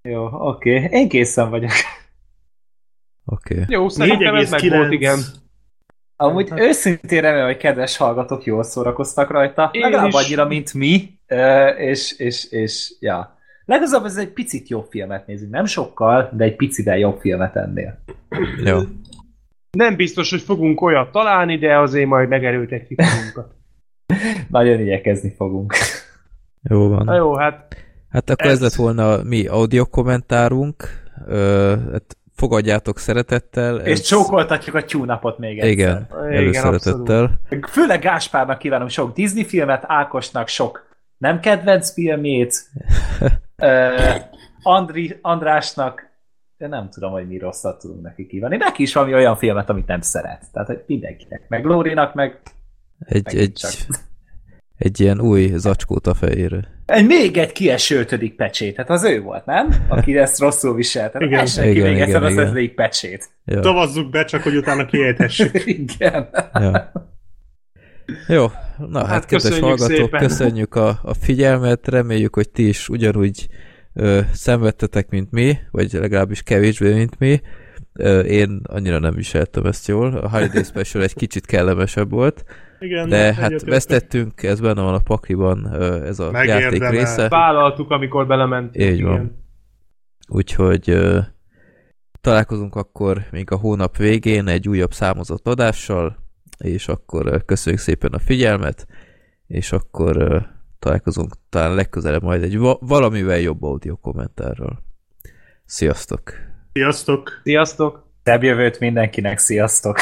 Jó, oké. Én készen vagyok. Oké. Okay. Jó, szerintem ez meg volt, igen. Amúgy őszintén remélem, hogy kedves hallgatók jól szórakoztak rajta. Én Legalább is. annyira, mint mi. ö, És, és, és, ja. Legalább ez egy picit jobb filmet nézünk. Nem sokkal, de egy picivel jobb filmet ennél. Jó. Nem biztos, hogy fogunk olyat találni, de azért majd megerőltetjük magunkat. Nagyon igyekezni fogunk. Jó van. Na jó, hát Hát akkor ez, Ez- lett volna a mi audio kommentárunk. Ö, hát fogadjátok szeretettel. És csókoltatjuk a tyúnapot még egyszer. Igen, előszeretettel. Főleg Gáspárnak kívánom sok Disney filmet, Ákosnak sok nem kedvenc filmjét, <laughs> ö, Andri, Andrásnak de nem tudom, hogy mi rosszat tudunk neki kívánni. Neki is valami olyan filmet, amit nem szeret. Tehát hogy mindenkinek. Meg Lórinak, meg Egy, Megint egy, csak. egy ilyen új zacskót a fejére. egy, még egy kieső ötödik pecsét. Hát az ő volt, nem? Aki ezt rosszul viselt. Tehát Igen. essen ki Igen, még igen, egyszer az igen. ötödik pecsét. Ja. Tavazzuk be, csak hogy utána kiejthessük. <laughs> igen. Ja. Jó, na hát, Hát kedves köszönjük hallgatók, szépen. köszönjük a, a figyelmet, reméljük, hogy ti is ugyanúgy ö, szenvedtetek, mint mi, vagy legalábbis kevésbé, mint mi. Ö, én annyira nem viseltem ezt jól, a Holiday Special egy kicsit kellemesebb volt, Igen, de hát egyetértek. vesztettünk, ez benne van a pakliban, ez a Megérdemel. játék része. vállaltuk, amikor belementünk. Így van. igen. Úgyhogy találkozunk akkor még a hónap végén egy újabb számozott adással, és akkor köszönjük szépen a figyelmet, és akkor találkozunk talán legközelebb majd egy va- valamivel jobb audio kommentárral. Sziasztok! Sziasztok! Sziasztok! Szebb jövőt mindenkinek, sziasztok!